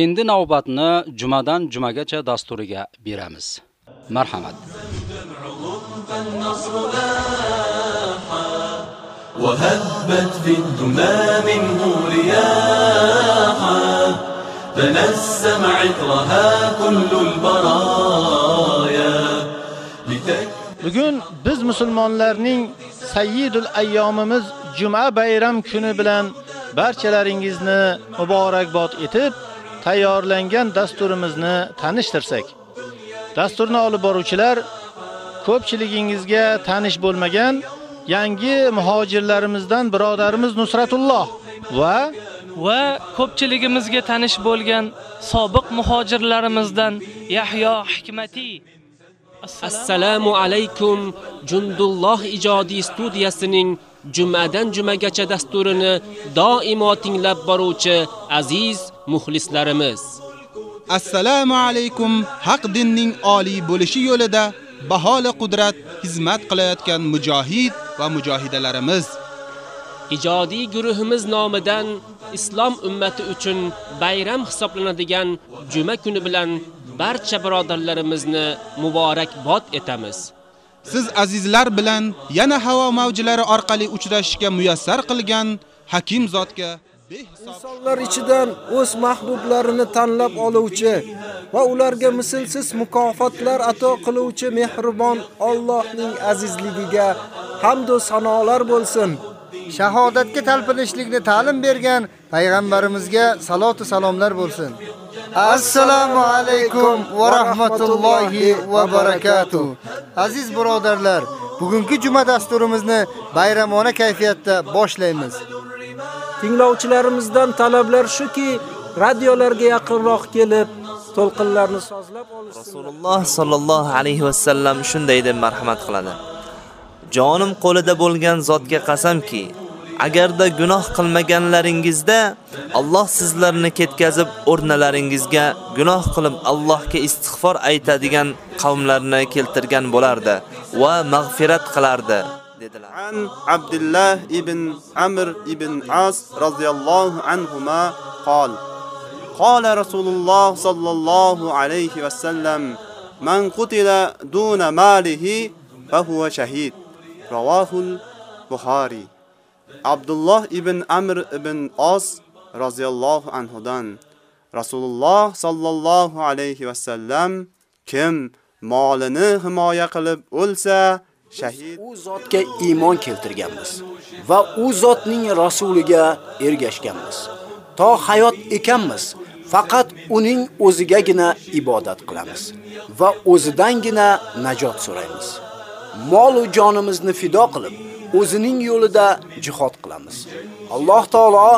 Endi navbatni jumadan jumagacha dasturiga beramiz. Marhamat. وهبت في الدمى منه رياحا تنسم عطرها كل البرايا لتك Bugun biz musulmonlarning sayyidul ayyomimiz Juma bayram kuni bilan barchalaringizni muborakbod etib, tayyorlangan dasturimizni tanishtirsak. Dasturni olib boruvchilar ko'pchiligingizga tanish bo'lmagan yangi muhojirlarimizdan birodarimiz Nusratulloh va va ko'pchiligimizga tanish bo'lgan sobiq muhojirlarimizdan Yahyo Hikmati. Assalomu alaykum. Jundulloh ijodiy studiyasining jumadan jumagacha dasturini doimo tinglab boruvchi aziz muxlislarimiz. Assalomu alaykum. Haq dinning oliy bo'lishi yo'lida baholi qudrat xizmat qilayotgan mujohid va mujohidalarimiz. Ijodiy guruhimiz nomidan islom ummati uchun bayram hisoblanadigan juma kuni bilan barcha birodarlarimizni muborakbod etamiz. Siz azizlar bilan yana havo mavjilari orqali uchrashishga muyassar qilgan hakim zotga insonlar ichidan o'z mahbublarini tanlab oluvchi va ularga mislsiz mukofotlar ato qiluvchi mehribon Allohning azizligiga hamd va sanolar bo'lsin. shahodatga talpinishlikni ta'lim bergan payg'ambarimizga salot va salomlar bo'lsin. Assalomu alaykum va rahmatullohi va barakatuh. Aziz birodarlar, bugungi juma dasturimizni bayramona kayfiyatda boshlaymiz. Tinglovchilarimizdan talablar shuki, radiolarga yaqinroq kelib, to'lqinlarni sozlab olishsin. Rasululloh sallallohu alayhi va sallam shunday deb marhamat qiladi. Jonim qo'lida bo'lgan zotga qasamki, agarda gunoh qilmaganlaringizda Alloh sizlarni ketkazib o'rnalaringizga gunoh qilib Allohga istig'for aytadigan qavmlarni keltirgan bo'lardi va mag'firat qilardi. dedilar. An Abdullah ibn Amr ibn As radhiyallohu anhuma qol قال رسول الله صلى الله عليه وسلم من قتل دون ماله فهو شهيد رواه البخاري Abdullah ibn Amr ibn As radhiyallohu anhudan Rasululloh sallallohu alayhi va sallam kim molini himoya qilib o'lsa shahid u zotga iymon keltirganmiz va u zotning rasuliga ergashganmiz. To hayot ekanmiz, faqat uning o'zigagina ibodat qilamiz va o'zidangina najot so'raymiz. Mol va jonimizni fido qilib, o'zining yo'lida jihad qilamiz. Alloh taolo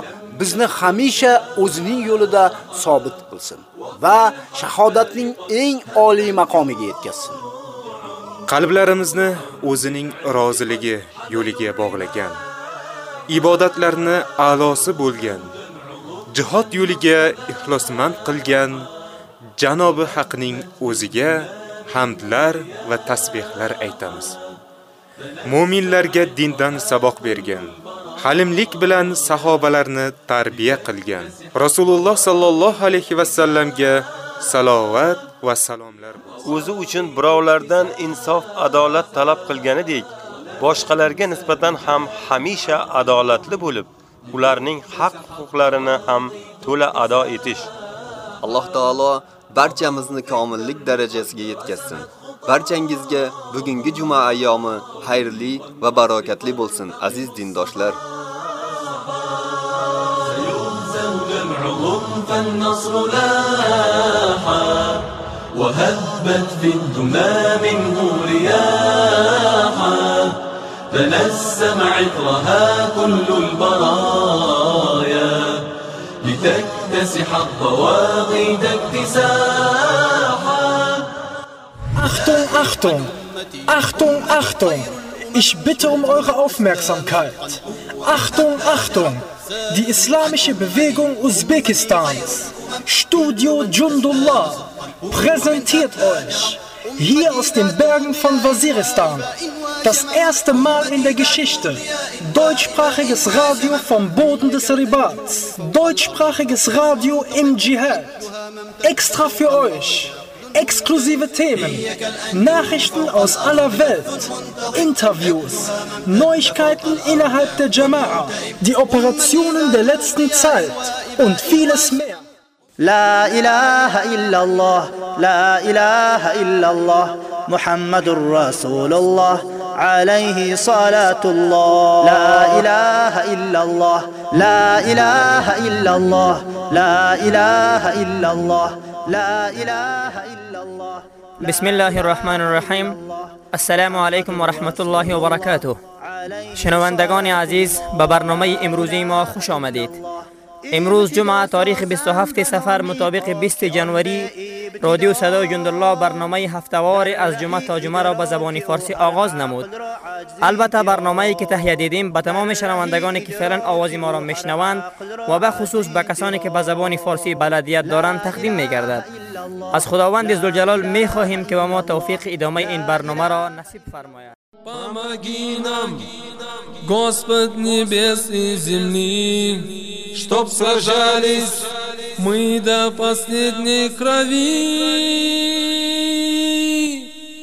bizni hamisha o'zining yo'lida sobit qilsin va shahodatning eng oliy maqomiga yetkazsin. Qalblarimizni o'zining roziligi yo'liga bog'lagan, ibodatlarni a'losi bo'lgan, jihad yo'liga ixlosmand qilgan Janobi Haqning o'ziga hamdlar va tasbihlar aytamiz. Mu'minlarga dindan saboq bergan, halimlik bilan sahobalarni tarbiya qilgan Rasululloh sallallohu alayhi va sallamga salovat va salomlar o'zi uchun birovlardan insof, adolat talab qilganidek, boshqalarga nisbatan ham hamisha adolatli bo'lib, ularning haq huquqlarini ham to'la ado etish. Alloh taolo barchamizni komillik darajasiga yetkazsin. Barchangizga bugungi juma ayyomi xayrli va barokatli bo'lsin, aziz dindoshlar. فالنصر لاحا وهبت في الدمى منه رياحا تنسم عطرها كل البرايا لتكتسح الطواغيت اكتساحا Achtung, Achtung! Achtung, Achtung! Ich bitte um eure Aufmerksamkeit. Achtung, Achtung! Die islamische Bewegung Usbekistans, Studio Jundullah, präsentiert euch hier aus den Bergen von Waziristan Das erste Mal in der Geschichte. Deutschsprachiges Radio vom Boden des Ribats. Deutschsprachiges Radio im Dschihad. Extra für euch. Exklusive Themen, Nachrichten aus aller Welt, Interviews, Neuigkeiten innerhalb der Jama'a, die Operationen der letzten Zeit und vieles mehr. La ilaha illallah, la ilaha illallah, Muhammadur Rasulullah, alayhi salatullah. La ilaha illallah, la ilaha illallah, la ilaha illallah, la ilaha illallah. بسم الله الرحمن الرحیم السلام علیکم و رحمت الله و برکاته شنوندگان عزیز به برنامه امروزی ما خوش آمدید امروز جمعه تاریخ 27 سفر مطابق 20 جنوری رادیو صدای جندالله برنامه هفتوار از جمعه تا جمعه را به زبان فارسی آغاز نمود البته برنامه‌ای که تهیه دیدیم به تمام شنوندگانی که فعلا آواز ما را میشنوند و به خصوص به کسانی که به زبان فارسی بلدیت دارند تقدیم میگردد از خداوند ذوالجلال می خواهیم که به ما توفیق ادامه این برنامه را نصیب فرماید Помоги нам, Господь небес и земли, Чтоб сражались мы до последней крови.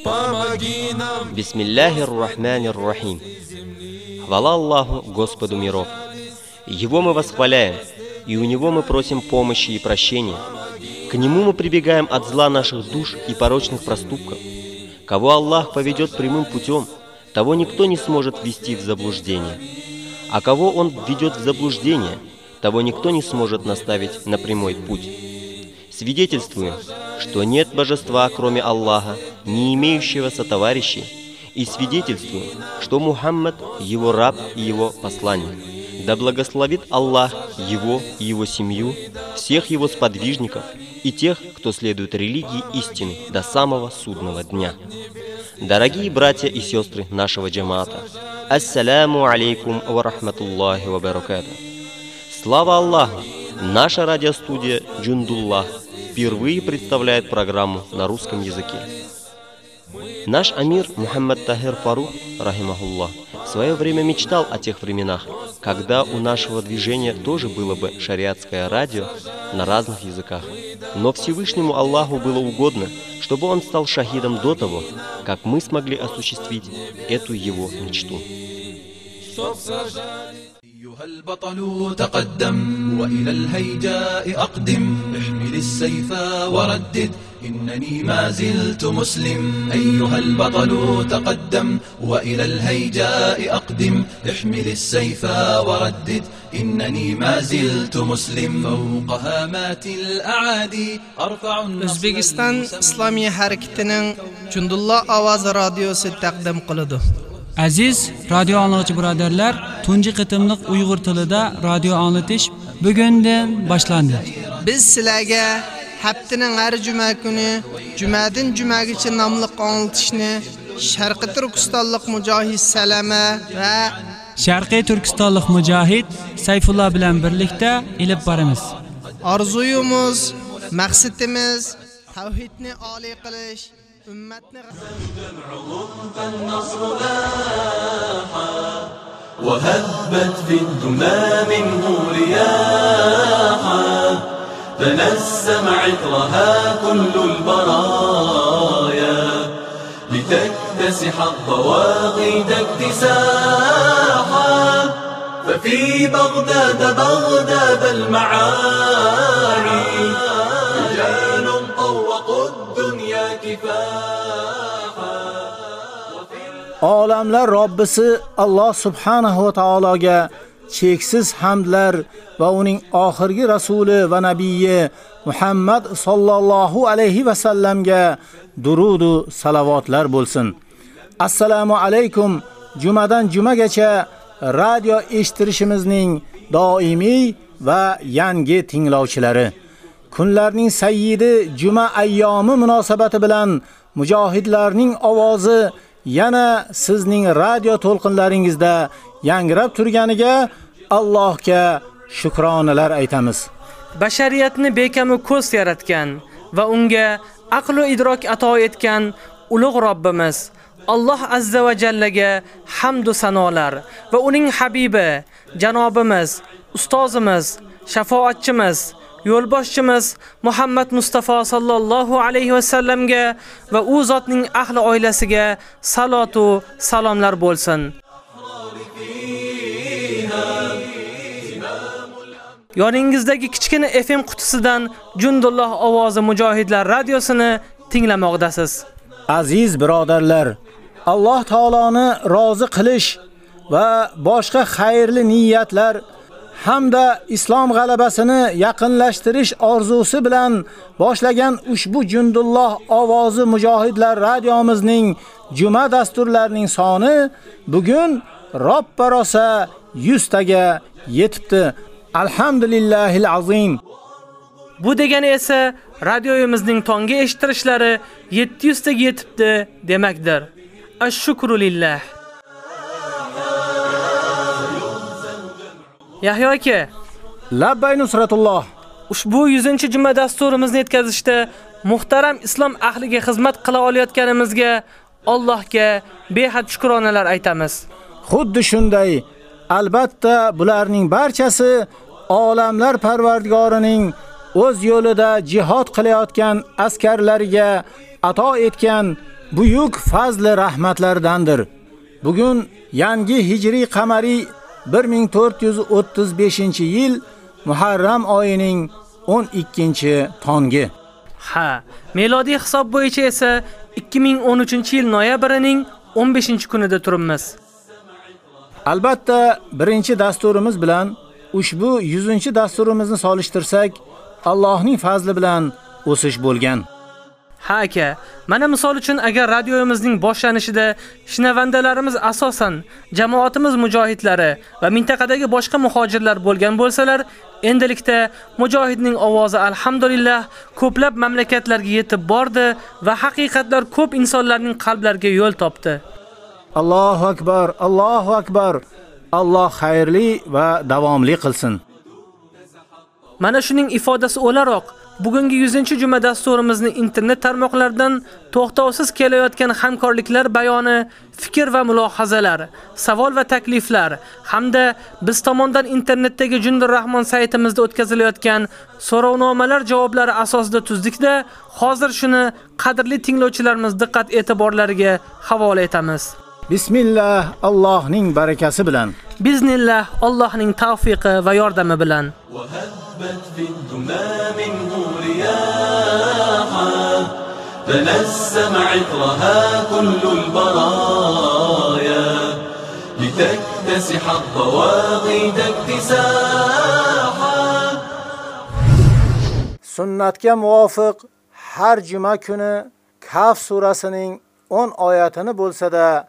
Помоги нам, Бисмилляхи рахмани рахим. Хвала Аллаху, Господу миров. Его мы восхваляем, и у Него мы просим помощи и прощения. к Нему мы прибегаем от зла наших душ и порочных проступков. Кого Аллах поведет прямым путем, того никто не сможет ввести в заблуждение. А кого Он введет в заблуждение, того никто не сможет наставить на прямой путь. Свидетельствуем, что нет божества, кроме Аллаха, не имеющего сотоварищей, и свидетельствуем, что Мухаммад – его раб и его посланник. Да благословит Аллах его и его семью, всех его сподвижников и тех, кто следует религии истины до самого судного дня. Дорогие братья и сестры нашего джамаата, ассаляму алейкум ва рахматуллахи ва баракату. Слава Аллаху! Наша радиостудия Джундуллах впервые представляет программу на русском языке. Наш амир Мухаммад Тахир Фарух, рахимахуллах, в свое время мечтал о тех временах, когда у нашего движения тоже было бы шариатское радио на разных языках. Но Всевышнему Аллаху было угодно, чтобы он стал шахидом до того, как мы смогли осуществить эту его мечту. أيها البطل تقدم وإلى الهيجاء أقدم. احمل السيف وردد إنني ما زلت مسلم. أيها البطل تقدم وإلى الهيجاء أقدم. احمل السيف وردد إنني ما زلت مسلم. فوق هامات الأعادي أرفع O'zbekiston Islomiy harakatining Jundullo ovozi radiosi taqdim qiladi. Aziz radio anlatıcı braderler, Tunci qitimliq Uyg'ur tilida radio anlatış bugünden boshlandi. Biz sizlarga haftaning har juma kuni jumadan jumagacha nomli anlitishni Sharqi Turkistonlik mujohid Salama va Sharqiy Turkistonlik mujohid Sayfulloh bilan birlikda ilib boramiz. Orzuyimiz, maqsadimiz tavhidni oliy qilish وهبت في الدمى منه رياحا تنسم عطرها كل البرايا لتكتسح الضواغي اكتساحا. ففي بغداد بغداد المعاني Olamlar Robbisi Alloh subhanahu va taologa cheksiz hamdlar va uning oxirgi rasuli va nabiyi Muhammad sallallohu alayhi va sallamga durud va salovatlar bo'lsin. Assalomu alaykum. Jumadan jumagacha radio eshitirishimizning doimiy va yangi tinglovchilari. Kunlarning sayyidi juma ayyomi munosabati bilan mujohidlarning ovozi yana sizning radio to'lqinlaringizda yangrab turganiga Allohga shukronalar aytamiz. Bashariyatni bekamu ko'z yaratgan va unga aql va idrok ato etgan ulug' Robbimiz Alloh azza va jallaga hamd va sanolar va uning habibi, janobimiz, ustozimiz, shafoatchimiz, yo'lboshchimiz Muhammad Mustafa sallallohu alayhi va sallamga va u zotning ahli oilasiga salotu salomlar bo'lsin. Yoningizdagi kichkina FM qutisidan Jundulloh ovozi mujohidlar radiosini tinglamoqdasiz. Aziz birodarlar, Alloh taoloni rozi qilish va boshqa xayrli niyatlar hamda islom g'alabasini yaqinlashtirish orzusi bilan boshlagan ushbu Jundulloh ovozi mujohidlar radiomizning juma dasturlarining soni bugun roppa rosa 100 taga yetibdi. Alhamdulillahil azim. Bu degani esa radioyimizning tongi eshitirishlari 700 taga yetibdi demakdir. Ash-shukru lillah. Yahyo aka, labbay nusratulloh. Ushbu 100-juma dasturimizni yetkazishda muhtaram islom ahliga xizmat qila olayotganimizga Allohga behad shukronalar aytamiz. Xuddi shunday, albatta bularning barchasi olamlar Parvardigorining o'z yo'lida jihad qilayotgan askarlariga ato etgan buyuk fazli rahmatlardandir. Bugun yangi hijriy qamariy 1435-yil Muharram oyining 12-tongi. Ha, melodiy hisob bo'yicha esa 2013-yil noyabrining 15-kunida turibmiz. Albatta, birinchi dasturimiz bilan ushbu 100-dasturimizni solishtirsak, Allohning fazli bilan o'sish bo'lgan. Ha aka, mana misol uchun agar radioyimizning boshlanishida shinavandalarimiz asosan jamoatimiz mujohidlari va mintaqadagi boshqa muhojirlar bo'lgan bo'lsalar, endilikda mujohidning ovozi alhamdulillah ko'plab mamlakatlarga yetib bordi va haqiqatlar ko'p insonlarning qalblariga yo'l topdi. Allohu akbar, Allohu akbar. Alloh xayrli va davomli qilsin. Mana shuning ifodasi o'laroq bugungi 100-juma dasturimizni internet tarmoqlaridan to'xtovsiz kelayotgan hamkorliklar bayoni, fikr va mulohazalar, savol va takliflar hamda biz tomonidan internetdagi Jundur Rahmon saytimizda o'tkazilayotgan so'rovnomalar javoblari asosida tuzdikda, hozir shuni qadrli tinglovchilarimiz diqqat e'tiborlariga havola etamiz. Bismillah, Allohning barakasi bilan. Biznillah, Allohning tavfiqi va yordami bilan. هبت في الدمى منه رياحا تنسم عطرها كل البرايا لتكتسح الضواغيد اكتساحا Sunnatga muvofiq har juma kuni Kaf surasining 10 oyatini bo'lsa-da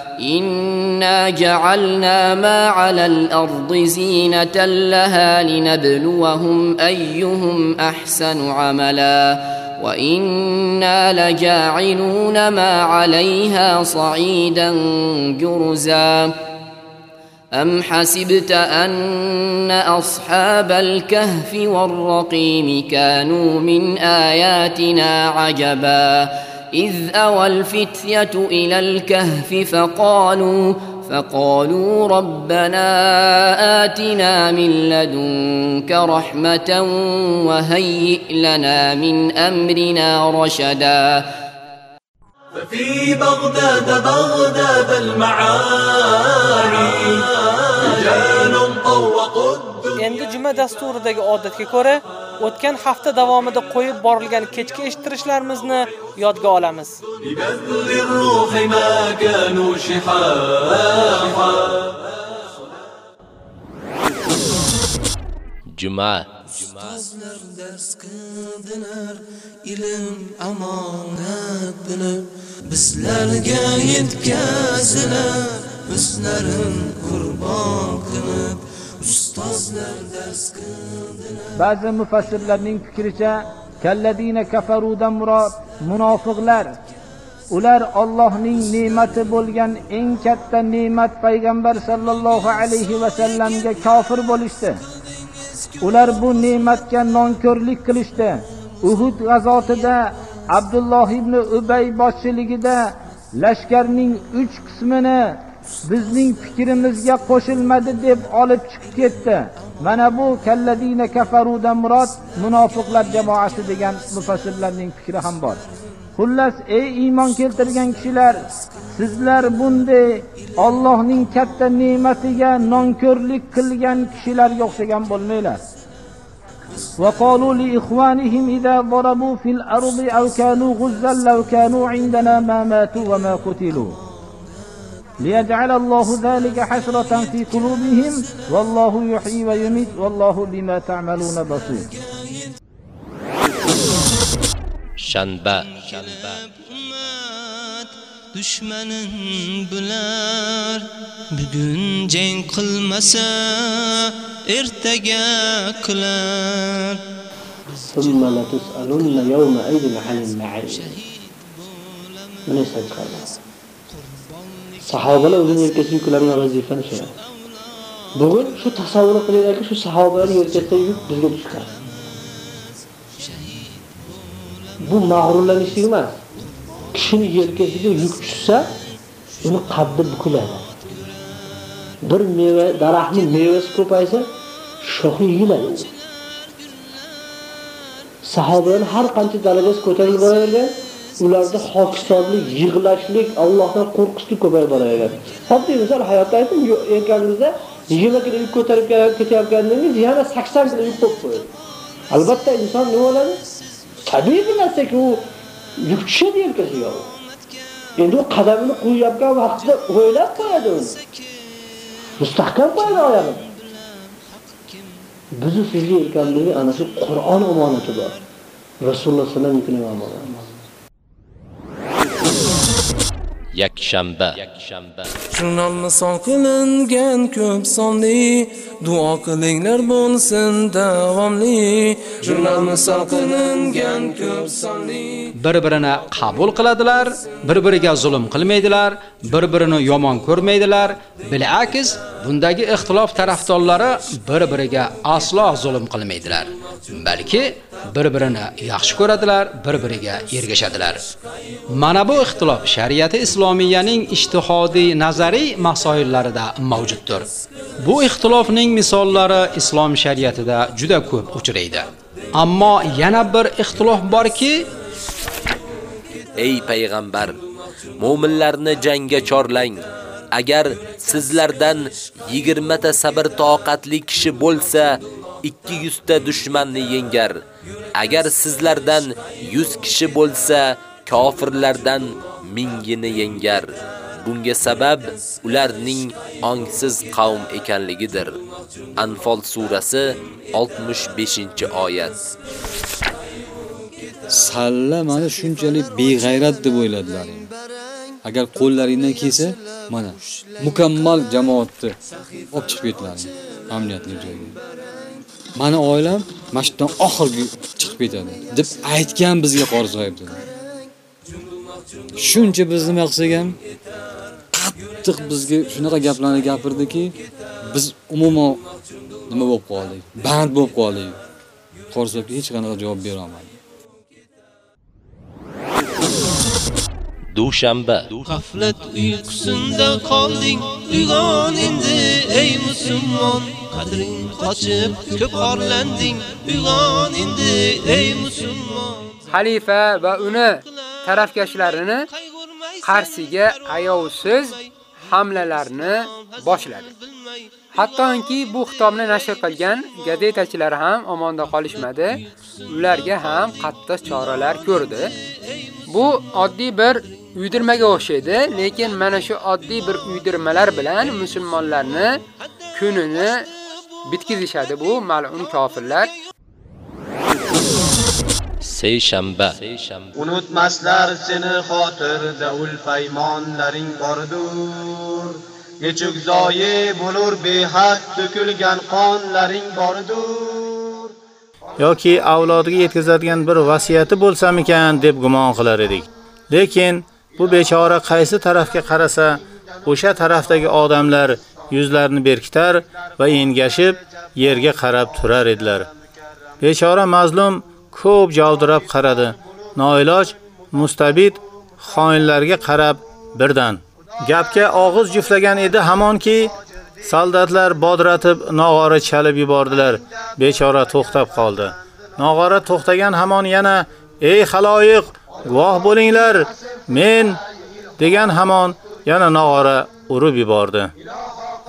إنا جعلنا ما على الأرض زينة لها لنبلوهم أيهم أحسن عملا وإنا لجاعلون ما عليها صعيدا جرزا أم حسبت أن أصحاب الكهف والرقيم كانوا من آياتنا عجبا إذ أوى الفتية إلى الكهف فقالوا فقالوا ربنا آتنا من لدنك رحمة وهيئ لنا من أمرنا رشدا. ففي بغداد بغداد المعاني juma dasturidagi odatga ko'ra, o'tgan hafta davomida qo'yib borilgan kechki eshittirishlarimizni yodga olamiz. Juma Ustozlar dars qildilar, ilm amonat bilib, bizlarga yetkazilar, bizlarin qurbon qilib Ba'zi mufassirlarning fikricha kalladina kafarudan murod munofiqlar ular Allohning ne'mati bo'lgan eng katta ne'mat payg'ambar sallallohu alayhi va sallamga kofir bo'lishdi. Ular bu ne'matga nonko'rlik qilishdi. Uhud g'azotida Abdulloh ibn Ubay boshchiligida lashkarning 3 qismini bizning fikrimizga qo'shilmadi deb olib chiqib ketdi. Mana bu kalladina kafarudan murod munofiqlar jamoasi degan mufassirlarning fikri ham bor. Xullas, ey iymon keltirgan kishilar, sizlar bunday Allohning katta ne'matiga nonko'rlik qilgan kishilarga o'xshagan bo'lmanglar. وقالوا لإخوانهم إذا ضربوا في الأرض أو كانوا غزا لو كانوا عندنا ما ماتوا وما قتلوا ليجعل الله ذلك حسرة في قلوبهم والله يحيي ويميت والله بما تعملون بصير shanba dushmanin bular bugun jang qilmasa ertaga qilar ثم لتسألن يومئذ عن النعيم من يسأل sahobalar o'zini yelkasiga yuklangan vazifani so'radi. Bugun shu tasavvur qilinglarki, shu sahobalar yelkasiga yuk bizga tushgan. Bu mag'rurlanishlik emas. Kishini yelkasiga yuk tushsa, uni qaddi bukiladi. Bir meva, daraxtning mevasi ko'paysa, shoxi yig'iladi. Sahobalar har qancha darajasi ko'tarilib boravergan, ularda hokisonlik, yig'lashlik, Allohdan qo'rqishlik ko'payib boraveradi. Xuddi misol hayotda aytdim, erkamizda 20 kilo yuk ko'tarib ketayotganingiz yana 80 kilo yuk qo'yib qo'yadi. Albatta inson nima bo'ladi? Tabiiy bir narsa-ku, u yuk tushadi yelkasiga. Endi u qadamini qo'yayotgan vaqtda o'ylab qo'yadi uni. Mustahkam qo'yadi oyog'ini. Bizni sizga yelkamdagi ana shu Qur'on omonati bor. Rasululloh sollallohu alayhi vasallam yakshanba. Jurnalni son qilingan ko'p sonli duo qilinglar bo'lsin davomli. Jurnalni son qilingan ko'p sonli. Bir-birini qabul qiladilar, bir-biriga zulm qilmaydilar, bir-birini yomon ko'rmaydilar. Bilakis, bundagi ixtilof tarafdorlari bir-biriga aslo zulm qilmaydilar, balki bir-birini yaxshi ko'radilar, bir-biriga ergashadilar. Mana bu ixtilof shariati islomiyaning ijtihodiy nazariy masoillarida mavjuddir. Bu ixtilofning misollari islom shariatida juda ko'p uchraydi. Ammo yana bir ixtilof borki, ey payg'ambar mu'minlarni jangga chorlang agar sizlardan 20 ta sabr toqatli kishi bo'lsa 200 ta dushmanni yengar agar sizlardan 100 kishi bo'lsa kofirlardan mingini yengar bunga sabab ularning ongsiz qavm ekanligidir Anfal surasi 65-oyat Salla mana shunchalik beg'ayrat deb o'yladilar. Agar qo'llaringdan kelsa, mana mukammal jamoatni olib chiqib ketdilar. Amniyatli joyga. Mana oilam mashqdan oxirgi chiqib ketadi deb aytgan bizga qorsoyib dedi. Shuncha bizni nima qilsak ham qattiq bizga shunaqa gaplarni gapirdiki, biz umuman nima bo'lib qoldik band bo'lib qoldik. Qorsakka hech qanaqa javob bera olmadik. Dushanba. G'aflat uyqusinda qolding uyg'on endi ey musulmon qadring qochib ko'p orlanding uyg'on endi ey musulmon xalifa va uni tarafkashlarini qarsiga ayovsiz hamlalarni boshladi. Hattoki bu xitobni nashr qilgan gazetachilar ham omonda qolishmadi. Ularga ham qattiq choralar ko'rdi. Bu oddiy bir uydirmaga o'xshaydi, lekin mana shu oddiy bir uydirmalar bilan musulmonlarni kunini bitkizishadi bu mal'un kofirlar. Seyshanba. Unutmaslar seni xotirda ul paymonlaring bordur. Nechuk zoyi bo'lur behad to'kilgan qonlaring bordur. yoki avlodiga yetkazadigan bir vasiyati bo'lsamikan deb gumon qilar edik. Lekin bu bechora qaysi tarafga qarasa, o'sha tarafdagi odamlar yuzlarini berkitar va engashib yerga qarab turar edilar. Bechora mazlum ko'p javdirab qaradi. Noiloj mustabid xoinlarga qarab birdan gapga og'iz juftlagan edi hamonki soldatlar bodratib nog'ora chalib yubordilar. Bechora to'xtab qoldi. Nog'ora to'xtagan hamon yana ey xaloyiq guvoh bo'linglar men degan hamon yana nog'ora urib yubordi.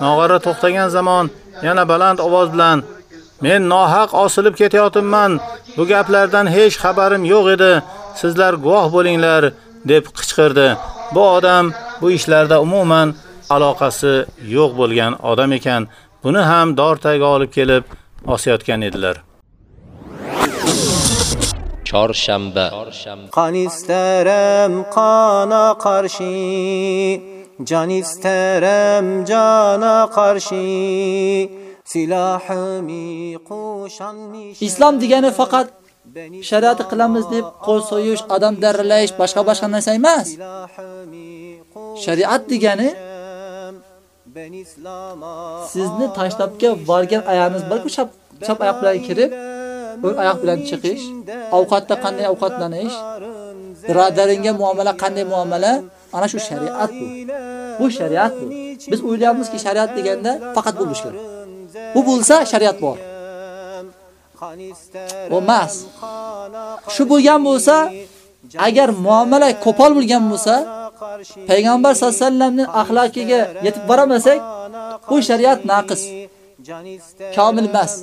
Nog'ora to'xtagan zamon yana baland ovoz bilan Men nohaq osilib ketayotibman. Bu gaplardan hech xabarim yo'q edi. Sizlar guvoh bo'linglar deb qichqirdi. Bu odam bu ishlarda umuman aloqasi yo'q bo'lgan odam ekan. Buni ham dortaga olib kelib osayotgan edilar. chorshanba qon istarim qona qarshi jon istarim jona qarshi silahimi qo'shanmi islom degani faqat shariat qilamiz deb qo'l so'yish, odam darralash, boshqa boshqa narsa emas. Shariat degani sizni tashlabga borgan oyoqingiz bor-ku, chap chap oyoq bilan kirib, o'ng oyoq bilan chiqish, ovqatda qanday ovqatlanish, birodaringga muomala qanday muomala, ana shu shariat bu. Bu shariat bu. Biz o'ylayapmizki, shariat deganda faqat bu bo'lishi kerak. Bu bo'lsa shariat bor. Bo'lmas. Shu bo'lgan bo'lsa, agar muomala qo'pol bo'lgan bo'lsa, payg'ambar sollallohu alayhi vasallamning axloqiga yetib boramasak, bu shariat naqis. Kamil emas.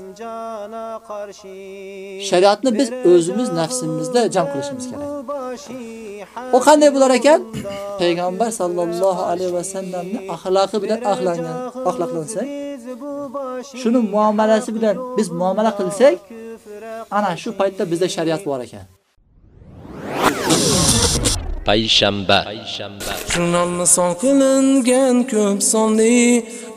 Shariatni biz o'zimiz nafsimizda jam qilishimiz kerak. U qanday bo'lar ekan? Payg'ambar sallallohu alayhi vasallamning axloqi bilan axlangan, axloqlansak, shuni muomalasi bilan biz muomala qilsak, ana shu paytda bizda shariat bor ekan. Payshanba. Jurnalni son qilingan ko'p sonli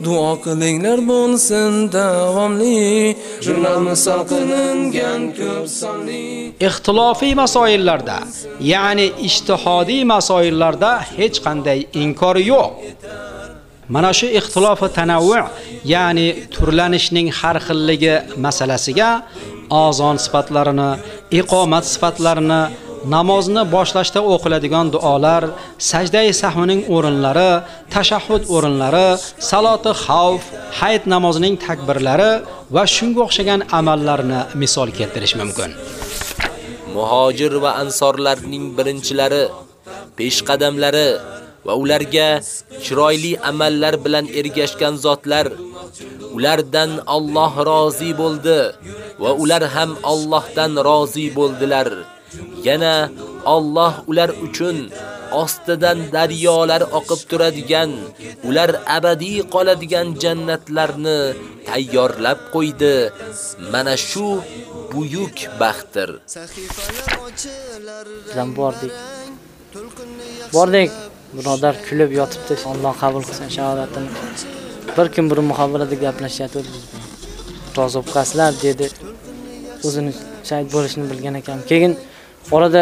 duo qilinglar bo'lsin davomli. Jurnalni son qilingan ko'p sonli. Ixtilofiy masoillarda, ya'ni ijtihodiy masoillarda hech qanday inkor yo'q. Mana shu ixtilofi tanavvu, ya'ni turlanishning har xilligi masalasiga azon sifatlarini, iqomat sifatlarini, namozni boshlashda o'qiladigan duolar, sajdai sahvining o'rinlari, tashahhud o'rinlari, saloti xavf, hayit namozining takbirlari va shunga o'xshagan amallarni misol keltirish mumkin. muhojir va ansorlarning birinchilari, peshqadamlari va ularga chiroyli amallar bilan ergashgan zotlar ulardan Alloh rozi bo'ldi va ular ham Allohdan rozi bo'ldilar. Yana Alloh ular uchun ostidan daryolar oqib turadigan, ular abadiy qoladigan jannatlarni tayyorlab qo'ydi. Mana shu buyuk baxtdir. Bizdan bordik. Bordik. Birodar kulib yotibdi. Alloh qabul qilsin shahodatini. Bir kun bir muhabbatda gaplashyapti. Rozi bo'libsizlar dedi. O'zini shahid bo'lishini bilgan ekan. Keyin orada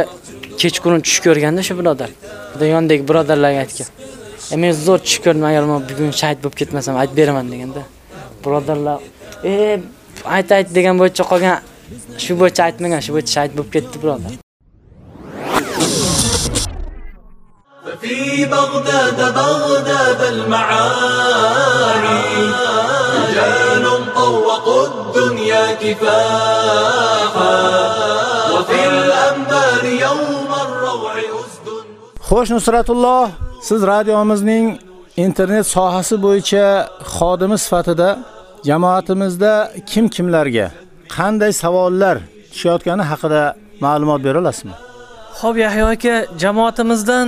kechqurun tush ko'rganda shu birodar. Bitta yondagi birodarlarga aytgan. E men zo'r tush ko'rdim, agar men bugun shahid bo'lib ketmasam aytib beraman deganda. birodarlar e ayt ayt degan bo'yicha qolgan shu bo'yicha aytmagan shu bo'yicha shahid bo'lib ketdi birodar في بغداد بغداد المعاني رجال طوقوا الدنيا كفاحا وفي الأنبار يوم الروع أسد Xo'sh Nusratulloh, siz radiomizning internet sohasi bo'yicha xodimi sifatida jamoatimizda kim-kimlarga qanday savollar tushayotgani haqida ma'lumot bera olasizmi? Xo'p, Yahyo aka, jamoatimizdan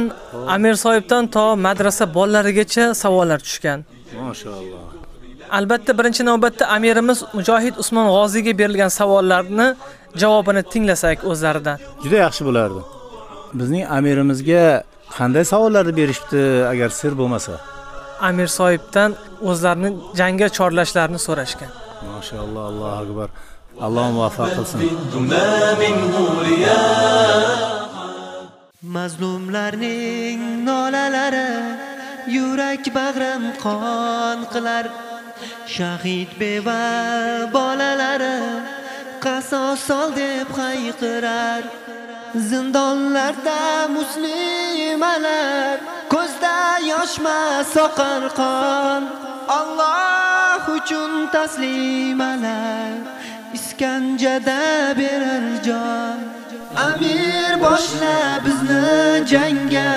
Amir sohibdan to madrasa bolalarigacha savollar tushgan. Mashalloh. Albatta, birinchi navbatda amirimiz Mujohid Usmon G'oziyga berilgan savollarni javobini tinglasak o'zlaridan. Juda yaxshi bo'lardi. Bizning amirimizga qanday savollarni berishdi agar sir bo'lmasa? Amir sohibdan o'zlarini jangga chorlashlarini so'rashgan. Mashalloh, Allohu akbar. Alloh muvaffaq qilsin. Mazlumlarning nolalari yurak bag'rim qon qilar. Shahid beva bolalari qasos ol deb hayqirar. Zindonlarda muslimalar ko'zda yoshma soqar qon. Alloh uchun taslimalar iskanjada berar jon. Amir boshla bizni jangga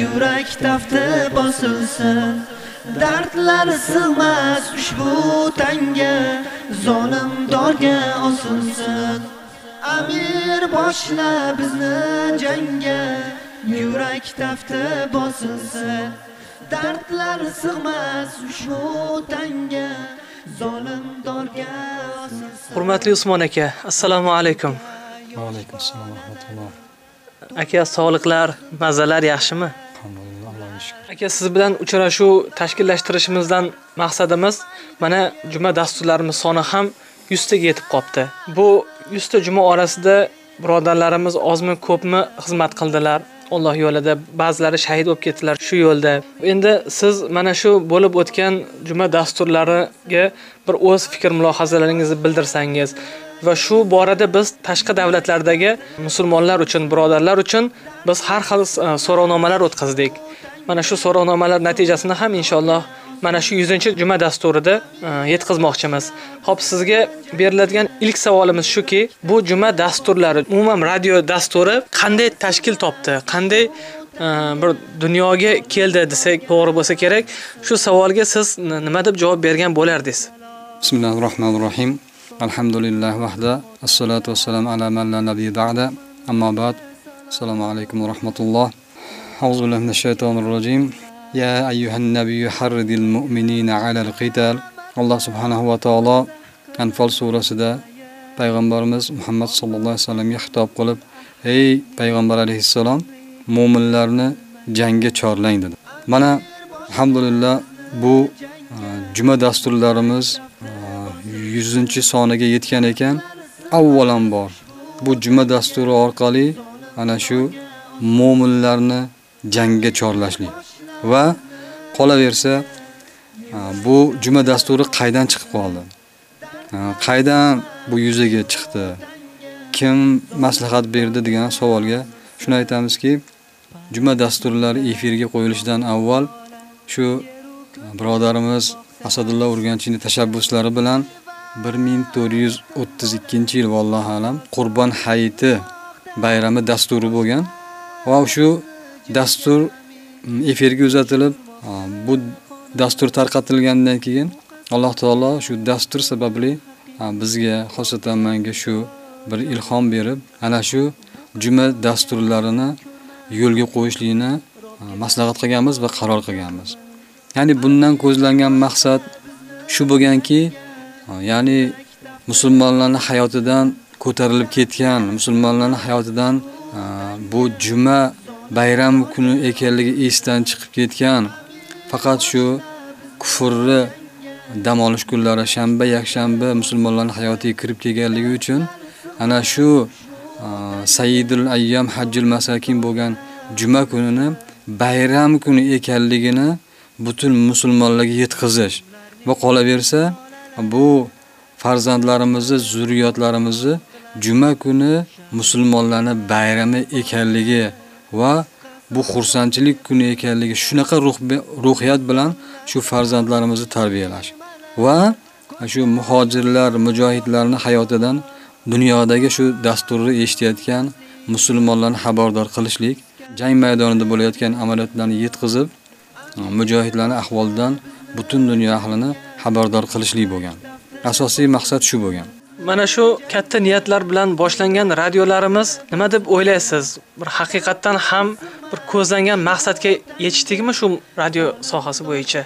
yurak tafti bosilsin. Dardlar sig'mas ushbu tanga zolim dorga osilsin. Amir boshla bizni jangga yurak tafti bosilsin. Dardlar sig'mas ushbu tanga zolim dorga osilsin. Hurmatli Usmon aka, assalomu alaykum. Va alaykum assalom va rahmatulloh. Aka, sog'liqlar, mazalar yaxshimi? Aka, siz bilan uchrashuv tashkillashtirishimizdan maqsadimiz mana juma dasturlarimiz soni ham 100 taga yetib qopti. Bu 100 ta juma orasida birodarlarimiz ozmi ko'pmi xizmat qildilar. Alloh yo'lida ba'zilari shahid bo'lib ketdilar shu yo'lda. Endi siz mana shu bo'lib o'tgan juma dasturlariga bir o'z fikr mulohazalaringizni bildirsangiz va shu borada biz tashqi davlatlardagi musulmonlar uchun, birodarlar uchun biz har xil e, so'rovnomalar o'tkazdik. Mana shu so'rovnomalar natijasini ham inshaalloh mana shu 100-juma dasturida e, yetkazmoqchimiz. Xo'p, sizga beriladigan ilk savolimiz shuki, bu juma dasturlari, umuman radio dasturi qanday tashkil topdi? Qanday e, bir dunyoga keldi desak to'g'ri bo'lsa kerak. Shu savolga siz nima deb javob bergan bo'lardingiz? Bismillahirrohmanirrohim. Rahmanir Rahim. Alhamdulillah vahda. Assalatu vassalamu ala man la nabiy ba'da. Amma ba'd. Assalomu alaykum va rahmatulloh. Auzu billahi minash shaytonir rojim. Ya ayyuhan nabiyyu harridil mu'minina alal qital. Alloh subhanahu va taolo Anfal surasida payg'ambarimiz Muhammad sallallohu alayhi vasallamga xitob qilib, "Ey payg'ambar alayhissalom, mu'minlarni jangga chorlang" dedi. Mana alhamdulillah bu e, juma dasturlarimiz 100 soniga yetgan ekan. Avvalambor bu juma dasturi orqali ana shu mo'minlarni jangga chorlashlik va qolaversa bu juma dasturi qaydan chiqib qoldi? Qaydan bu yuzaga chiqdi? Kim maslahat berdi degan savolga shuni aytamizki, juma dasturlari efirga qo'yilishidan avval shu birodarimiz Asadulla Urganchini tashabbuslari bilan 1432 yil vallohu alam Qurban hayiti bayrami dasturi bo'lgan va shu dastur mm, efirga uzatilib bu dastur tarqatilgandan keyin Alloh taolo shu dastur sababli bizga xosatan menga shu bir ilhom berib ana shu juma dasturlarini yo'lga qo'yishlikni maslahat qilganmiz va qaror qilganmiz. Ya'ni bundan ko'zlangan maqsad shu bo'lganki, ya'ni musulmonlarning hayotidan ko'tarilib ketgan, musulmonlarning hayotidan bu juma bayram kuni ekanligi esdan chiqib ketgan, faqat shu kufrni dam olish kunlari shanba, yakshanba musulmonlarning hayotiga kirib kelganligi uchun ana shu Sayyidul ayyam hajjul masakin bo'lgan juma kunini bayram kuni ekanligini butun musulmonlarga yetkazish va qolaversa bu farzandlarimizni, zurriyotlarimizni juma kuni musulmonlarning bayrami ekanligi va bu xursandchilik kuni ekanligi shunaqa ruh ruhiyat bilan shu farzandlarimizni tarbiyalash va shu muhojirlar, mujohidlarning hayotidan dunyodagi shu dasturni eshitayotgan musulmonlarni xabardor qilishlik, jang maydonida bo'layotgan amaliyotlarni yetkazib, e, mujohidlarning ahvolidan butun dunyo ahlini xabardor qilishlik bo'lgan. Asosiy maqsad shu bo'lgan. Mana shu katta niyatlar bilan boshlangan radiolarimiz nima deb o'ylaysiz? Bir haqiqatdan ham bir ko'zlangan maqsadga yetishdikmi shu radio sohasi bo'yicha?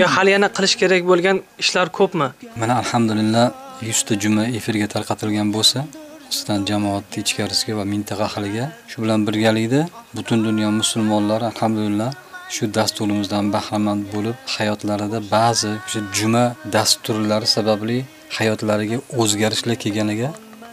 Yo hali yana qilish kerak bo'lgan ishlar ko'pmi? Mana alhamdulillah 100 ta juma efirga tarqatilgan bo'lsa, xususan jamoat ichkarisiga va mintaqa ahliga shu bilan birgalikda butun dunyo musulmonlari alhamdulillah shu dasturimizdan bahramand bo'lib hayotlarida ba'zi o'sha juma dasturlari sababli hayotlariga o'zgarishlar kelganiga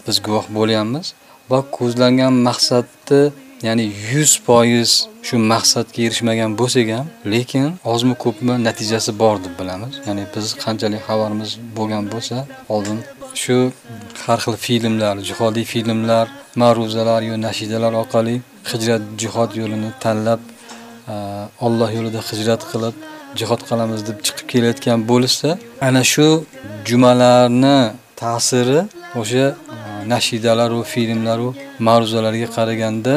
biz guvoh bo'lyapmiz va ko'zlangan maqsadni ya'ni 100% shu maqsadga erishmagan bo'lsak ham lekin ozmi ko'pmi natijasi bor deb bilamiz. Ya'ni biz qanchalik xabarimiz bo'lgan bo'lsa oldin shu har xil filmlar jihodiy filmlar ma'ruzalar yo nashidalar orqali hijrat jihod yo'lini tanlab Alloh yo'lida hijrat qilib jihod qilamiz deb chiqib kelayotgan bo'lsa, ana shu jumalarni ta'siri o'sha nashidalar va filmlar va ma'ruzalarga qaraganda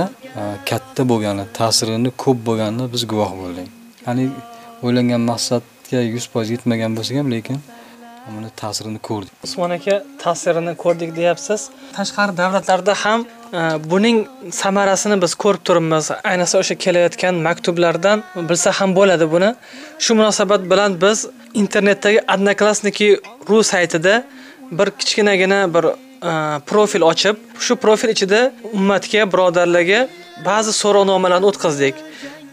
katta bo'lgani, ta'sirini ko'p bo'lganini biz guvoh bo'ldik. Ya'ni o'ylangan maqsadga 100% yetmagan bo'lsak ham, lekin buni ta'sirini ko'rdik. Usmon aka, ta'sirini ko'rdik deyapsiz. Tashqari davlatlarda ham Э, buning samarasini biz ko'rib turibmiz. Ayniqsa o'sha kelayotgan maktublardan bilsa ham bo'ladi buni. Shu munosabat bilan biz internetdagi Одноклассники ru saytida bir kichkinagina bir e, profil ochib, shu profil ichida ummatga, birodarlarga ba'zi so'rovnomalarni o'tkazdik.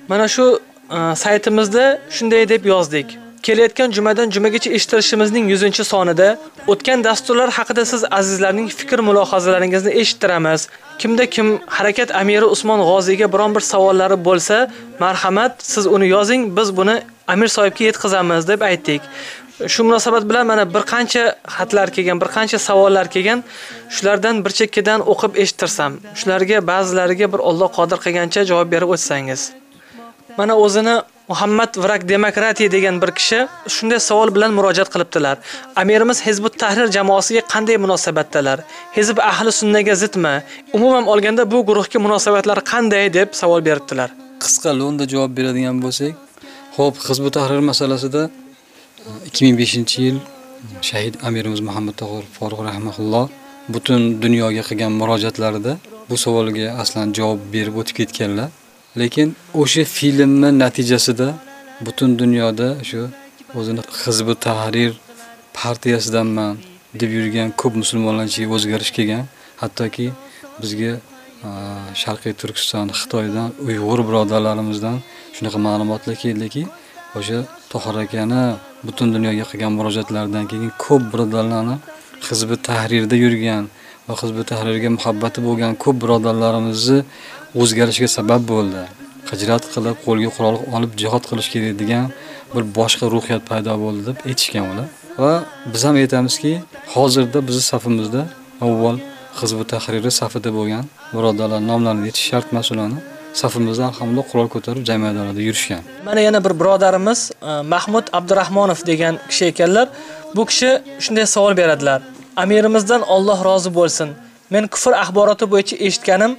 Mana shu e, saytimizda shunday deb yozdik. Kelayotgan jumadan jumagacha eshitilishimizning 100-sonida o'tgan dasturlar haqida siz azizlarning fikr mulohazalaringizni eshittiramiz. Kimda kim harakat amiri Usmon G'oziyga biron bir savollari bo'lsa, marhamat, siz uni yozing, biz buni amir sohibga yetkazamiz deb aytdik. Shu munosabat bilan mana bir qancha xatlar kelgan, bir qancha savollar kelgan. Shulardan bir chekkadan o'qib eshittirsam, shularga ba'zilariga bir Alloh qodir qilgancha javob berib o'tsangiz. Mana o'zini Muhammad Vrak Demokratiya degan bir kishi shunday savol bilan murojaat qilibdilar. Amirimiz Hizbut Tahrir jamoasiga qanday munosabatdalar? Hizb ahli sunnaga zidmi? Umuman olganda bu guruhga munosabatlari qanday deb savol beribdilar. Qisqa lo'nda javob beradigan bo'lsak, xo'p, Hizbut Tahrir masalasida e, 2005-yil shahid amirimiz Muhammad tog'or Foruq rahimahulloh butun dunyoga qilgan murojaatlarida bu savolga aslan javob berib o'tib ketganlar. Lekin o'sha filmni natijasida butun dunyoda shu o'zini Hizb Tahrir partiyasidanman deb yurgan ko'p musulmonlar ichiga o'zgarish kelgan. Hattoki bizga Sharqiy Turkiston, Xitoydan, Uyg'ur birodarlarimizdan shunaqa ma'lumotlar keldiki, o'sha Tohir akani butun dunyoga qilgan murojaatlardan keyin ko'p birodarlarni Hizbi Tahrirda yurgan va Hizbi Tahrirga muhabbati bo'lgan ko'p birodarlarimizni o'zgarishiga sabab bo'ldi. Hijrat qilib, qo'lga qurol olib jihad qilish kerak degan bir boshqa ruhiyat paydo bo'ldi deb aytishgan ular. Va biz ham aytamizki, hozirda bizning safimizda avval Hizb Tahriri safida bo'lgan birodarlar nomlarini aytish shart emas ularni. Safimizda alhamdulillah qurol ko'tarib jang yurishgan. Mana yana bir birodarimiz e, Mahmud Abdurahmonov degan kishi ekanlar. Bu kishi shunday savol beradilar. Amirimizdan Alloh rozi bo'lsin. Men kufr axboroti bo'yicha eshitganim,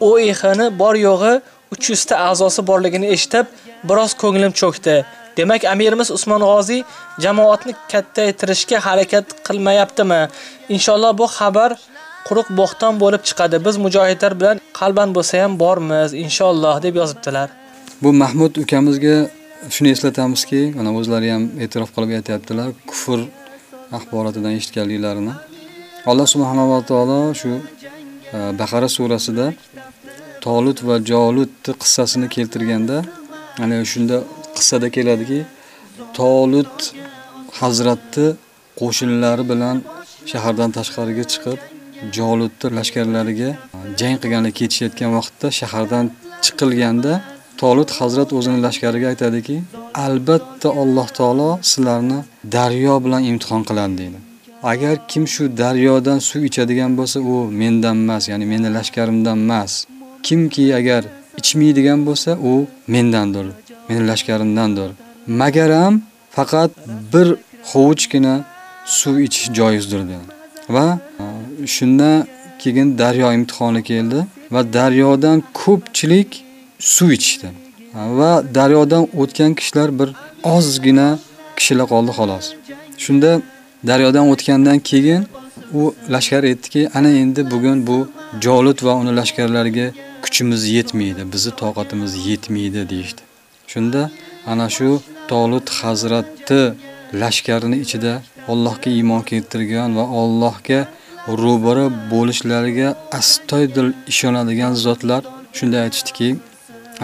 OIXni bor yo'g'i 300 ta a'zosi borligini eshitib, biroz ko'nglim cho'kdi. Demak, amirimiz Usmon G'oziy jamoatni kattaytirishga harakat qilmayaptimi? Inshaalloh bu xabar quruq bo'xton bo'lib chiqadi. Biz mujohidlar bilan qalban bo'lsa ham bormiz, inshaalloh deb yozibdilar. Bu Mahmud ukamizga shuni eslatamizki, mana o'zlari ham e'tirof qilib aytayaptilar, kufr axborotidan eshitganliklarini. Alloh subhanahu va taolo shu Baqara surasida Tolut va Jolutni qissasini keltirganda, ana shunda qissada keladiki, Tolut hazratni qo'shinlari bilan shahardan tashqariga chiqib, Jolutni lashkarlariga jang qilganlar ketishayotgan vaqtda shahardan chiqilganda Tolut hazrat o'zini lashkariga aytadiki, albatta Alloh taolo sizlarni daryo bilan imtihon qiladi deydi. Agar kim shu daryodan suv ichadigan bo'lsa, u mendan emas, ya'ni meni lashkarimdan emas. Kimki agar ichmaydigan bo'lsa, u mendandir, meni lashkarimdandir. Magaram faqat bir hovuchgina suv ichish joizdir dedi. Va e, shunda keyin daryo imtihoni keldi va daryodan ko'pchilik suv ichishdi. E, va daryodan o'tgan kishilar bir ozgina kishilar qoldi xolos. Shunda daryodan o'tgandan keyin u lashkar aytdiki, ana endi bugun bu Jolut va uni lashkarlariga kuchimiz yetmaydi, bizni toqatimiz yetmaydi deydi. Shunda ana shu Tolut hazrati lashkarini ichida Allohga iymon keltirgan va Allohga ro'bara bo'lishlariga astoydil ishonadigan zotlar shunda aytishdiki,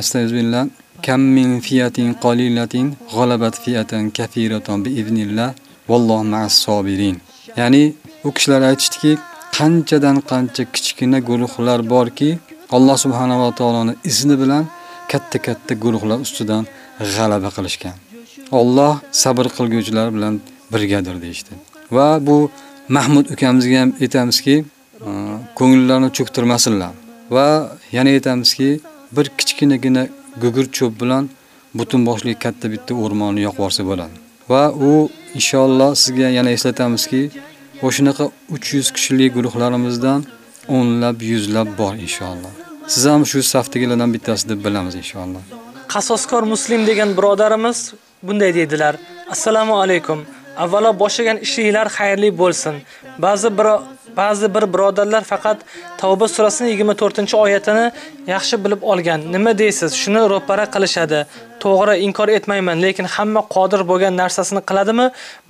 astagfirullah kam min fiyatin qalilatin g'alabat fiyatan kathiratan bi iznillah vallohu ma'as sobirin. Ya'ni u kishilar aytishdiki, qanchadan qancha kichkina guruhlar borki, Alloh subhanahu va taoloning izni bilan katta-katta guruhlar ustidan g'alaba qilishgan. Alloh sabr qilguvchilar bilan birgadir deyishdi. Va bu Mahmud ukamizga ham aytamizki, ko'ngillarni cho'ktirmasinlar. Va yana aytamizki, bir kichkinagina gugurt cho'p bilan butun boshli katta bitta o'rmonni yoqib yuborsa bo'ladi. Va u inshaalloh sizga yana eslatamizki, o'shanaqa 300 kishilik guruhlarimizdan o'nlab, yuzlab bor inshaalloh. Siz ham shu safdagilardan bittasi deb bilamiz inshaalloh. Qasoskor muslim degan birodarimiz bunday deydilar. Assalomu alaykum. Avvalo boshlagan ishinglar xayrli bo'lsin. Ba'zi bir ba'zi bir birodarlar faqat Tavba surasining 24-oyatini yaxshi bilib olgan. Nima deysiz? Shuni ro'para qilishadi. To'g'ri, inkor etmayman, lekin hamma qodir bo'lgan narsasini qiladimi?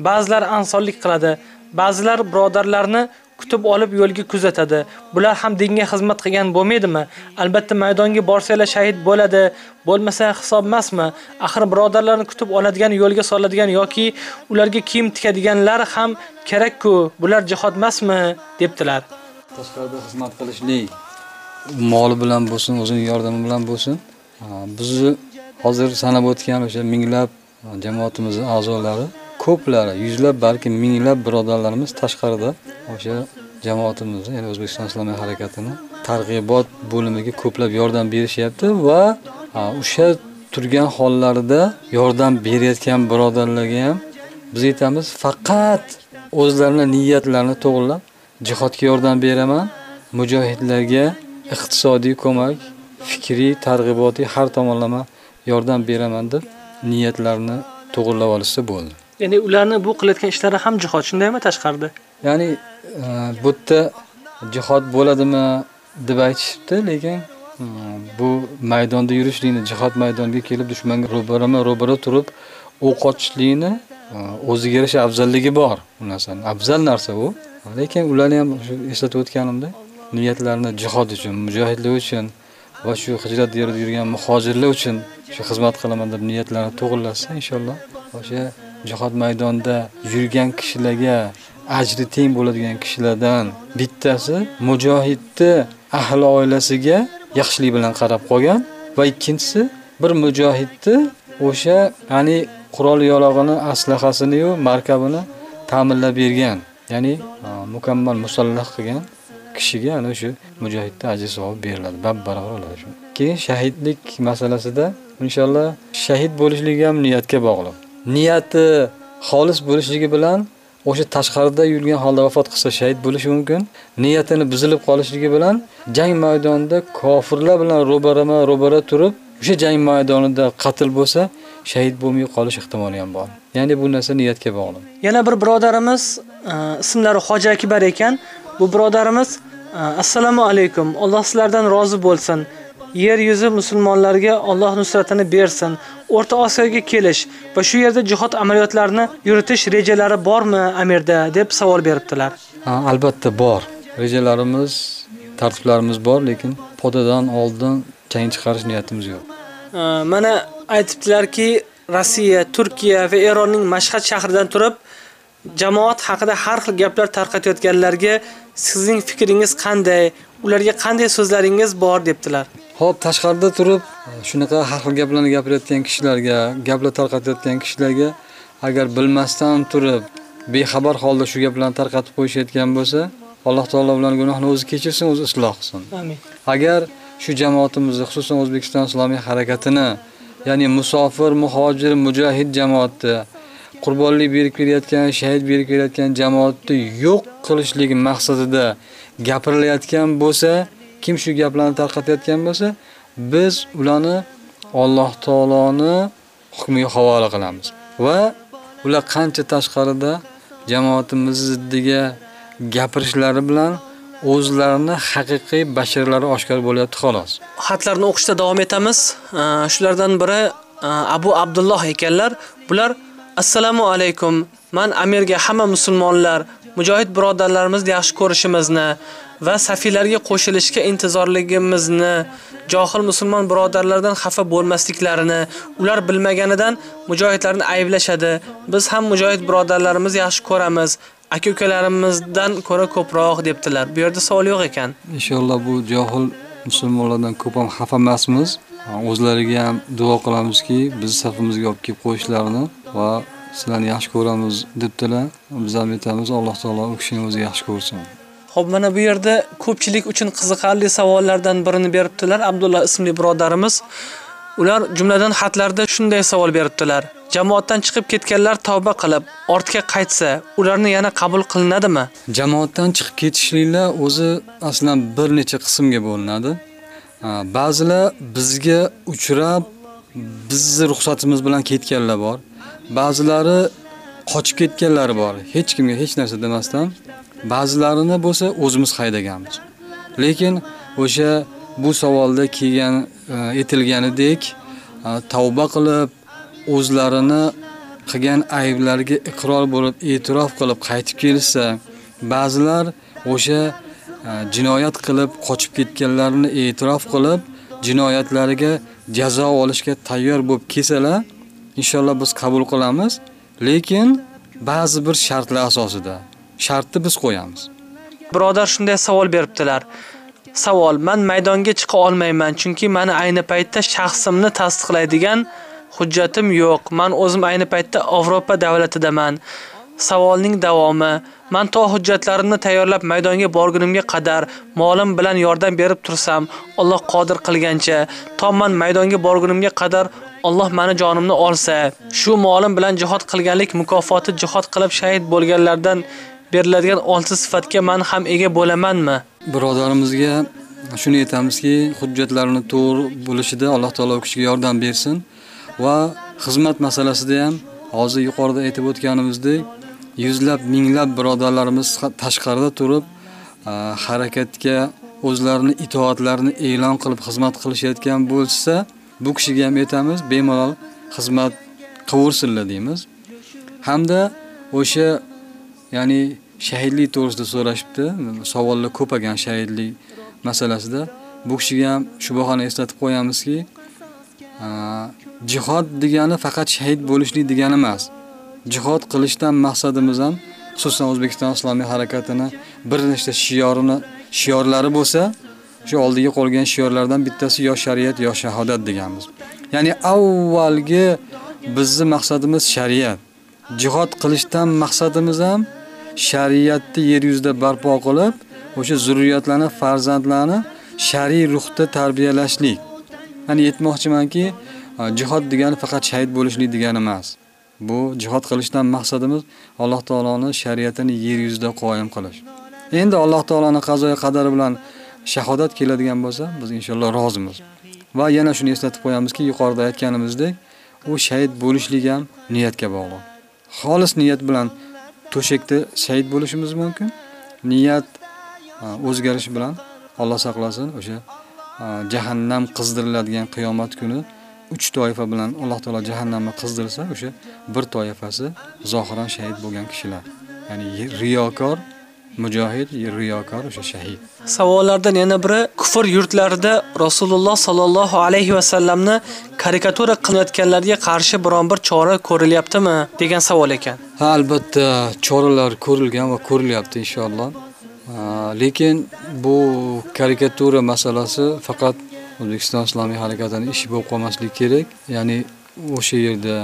Ba'zilar ansonlik qiladi. Ba'zilar birodarlarni kutib olib yo'lga kuzatadi. Bular ham dinga xizmat qilgan bo'lmaydimi? Albatta maydonga borsanglar shahid bo'ladi, bo'lmasa hisob emasmi? Axir birodarlarni kutib oladigan, yo'lga soladigan yoki ularga kiyim tikadiganlar ham kerak-ku. Bular jihod emasmi? debdilar. Tashqarida xizmat qilishlik moli bilan bo'lsin, o'zining yordami bilan bo'lsin. Bizni hozir sanab o'tgan o'sha minglab jamoatimizning a'zolari ko'plari, yuzlab balki minglab birodarlarimiz tashqarida o'sha jamoatimizni, ya'ni O'zbekiston Islomiy harakatini targ'ibot bo'limiga ko'plab yordam berishyapti va o'sha turgan hollarida yordam berayotgan birodarlarga ham biz aytamiz, faqat o'zlarining niyatlarini to'g'rilab jihodga yordam beraman, mujohidlarga iqtisodiy ko'mak, fikriy, targ'ibotiy har tomonlama yordam beraman deb niyatlarini to'g'rilab olishsa bo'ldi. Ya'ni ularni bu qilayotgan ishlari ham jihod, shundaymi tashqarida? Ya'ni bu yerda jihod bo'ladimi deb aytishibdi, lekin bu maydonda yurishlikni, jihod maydoniga kelib dushmanga ro'barama ro'bara turib o'q ochishlikni o'ziga yarasha afzalligi bor bu narsani. Afzal narsa u. Lekin ularni ham shu eslatib o'tganimda niyatlarini jihod uchun, mujohidlar uchun va shu hijrat yerida yurgan muhojirlar uchun shu xizmat qilaman deb niyatlarni to'g'rilasa inshaalloh o'sha jihod maydonida yurgan kishilarga ajri teng bo'ladigan kishilardan bittasi mujohidni ahli oilasiga yaxshilik bilan qarab qolgan va ikkinchisi bir mujohidni o'sha ya'ni qurol yarog'ini, aslahasini yu markabini ta'minlab bergan, ya'ni mukammal musallah qilgan kishiga ana shu mujohidda ajr savob beriladi, bab barobar oladi shu. Keyin shahidlik masalasida inshaalloh shahid bo'lishlik ham niyatga bog'liq. Niyati xolis bo'lishligi bilan o'sha tashqarida yurgan holda vafot qilsa shahid bo'lishi mumkin. Niyatini buzilib qolishligi bilan jang maydonida kofirlar bilan ro'barama ro'bara turib, o'sha jang maydonida qatl bo'lsa, shahid bo'lmay qolish ehtimoli ham bor. Ya'ni bu narsa niyatga bog'liq. Yana bir birodarimiz e, ismlari Hoji Akbar ekan. Bu birodarimiz assalomu alaykum. Alloh sizlardan rozi bo'lsin. yer yuzi musulmonlarga Alloh nusratini bersin. O'rta Osiyoga kelish va shu yerda jihod amaliyotlarini yuritish rejalari bormi Amirda deb savol beribdilar. Ha, albatta bor. Rejalarimiz, tartiblarimiz bor, lekin podadan oldin jang chiqarish niyatimiz yo'q. Mana aytibdilarki, Rossiya, Turkiya va Eronning Mashhad shahridan turib jamoat haqida har xil gaplar tarqatayotganlarga sizning fikringiz qanday? Ularga qanday so'zlaringiz bor debdilar. Xo'p, tashqarida turib shunaqa har xil gaplarni gapirayotgan kishilarga, gaplar tarqatayotgan kishilarga agar bilmasdan turib bexabar holda shu gaplarni tarqatib qo'yishayotgan bo'lsa, Alloh taolo ularning gunohini o'zi kechirsin, o'zi isloh qilsin. Amin. Agar shu jamoatimizni, xususan O'zbekiston Islomiy harakatini, ya'ni musofir, muhojir, mujohid jamoatni qurbonlik berib kelayotgan, shahid berib kelayotgan jamoatni yo'q qilishlik maqsadida gapirilayotgan bo'lsa, kim shu gaplarni tarqatayotgan bo'lsa, biz ularni Alloh taoloni hukmiga havola qilamiz va ular qancha tashqarida jamoatimiz ziddiga gapirishlari bilan o'zlarini haqiqiy basharalari oshkor bo'lyapti xolos. Xatlarni o'qishda davom etamiz. Shulardan biri Abu Abdulloh ekanlar. Bular Assalomu alaykum. Men Amirga hamma musulmonlar, mujohid birodarlarimizni yaxshi ko'rishimizni va safilarga qo'shilishga intizorligimizni, johil musulmon birodarlardan xafa bo'lmasliklarini, ular bilmaganidan mujohidlarni ayblashadi. Biz ham mujohid birodarlarimizni yaxshi ko'ramiz. aka-ukalarimizdan ko'ra ko'proq debdilar. Bu yerda savol yo'q ekan. Inshaalloh bu johil musulmonlardan ko'p ham xafa emasmiz. O'zlariga ham duo qilamizki, biz safimizga olib kelib qo'yishlarini va sizlarni yaxshi ko'ramiz debdilar. Biz ham aytamiz, Alloh taolo u kishini o'zi yaxshi ko'rsin. Xo'p, mana bu yerda ko'pchilik uchun qiziqarli savollardan birini beribdilar Abdullah ismli birodarimiz. Ular jumladan xatlarda shunday savol beribdilar. Jamoatdan chiqib ketganlar tavba qilib, ortga qaytsa, ularni yana qabul qilinadimi? Jamoatdan chiqib ketishliklar o'zi aslan bir necha qismga bo'linadi. Ba'zilar bizga uchrab, bizni ruxsatimiz bilan ketganlar bor. Ba'zilari qochib ketganlari bor. Hech kimga hech narsa demasdan, ba'zilarini bo'lsa o'zimiz haydaganmiz. Lekin o'sha bu savolda kelgan e, aytilganidek e, tavba qilib o'zlarini qilgan ayblariga iqror bo'lib e'tirof qilib qaytib kelsa ba'zilar o'sha e, jinoyat qilib qochib ketganlarini e'tirof qilib jinoyatlariga jazo olishga tayyor bo'lib kelsalar inshaalloh biz qabul qilamiz lekin ba'zi bir shartlar asosida shartni biz qo'yamiz Birodar shunday savol beribdilar. Savol: Men maydonga chiqa olmayman, chunki meni ayni paytda shaxsimni tasdiqlaydigan hujjatim yo'q. Men o'zim ayni paytda Yevropa davlatidaman. Savolning davomi: Men to hujjatlarimni tayyorlab maydonga borgunimga qadar molim bilan yordam berib tursam, Alloh qodir qilgancha, to men maydonga borgunimga qadar Alloh meni jonimni olsa, shu molim bilan jihad qilganlik mukofoti jihad qilib shahid bo'lganlardan beriladigan olti sifatga men ham ega bo'lamanmi? birodarimizga shuni aytamizki, hujjatlarini to'g'ri bo'lishida Alloh taolo kishiga yordam bersin va xizmat masalasida ham hozir yuqorida aytib o'tganimizdek, yuzlab, minglab birodarlarimiz tashqarida turib, harakatga o'zlarini itoatlarini e'lon qilib xizmat qilishayotgan bo'lsa, bu kishiga ham aytamiz, bemalol xizmat qilaversinlar deymiz. Hamda o'sha ya'ni shahidlik to'g'risida so'rashibdi. Savollar ko'pagan shahidlik masalasida. Bu kishiga ham shu bahona eslatib qo'yamizki, jihod degani faqat shahid bo'lishlik degani emas. Jihod qilishdan maqsadimiz ham xususan O'zbekiston Islomiy harakatini bir nechta shiorini, shiorlari bo'lsa, shu oldiga qolgan shiorlardan bittasi yo shariat yo shahodat deganmiz. Ya'ni avvalgi bizning maqsadimiz shariat. Jihod qilishdan maqsadimiz ham shariatni yer yuzida barpo qilib, o'sha zurriyatlarni, farzandlarni shariy ruhda tarbiyalashlik. Ya'ni aytmoqchimanki, jihod degani faqat shahid bo'lishlik degani emas. Bu jihad qilishdan maqsadimiz Alloh taoloning shariatini yer yuzida qoyim qilish. Endi Alloh taoloning qazoyi qadari bilan shahodat keladigan bo'lsa, biz inshaalloh rozimiz. Va yana shuni eslatib qo'yamizki, yuqorida aytganimizdek, u shahid bo'lishlik ham niyatga bog'liq. Xolis niyat bilan to'shakda shahid bo'lishimiz mumkin. Niyat o'zgarishi bilan Alloh saqlasin, o'sha jahannam qizdiriladigan qiyomat kuni 3 toifa bilan Alloh taolo jahannamni qizdirsa, o'sha bir toifasi zohiran shahid bo'lgan kishilar. Ya'ni riyokor, mujohid, riyokor, o'sha shahid. Savollardan yana biri kufr yurtlarida Rasululloh sallallohu alayhi va sallamni karikatura qilayotganlarga qarshi biron bir chora ko'rilyaptimi degan savol ekan. Ha, albatta choralar ko'rilgan va ko'rilyapti inshaalloh. Lekin bu karikatura masalasi faqat O'zbekiston Islomiy harakatining ishi bo'lib qolmasligi kerak. Ya'ni o'sha yerda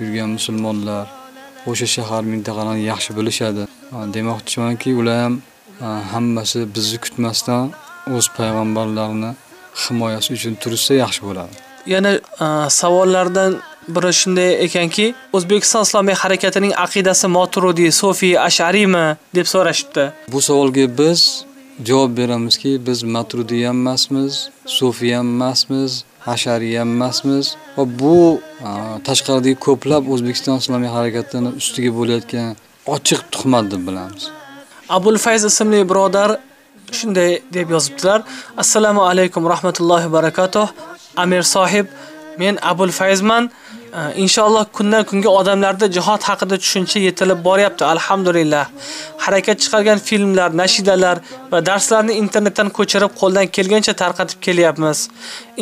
yurgan musulmonlar o'sha shahar mintaqalarni yaxshi bilishadi. Demoqchimanki, ular ham hammasi bizni kutmasdan o'z payg'ambarlarini himoyasi uchun turishsa yaxshi bo'ladi. Yana savollardan biri shunday ekanki, O'zbekiston Islomiy harakatining aqidasi Moturidi, Sofi, Ash'ariymi deb so'rashibdi. Bu savolga biz javob beramizki, biz matrudiy ham emasmiz, sufiy ham emasmiz, hashariy ham emasmiz va bu tashqaridagi ko'plab O'zbekiston Islomiy harakatini ustiga bo'layotgan ochiq tuhmat deb bilamiz. Abul Fayz ismli birodar shunday deb yozibdilar. Assalomu alaykum rahmatullohi va barakatuh. Amir sohib, men Abul Fayzman. Inshaalloh kundan kunga odamlarda jihod haqida tushuncha yetilib boryapti, alhamdulillah. Harakat chiqargan filmlar, nashidalar va darslarni internetdan ko'chirib qo'ldan kelgancha tarqatib kelyapmiz.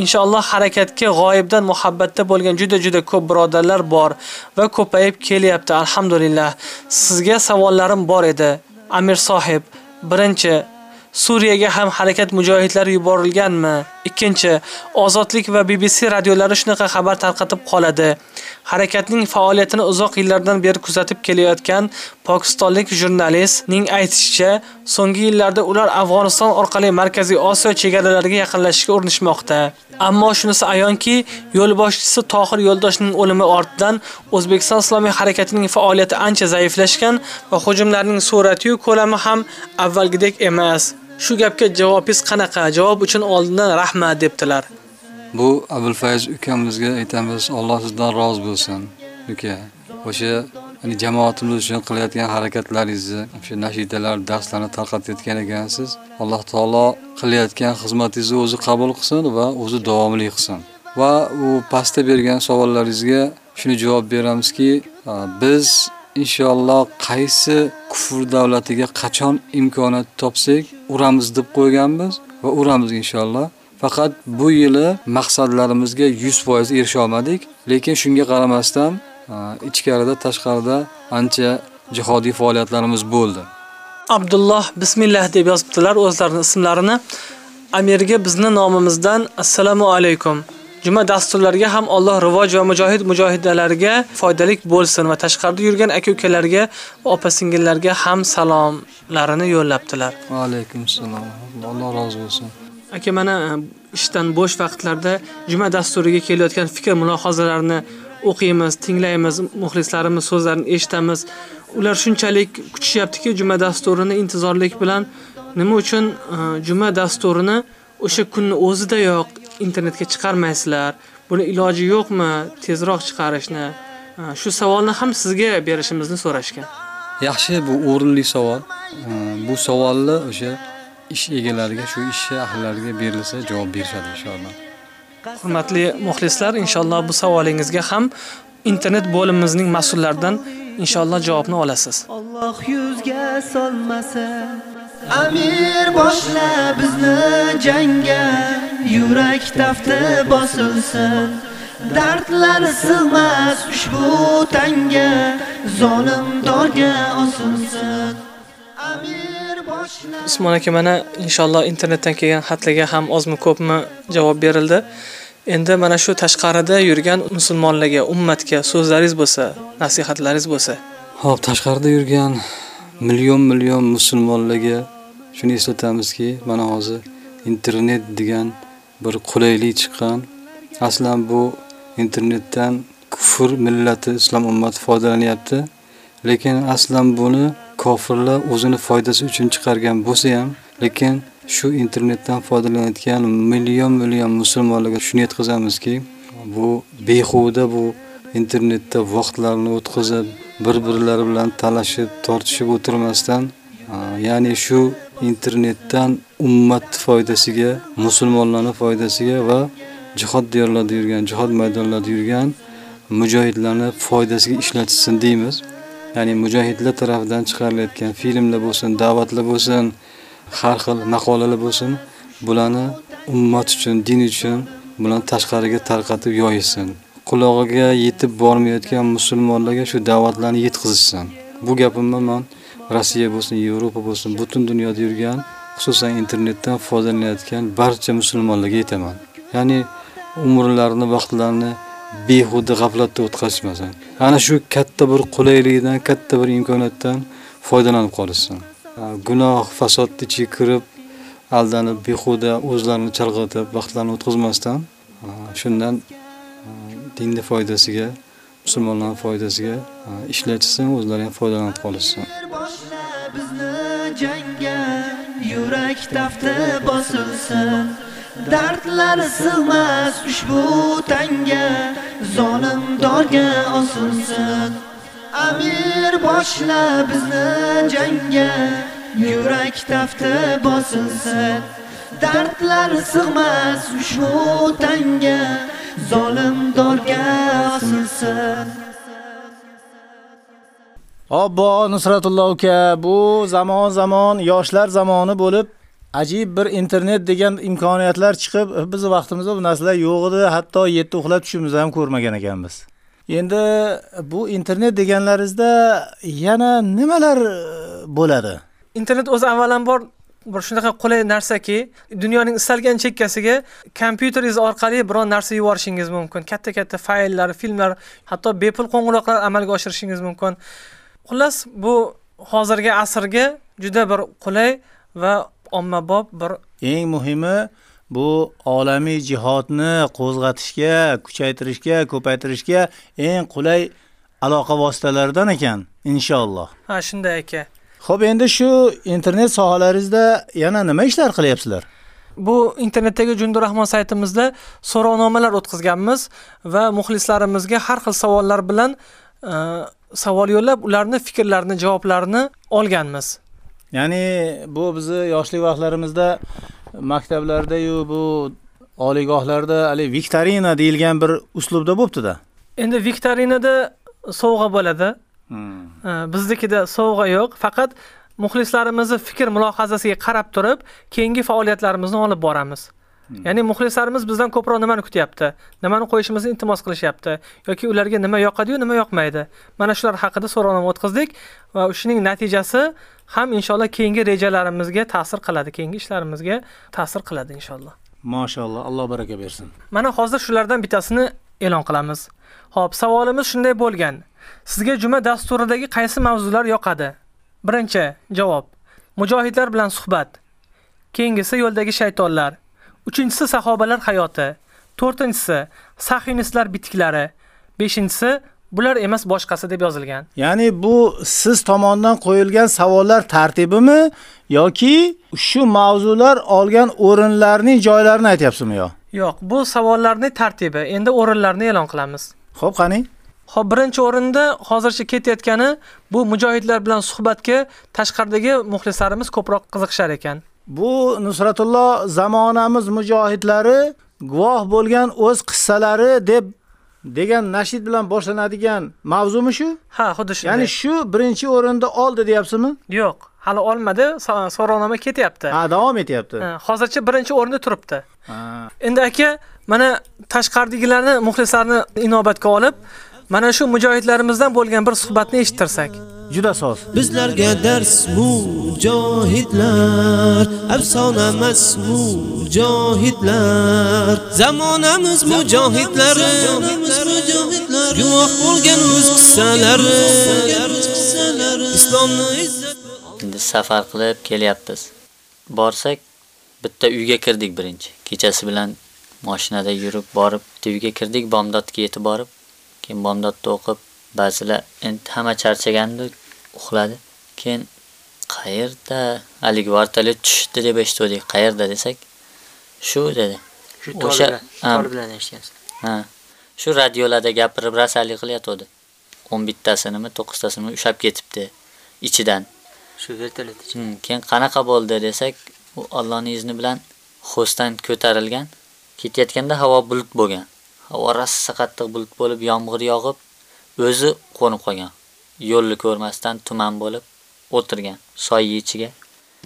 Inshaalloh harakatga g'oyibdan muhabbatda bo'lgan juda-juda ko'p birodarlar bor va ko'payib kelyapti, alhamdulillah. Sizga savollarim bor edi. Amir sohib, birinchi Suriyaga ham harakat mujohidlari yuborilganmi? Ikkinchi, Ozodlik va BBC radiolari shunaqa xabar tarqatib qoladi. Harakatning faoliyatini uzoq yillardan beri kuzatib kelayotgan pokistonlik jurnalistning aytishicha, so'nggi yillarda ular Afg'oniston orqali Markaziy Osiyo chegaralariga yaqinlashishga urinishmoqda. Ammo shunisi ayonki, yo'lboshchisi Tohir Yo'ldoshning o'limi ortidan O'zbekiston Islomiy harakatining faoliyati ancha zaiflashgan va hujumlarning surati va ko'lami ham avvalgidek emas. Shu gapga javobingiz qanaqa? Javob uchun oldindan rahmat debdilar. Bu Abul Fayz ukamizga aytamiz, Alloh sizdan rozi bo'lsin. Uka, o'sha ya'ni jamoatimiz uchun qilayotgan harakatlaringizni, o'sha nashidalar, darslarni tarqatayotgan ekansiz. Alloh taolo qilayotgan xizmatingizni o'zi qabul qilsin va o'zi davomli qilsin. Va u pastda bergan savollaringizga shuni javob beramizki, biz inshaalloh qaysi kufr davlatiga qachon imkoniyat topsak, uramiz deb qo'yganmiz va uramiz inshaalloh. Faqat bu yili maqsadlarimizga 100% erisha olmadik, lekin shunga qaramasdan ichkarida, tashqarida ancha jihodiy faoliyatlarimiz bo'ldi. Abdulloh bismillah deb yozibdilar o'zlarining ismlarini. Amirga bizni nomimizdan assalomu alaykum. Juma dasturlariga ham Alloh rivoj va mujohid mujohidalarga foydalik bo'lsin va tashqarida yurgan aka-ukalarga va opa-singillarga ham salomlarini yo'llabdilar. Va alaykum assalom. Alloh rozi bo'lsin. Aka mana ishdan bo'sh vaqtlarda juma dasturiga kelayotgan fikr mulohazalarini o'qiymiz, tinglaymiz, muxlislarimiz so'zlarini eshitamiz. Ular shunchalik kutishyaptiki juma dasturini intizorlik bilan nima uchun juma dasturini o'sha kunni o'zidayoq internetga chiqarmaysizlar? Buni iloji yo'qmi tezroq chiqarishni? Shu savolni ham sizga berishimizni so'rashgan. Yaxshi, bu o'rinli savol. Bu savolni o'sha ish egalariga, shu ish ahllariga berilsa javob berishadi inshaalloh. Hurmatli muxlislar, inshaalloh bu savolingizga ham internet bo'limimizning mas'ullaridan inshaalloh javobni olasiz. Alloh yuzga solmasa Amir boshla bizni jangga yurak tafti bosilsin Dardlar sig'mas ushbu tanga zolim dorga osilsin Amir boshla Usmon aka mana inshaalloh internetdan kelgan xatlarga ham ozmi ko'pmi javob berildi. Endi mana shu tashqarida yurgan musulmonlarga, ummatga so'zlaringiz bo'lsa, nasihatlaringiz bo'lsa. Xo'p, tashqarida yurgan million-million musulmonlarga shuni eslatamizki, mana hozir internet degan bir qulaylik chiqqan. Aslan bu internetdan kufr millati islom ummati foydalanyapti. Lekin aslan buni kofirlar o'zini foydasi uchun chiqargan bo'lsa ham, lekin shu internetdan foydalanayotgan million-million musulmonlarga shuni yetkazamizki, bu behuda bu internetda vaqtlarini o'tkazib, bir-birlari bilan talashib, tortishib o'tirmasdan, ya'ni shu internetdan ummat foydasiga, musulmonlarning foydasiga va jihad diyorlarida yurgan, jihad maydonlarida yurgan mujohidlarning foydasiga ishlatsin deymiz. Ya'ni mujohidlar tomonidan chiqarilayotgan filmlar bo'lsin, da'vatlar bo'lsin, har xil maqolalar bo'lsin, bularni ummat uchun, din uchun bularni tashqariga tarqatib yoyilsin. Qulog'iga yetib bormayotgan musulmonlarga shu da'vatlarni yetkazishsin. Bu gapimni men Rossiya bo'lsin, Yevropa bo'lsin, butun dunyoda yurgan, xususan internetdan foydalanayotgan barcha musulmonlarga aytaman. ya'ni umrlarini vaqtlarini behuda g'aflatda o'tkazishmasin. Ana shu katta bir qulaylikdan katta bir imkoniyatdan foydalanib qolishsin. Gunoh fasodni ichiga kirib aldanib behuda o'zlarini chalg'itib vaqtlarini o'tkazmasdan shundan dinni foydasiga musulmonlarning foydasiga ishlatishsin o'zlari ham foydalanib qolishsin. Bizni jangga yurak tafti bosilsin. Dardlari sig'mas ushbu tanga zolim dorga osilsin. Amir boshla bizni jangga yurak tafti bosilsin. Dardlari sig'mas ushbu tanga zolim dorga osilsin. Obbo Nusratulloh uka, bu zamon zamon yoshlar zamoni bo'lib, ajib bir internet degan imkoniyatlar chiqib, biz vaqtimizda bu narsalar yo'q edi, hatto yetti uxlab tushimizni ham ko'rmagan ekanmiz. Endi bu internet deganlaringizda yana nimalar e, bo'ladi? Internet o'zi avvalambor bir shunaqa qulay narsaki, dunyoning istalgan chekkasiga kompyuteringiz orqali biron narsa yuborishingiz mumkin. Katta-katta fayllar, filmlar, hatto bepul qo'ng'iroqlar amalga oshirishingiz mumkin. Xullas, bu hozirgi asrga juda bir qulay va ommabop bir Eng muhimi bu olamiy jihodni qo'zg'atishga, kuchaytirishga, ko'paytirishga eng qulay aloqa vositalaridan ekan, inshaalloh. ha shunday aka. Xo'p, endi shu internet sohalaringizda yana nima ishlar qilyapsizlar? Bu internetdagi Jundurahmon saytimizda so'rovnomalar o'tkazganmiz va muxlislarimizga har xil savollar bilan e, savol yo'llab, ularni fikrlarini, javoblarini olganmiz. Ya'ni bu bizni yoshlik vaqtlarimizda maktablarda-yu bu oliygohlarda hali viktorina deyilgan bir uslubda bo'pti-da. Endi viktorinada sovg'a bo'ladi. E, Biznikida sovg'a yo'q, faqat muxlislarimizni fikr mulohazasiga qarab turib, keyingi faoliyatlarimizni olib boramiz. Ya'ni muxlislarimiz bizdan ko'proq nimani kutyapti? Nimani qo'yishimizni iltimos qilishyapti yoki ularga nima yoqadi-yu, nima yoqmaydi? Mana shular haqida so'rovnoma o'tkazdik va shuning natijasi ham inshaalloh keyingi rejalarimizga ta'sir qiladi, keyingi ishlarimizga ta'sir qiladi inshaalloh. Mashalloh, Alloh baraka bersin. Mana hozir shulardan bittasini e'lon qilamiz. Xo'p, savolimiz shunday bo'lgan. Sizga juma dasturidagi qaysi mavzular yoqadi? Birinchi javob: Mujohidlar bilan suhbat. Keyingisi yo'ldagi shaytonlar. Uchinchisi sahobalar hayoti. To'rtinchisi sahiyonistlar bitiklari. Beshinchisi bular emas boshqasi deb yozilgan. Ya'ni bu siz tomonidan qo'yilgan savollar tartibimi yoki shu mavzular olgan o'rinlarning joylarini aytyapsizmi yo? Yo'q, bu savollarning tartibi. Endi o'rinlarni e'lon qilamiz. Xo'p, qani? Xo'p, birinchi o'rinda hozircha ketayotgani bu mujohidlar bilan suhbatga tashqaridagi muxlislarimiz ko'proq qiziqishar ekan. Bu Nusratulloh zamonamiz mujohidlari guvoh bo'lgan o'z qissalari deb degan nashid bilan boshlanadigan mavzumi shu? Ha, xuddi shunday. Ya'ni shu birinchi o'rinda oldi deyapsizmi? Yo'q, hali olmadi, so- so'rovnoma ketyapti. Ha, davom etyapti. Ha, Hozircha birinchi o'rinda turibdi. Ha. Endi aka, mana tashqaridagilarni, muxlislarni inobatga olib, mana shu mujohidlarimizdan bo'lgan bir suhbatni eshittirsak. Juda soz. Bizlarga dars mujohidlar, afsona emas mujohidlar. Zamonamiz mujohidlari, guvoh bo'lgan o'z qissalari, islomni izzat Endi safar qilib kelyapmiz. Borsak, bitta uyga kirdik birinchi. Kechasi bilan mashinada yurib borib, bitta uyga kirdik, bomdodga yetib borib, keyin bomdodda o'qib, ba'zilar endi hamma charchagandi, uxladi. Keyin qayerda haligi vartalyot tushdi deb eshitdik. Qayerda desak, shu dedi. Shu bilan, tor bilan eshitgansiz. Ha. Shu radiolarda gapirib rasalik qilyotdi. 11 tasinimi, 9 tasinimi ushab ketibdi ichidan. Shu vertolyot ichida. Hmm, keyin qanaqa bo'ldi desak, u Allohning izni bilan xo'sdan ko'tarilgan. Ketayotganda havo bulut bo'lgan. Havo rossa qattiq bulut bo'lib, yomg'ir yog'ib, o'zi qo'nib qolgan. Yo'lni ko'rmasdan tuman bo'lib o'tirgan soy ichiga.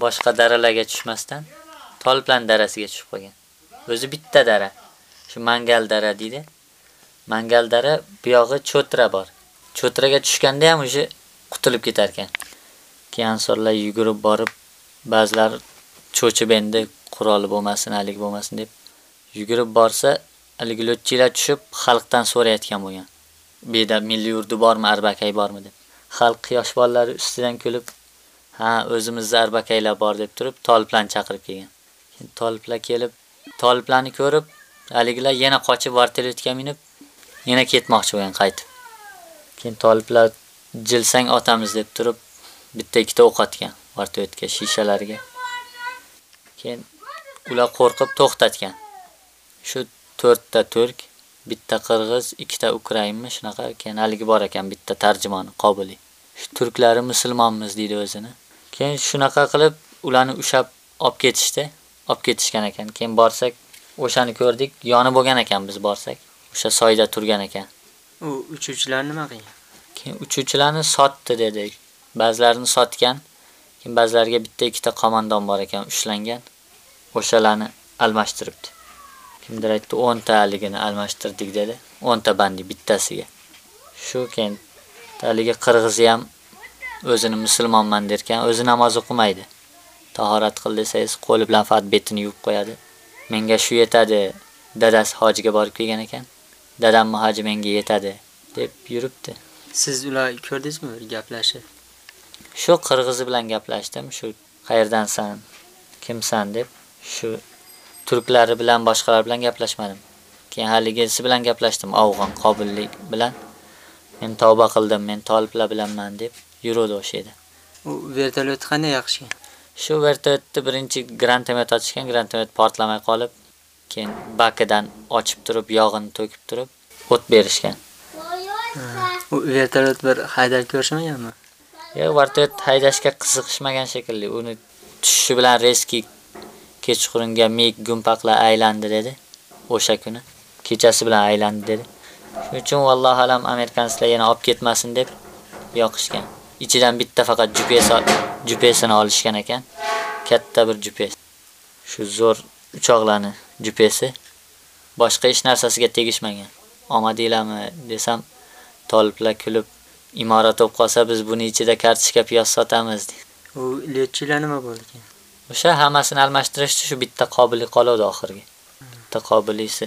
Boshqa daralarga tushmasdan Tolplan darasiga tushib qolgan. O'zi bitta dara. Shu Mangal dara deydi. Mangal dara bu yog'i cho'tra bor. Cho'traga tushganda ham o'sha qutulib ketar ekan. Keyin ansorlar yugurib borib, ba'zilar cho'chib endi quroli bo'lmasin, haligi bo'lmasin deb Yugurib borsa, haligi lo'tchilar tushib xalqdan so'rayotgan bo'lgan. Beda milliy urdu bormi, arbakay bormi deb. Xalq yosh bolalari ustidan kulib, ha, o'zimizda arbakaylar bor deb turib, toliblarni chaqirib kelgan. Keyin toliblar kelib, toliblarni ko'rib, haligilar yana qochib vertolyotga minib, yana ketmoqchi bo'lgan qaytib. Keyin toliblar jilsang otamiz deb turib, bitta ikkita o'q otgan vertolyotga, shishalarga Keyin ular qo'rqib to'xtatgan. Shu 4 ta turk, bitta qirg'iz, ikkita ukrainmi shunaqa, keyin haligi bor ekan bitta tarjimoni Qobuliy. Shu turklari musulmonmiz deydi o'zini. Keyin shunaqa qilib ularni ushab olib ketishdi. Olib ketishgan ekan. Keyin borsak, o'shani ko'rdik, yoni bo'lgan ekan biz borsak. O'sha soyda turgan ekan. U uchuvchilar nima qilgan? Keyin uchuvchilarni sotdi dedik. Ba'zilarini sotgan. Keyin ba'zilariga bitta ikkita qo'mondon bor ekan, ushlangan. O'shalarni almashtiribdi. Kimdir aytdi 10 taligini almashtirdik dedi. 10 ta bandi bittasiga. Shu keyin haligi qirg'izi ham o'zini musulmonman derkan, o'zi namoz o'qimaydi. Tahorat qil desangiz, qo'li bilan faqat betini yuvib qo'yadi. Menga shu yetadi. Dadasi hojiga borib kelgan ekan. Dadam hoji menga yetadi deb yuribdi. Siz ular ko'rdingizmi gaplashib? Shu qirg'izi bilan gaplashdim, shu qayerdansan, kimsan deb, shu turklari bilan boshqalar bilan gaplashmadim. Keyin haligisi bilan gaplashdim, afg'on qobillik bilan. Men tavba qildim, men toliblar bilanman deb yuradi o'sha edi. U vertolyot qanday yaxshi? Shu vertolyotni birinchi grantomet ochishgan, grantomet portlamay qolib, keyin bakidan ochib turib, yog'ini to'kib turib, o't berishgan. U vertolyot bir haydar ko'rishmaganmi? Yo'q, vertolyot haydashga qiziqishmagan shekilli. Uni tushishi bilan reski kechqurunga mig gumpaqlar aylandi dedi. O'sha kuni kechasi bilan aylandi dedi. Shuning uchun vallohu alam amerikanslar yana olib ketmasin deb yoqishgan. Ichidan bitta faqat GPS GPSini olishgan ekan. Katta bir GPS. Shu zo'r uchoqlarni GPSi boshqa hech narsasiga tegishmagan. Omadinglarmi desam, toliblar kulib, imorat bo'lib qolsa biz buni ichida kartoshka piyoz sotamiz deydi. U lechchilar nima bo'lgan? O'sha hammasini almashtirishdi, shu bitta qobiliy qoladi oxirgi. Bitta qobiliysi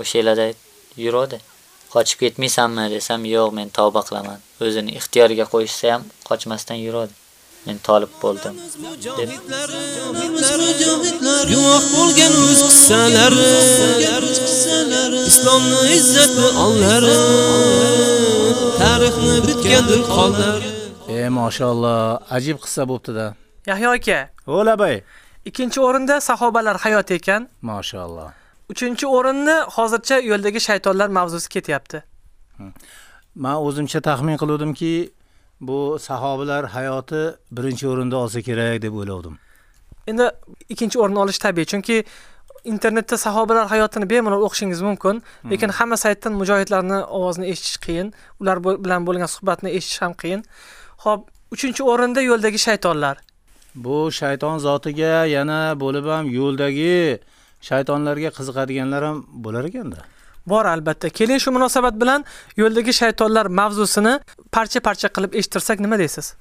o'sha yerlarda yuradi. Qochib ketmaysanmi desam, yo'q, men tavba qilaman. O'zini ixtiyoriga qo'yishsa ham qochmasdan yuradi. Men tolib bo'ldim deb guvoh bo'lgan o'z qissalari islomni izzati onlari tarixni bitgandir qonlari E mashalloh, ajib qissa bo'pti-da. Yahyo aka, O'labay. ikkinchi o'rinda sahobalar hayoti ekan, Mashalloh. uchinchi o'rinni hozircha yo'ldagi shaytonlar mavzusi ketyapti. Men o'zimcha taxmin qiluvdimki, bu sahobalar hayoti birinchi o'rinda olsa kerak deb o'ylavdim. Endi ikkinchi o'rinni olish tabiiy, chunki internetda sahobalar hayotini bemalol o'qishingiz mumkin, lekin hamma saytdan mujohidlarni ovozini eshitish qiyin, ular bilan bo'lgan suhbatni eshitish ham qiyin. Xo'p, uchinchi o'rinda yo'ldagi shaytonlar. Bu shayton zotiga yana bo'lib ham yo'ldagi shaytonlarga qiziqadiganlar ham bo'lar ekanda. Bor albatta. Keling shu munosabat bilan yo'ldagi shaytonlar mavzusini parcha-parcha qilib eshittirsak nima deysiz?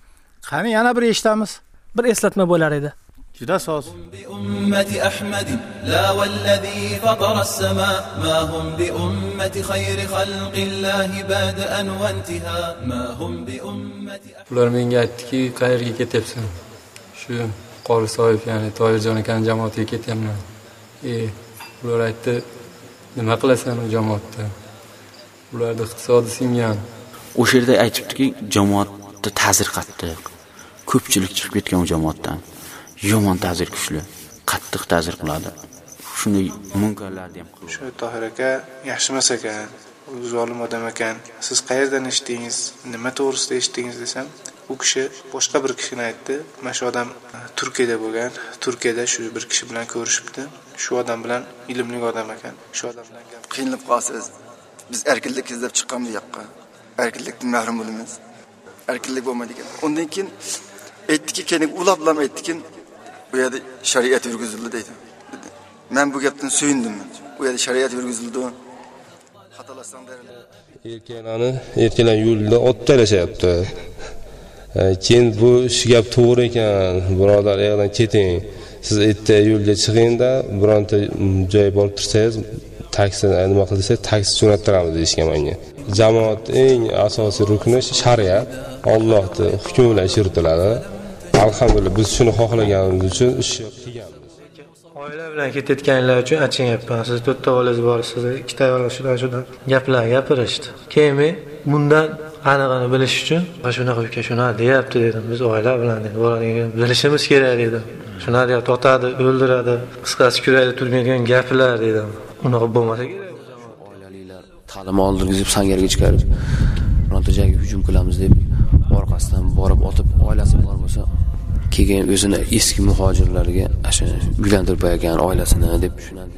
Qani yana bir eshitamiz. Bir eslatma bo'lar edi. Juda soz. بأمة أحمد لا والذي فطر السماء ما هم بأمة خير خلق الله بدءا وانتهاء ما هم بأمة ular menga aytdiki qayerga ketyapsan Shu qorisoyev ya'ni toyirjon akani jamoatiga ketyapman. E ular aytdi nima qilasan u jamoatda? Ularni iqtisodi singan o'sha yerda aytibdiki jamoatda ta'zir qattiq. Ko'pchilik chiqib ketgan u jamoatdan. Yomon ta'zir kuchli qattiq ta'zir qiladi. Shunday munkarlarni ham shu tohir aka yaxshimas ekan. Zolim odam ekan. Siz qayerdan eshitdingiz nima to'g'risida eshitdingiz desam u kishi boshqa bir kishini aytdi. Mana shu odam e, turkiyada bo'lgan. Turkiyada shu bir kishi bilan ko'rishibdi. Shu odam bilan ilmli odam ekan. Shu odam bilan gap qiynalib qolasiz. Biz erkinlik izlab chiqqanmiz bu yoqqa. Erkinlikdan mahrum bo'lamiz. Erkinlik bo'lmaydi ekan. Undan keyin aytdiki keyin ulab aytdikin bu yerda shariat yurgizildi deydi. Man bu gapdan suyundim u yerda shariat yurgizildi. Xatolasang derlar erkaklarni erkaklar yo'lda ot tashlashyapti keyin bu shu gap to'g'ri ekan birodar u yoqdan keting. Siz erta yo'lga chiqingda bironta joy borib tursangiz taksi nima qilsangiz taksi jo'nattiramiz deyishgan menga jamoat eng asosiy rukni shariat ollohni hukmi bilan ish yuritiladi. Alhamdulillah biz shuni xohlaganimiz uchun ish qilganmiz oila bilan ketayotganlar uchun achinyapman siz to'rtta bolangiz bor siz ikkita ayol shular shular gaplar gapirishdi. Keyin men bundan anig'ini bilish uchun? "Ha, shunaqa uka shunaqa deyapti dedim. Biz oila bilan dedim. Bolani bilishimiz kerak dedim. Shunaqa deyapti otadi o'ldiradi. Qisqasi kurayda turmaydigan gaplar dedim. Unaqa bo'lmasa kerak ta'lim oldirgizib sangarga chiqarib bironta joyga hujum qilamiz deb orqasidan borib otib oilasi bor bo'lsa keyin o'zini eski muhojirlarga shu uylantirib qo'ygan oilasini deb tushunadi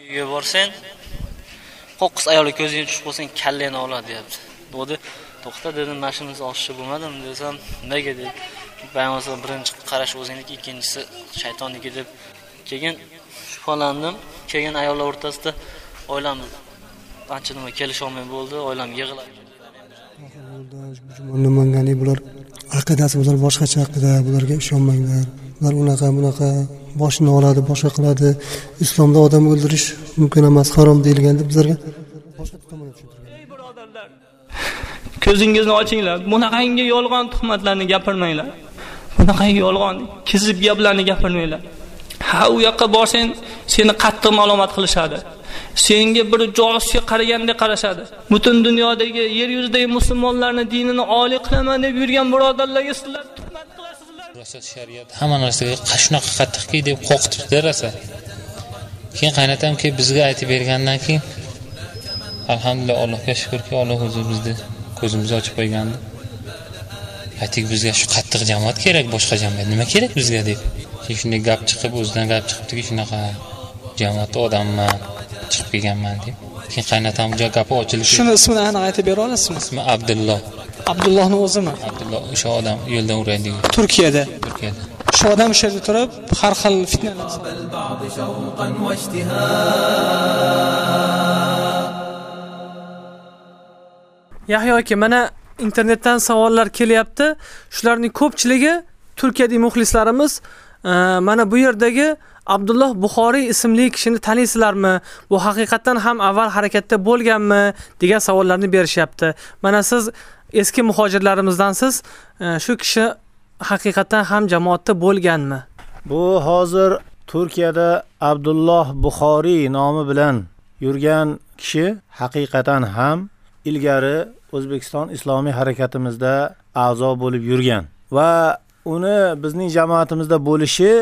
uyga borsang qo'qqis ayolni ko'zingga tushib qolsang kallangni oladi deyapti. Bo'ldi to'xta dedim mashinamiz oshishi bo'lmadimi desam nimaga dedi. Payg'ambar birinchi qarash o'zingniki ikkinchisi shaytonniki deb keyin shubhalandim. Keyin ayollar o'rtasida oilam ancha nima kelisholmay bo'ldi oilam yig'ladi bular aqidasi bular boshqacha aqida bularga ishonmanglar. Bular unaqa bunaqa. Boshini oladi boshqa qiladi. Islomda odam o'ldirish mumkin emas harom deyilgan deb bizlarga ko'zingizni ochinglar. Bunaqangi yolg'on tuhmatlarni gapirmanglar. Bunaqangi yolg'on kizib gaplarni gapirmanglar. Ha u yoqqa borsang seni qattiq ma'lumot qilishadi. Senga bir josusga qaragandek qarashadi. Butun dunyodagi yer yuzidagi musulmonlarni dinini oliy qilaman deb yurgan birodarlarga sizlar hamma narsaga shunaqa qattiqki deb qo'rqitibdi rosa keyin qaynatam kelib bizga aytib bergandan keyin alhamdulillah allohga shukurki alloh o'zi bizni ko'zimizni ochib qo'ygandi. Aytdik bizga shu qattiq jamoat kerak boshqa jamoat nima kerak bizga? deb keyin shunday gap chiqib o'zidan gap chiqibdiki shunaqa jamoatni odamman chiqib kelganman deb. Keyin qaynatam gapi ochilib shuni ismini aniq aytib bera olasizmi? Ismi abdulloh. Abdullohni o'zimi abdulloh o'sha odam yo'ldan uraydigan turkiyada. Turkiyada. Shu odam o'sha yerda turib har xil fitnalar Yahyo aka, mana internetdan savollar kelyapti. Shularning ko'pchiligi Turkiyadagi muxlislarimiz e, mana bu yerdagi Abdulloh Buxoriy ismli kishini taniysizlarmi? Bu haqiqatan ham avval harakatda bo'lganmi degan savollarni berishyapti. Mana siz eski muhojirlarimizdansiz. E, shu kishi haqiqatan ham jamoatda bo'lganmi? Bu hozir Turkiyada Abdulloh Buxoriy nomi bilan yurgan kishi haqiqatan ham ilgari O'zbekiston islomiy harakatimizda a'zo bo'lib yurgan va uni bizning jamoatimizda bo'lishi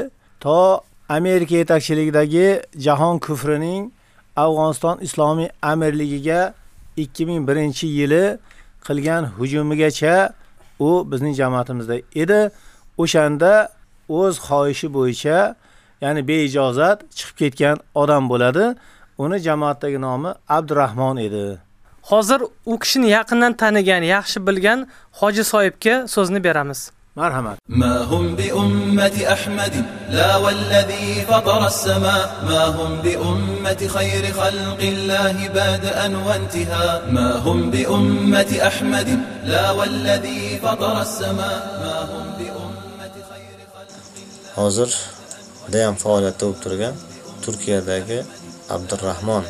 to Amerika yetakchiligidagi jahon kufrining Afg'oniston islomiy amirligiga 2001-yili qilgan hujumigacha u bizning jamoatimizda edi. O'shanda o'z xohishi bo'yicha, ya'ni beijozat chiqib ketgan odam bo'ladi. Uni jamoatdagi nomi Abdurahmon edi. Hozir u kishini yaqindan tanigan, yaxshi bilgan Hoji sohibga so'zni beramiz. Marhamat. ما هم بأمة أحمد لا والذي فطر السماء ما هم بأمة خير خلق الله بادئا وانتهاء ما هم بأمة أحمد لا والذي فطر السماء ما هم بأمة خير hozir judayam faoliyatda bo'lib turgan Turkiyadagi Abdurrahmon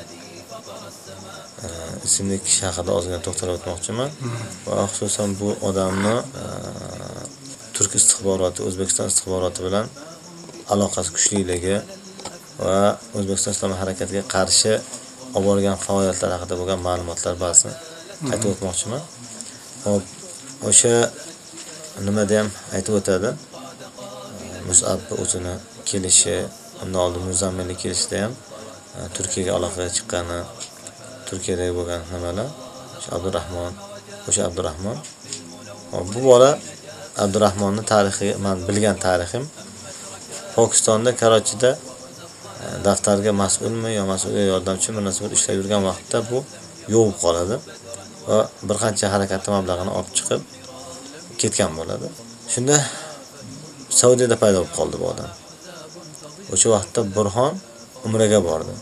e, ismli kishi haqida ozgina to'xtalib o'tmoqchiman va xususan bu odamni e, turk istixboroti O'zbekiston istixboroti bilan aloqasi kuchliligi va O'zbekiston islom harakatiga qarshi olib borgan faoliyatlari haqida bo'lgan ma'lumotlar ba'zini aytib o'tmoqchiman. Hop, o'sha nimada ham aytib o'tadi. Musab o'zini kelishi, undan oldin Muzammilni kelishida ham e, Turkiyaga aloqaga chiqqani, Turkiyadagi bo'lgan nimalar, o'sha Abdurrahmon, o'sha Abdurrahmon. Hop, bu bola Abdurahmonni tarixi, man bilgan tarixim Pokistonda Karachi'da e, daftarga mas'ulmi yo mas'ulga yordamchi bir narsa bo'lib ishlab yurgan vaqtda bu yo'q qoladi va bir qancha harakatni mablag'ini olib chiqib ketgan bo'ladi. Shunda Saudiyada paydo bo'lib qoldi bu odam. O'sha vaqtda Burxon umraga bordi.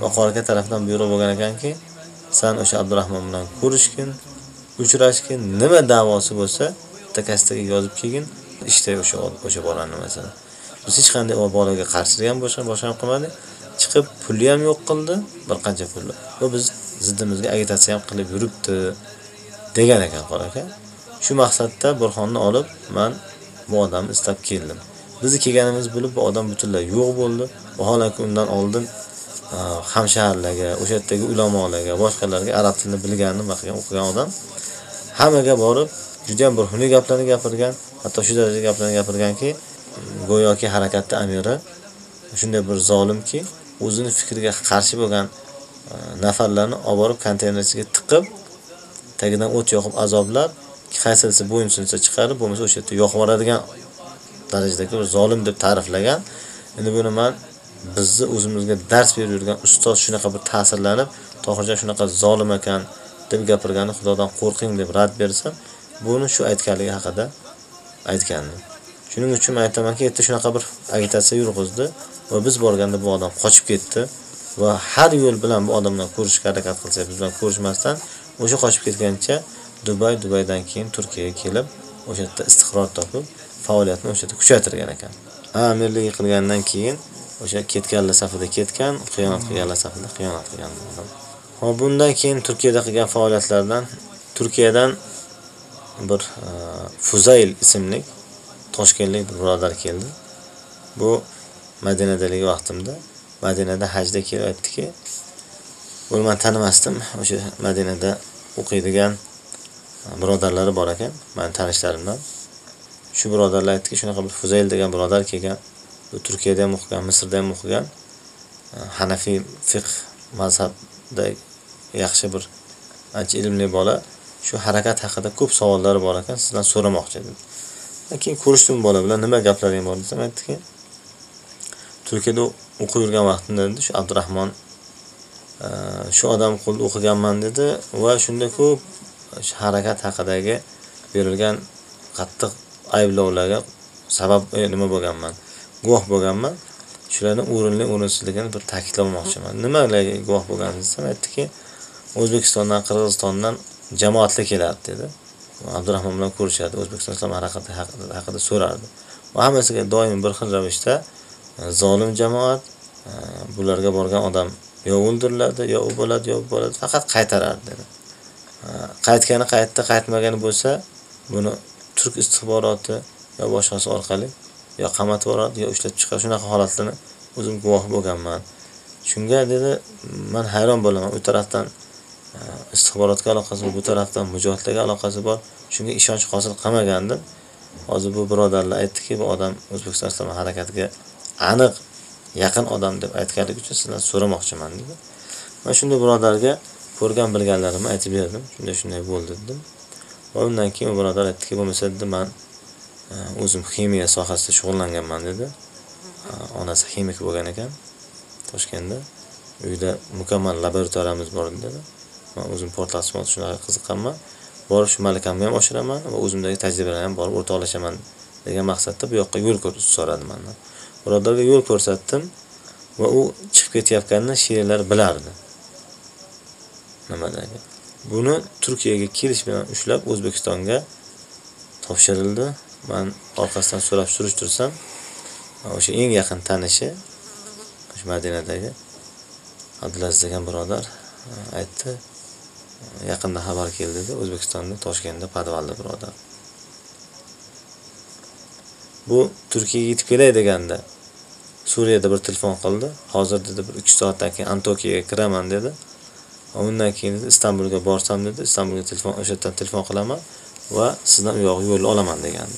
Va Qoraka tarafdan buyruq bo'lgan ekanki, "Sen o'sha Abdurahmon bilan ko'rishgin, uchrashgin, nima da'vosi bo'lsa, takasiga yozib kelgin, ishda o'sha o'sha bolani masalan. Biz hech qanday bolaga qarshilik ham boshqa boshqa ham qilmadi. Chiqib pulni ham yo'q qildi bir qancha pulni va biz ziddimizga agitatsiya ham qilib yuribdi degan ekan qor aka. Shu maqsadda burxonni olib man bu odamni istab keldim. Bizni kelganimiz bilib bu odam butunlay yo'q bo'ldi. Vaholanki undan oldin e, hamshaharlarga o'sha yerdagi ulamolarga boshqalarga arab tilini bilganini qilgan o'qigan odam hammaga borib juda ham bir xunuk gaplarni gapirgan hatto shu darajada gaplarni gapirganki go'yoki harakatni amiri shunday bir zolimki o'zini fikriga qarshi bo'lgan e, nafarlarni olib borib konteyner ichiga tiqib tagidan o't yoqib azoblab qaysilsa bo'yinsunsa chiqarib bo'lmasa o'sha yerda yoqib yuboradigan darajadagi bir zolim deb ta'riflagan. Endi buni man bizni o'zimizga dars berib yurgan ustoz shunaqa bir ta'sirlanib tohirjon shunaqa zolim ekan deb gapirgani xudodan qo'rqing deb rad bersam buni shu aytganligi haqida aytgandi shuning uchun men aytamanki yerda shunaqa bir agitatsiya yurg'izdi va biz borganda bu odam qochib ketdi va har yo'l bilan bu odam bilan harakat qilsak biz bilan ko'rishmasdan o'sha qochib ketgancha dubay dubaydan keyin turkiyaga kelib o'sha yerda istiqror topib faoliyatni o'sha yerda kuchaytirgan ekan. Amirlik qilgandan keyin o'sha ketganlar safida ketgan xiyonat qilganlar safida xiyonat qilgan odam. Hop bundan keyin turkiyada qilgan faoliyatlardan turkiyadan bir e, fuzayl ismli toshkentlik bir birodar keldi. Bu madinadaligi vaqtimda madinada hajda kelib aytdiki buni men tanimasdim. O'sha madinada o'qiydigan e, birodarlari bor ekan meni tanishlarimdan. Shu birodarlar aytdiki shunaqa bir fuzayl degan birodar kelgan bu turkiyada ham o'qigan misrda ham o'qigan e, Hanafi fiqh mazhabda yaxshi bir ancha ilmli bola. Shu harakat haqida ko'p savollari bor ekan sizdan so'ramoqchi edim. Keyin ko'rishdim bola bilan nima gaplaring bor desam aytdiki turkiyada o'qib yurgan vaqtimda dedi. Shu abdurahmon shu odam qo'lida o'qiganman dedi va shunda ko'p harakat haqidagi berilgan qattiq ayblovlarga sabab nima bo'lganman? Guvoh bo'lganman. Shularni o'rinli o'rinsizligini bir ta'kidlamoqchiman nimalarga guvoh bo'lganingizni desam aytdiki o'zbekistondan qirg'izistondan jamoatlar kelardi dedi. Abdurahmon bilan ko'rishadi o'zbekiston islom harakati haqida so'rardi. Va hammasiga doim bir xil ravishda e, zolim jamoat e, bularga borgan odam yo o'ldiriladi yo u bo'ladi yo bu bo'ladi faqat qaytarardi dedi. E, qaytgani qaytdi qaytmagani bo'lsa buni turk istixboroti yo boshqasi orqali yo qamatib yuboradi yo ushlab chiqar, shunaqa holatlarni o'zim guvoh bo'lganman. Shunga dedi man hayron bo'laman. U tarafdan istixborotga aloqasi bor bu tarafdan mujohidlarga aloqasi bor. Shunga ishonch hosil qilmagandim hozir bu birodarlar aytdiki bu odam o'zbekiston islom harakatiga aniq yaqin odam deb aytganligi uchun sizdan so'ramoqchiman dedi. Man shunday birodarga ko'rgan bilganlarimni aytib berdim. Shunday shunday bo'ldi dedim. Va undan keyin u birodar aytdiki bo'lmasa dedi man e, o'zim ximiya sohasida shug'ullanganman dedi. E, onasi ximik bo'lgan ekan toshkentda. Uyda mukammal laboratoriyamiz bor dedi. Man o'zim portlasmol shunaqa qiziqqanman. Borib shu malakamni ham oshiraman va o'zimdagi tajribalarni ham borib o'rtoqlashaman degan maqsadda bu yoqqa yo'l so'radi mandan birodarga yo'l ko'rsatdim va u chiqib ketayotganini she'rlar bilardi. Nimadagi buni turkiyaga kelish bilan ushlab o'zbekistonga topshirildi. Man orqasidan so'rab surishtirsam o'sha eng yaqin tanishi o'sha madinadagi abdulaziz degan birodar e, aytdi yaqinda xabar keldi o'zbekistonda toshkentda podvalda birodar. Bu turkiyaga yetib kelay deganda suriyada bir telefon qildi. Hozir dedi bir ikki soatdan keyin antokiyaga kiraman dedi. Undan keyin istanbulga borsam dedi istanbulga telefon o'sha yerdan telefon qilaman va sizdan u yog'iga yo'l olaman degandi.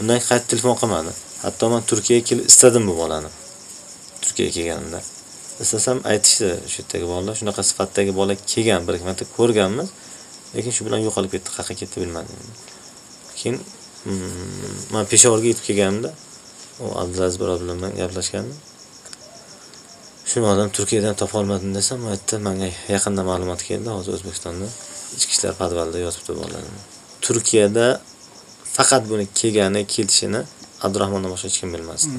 Undan keyin qayta telefon qilmadi. Hatto man turkiyaga kelib istadim bu bolani. Turkiyaga kelganimda. Istasam aytishdi shu yerdagi bolalar shunaqa sifatdagi bola kelgan bir ikki marta ko'rganmiz lekin shu bilan yo'qolib ketdi qayerga ketdi bilmadim. Keyin mm, man peshovorga yetib kelganimda u abdulaziz birodar bilan gaplashgandim shu odam turkiyadan topolmadim desam u yerda manga yaqinda ma'lumot keldi hozir o'zbekistonda ichki ishlar podvalida yotibdi bolalar turkiyada faqat buni kelgani kelishini abdurahmondan boshqa hech kim bilmasdi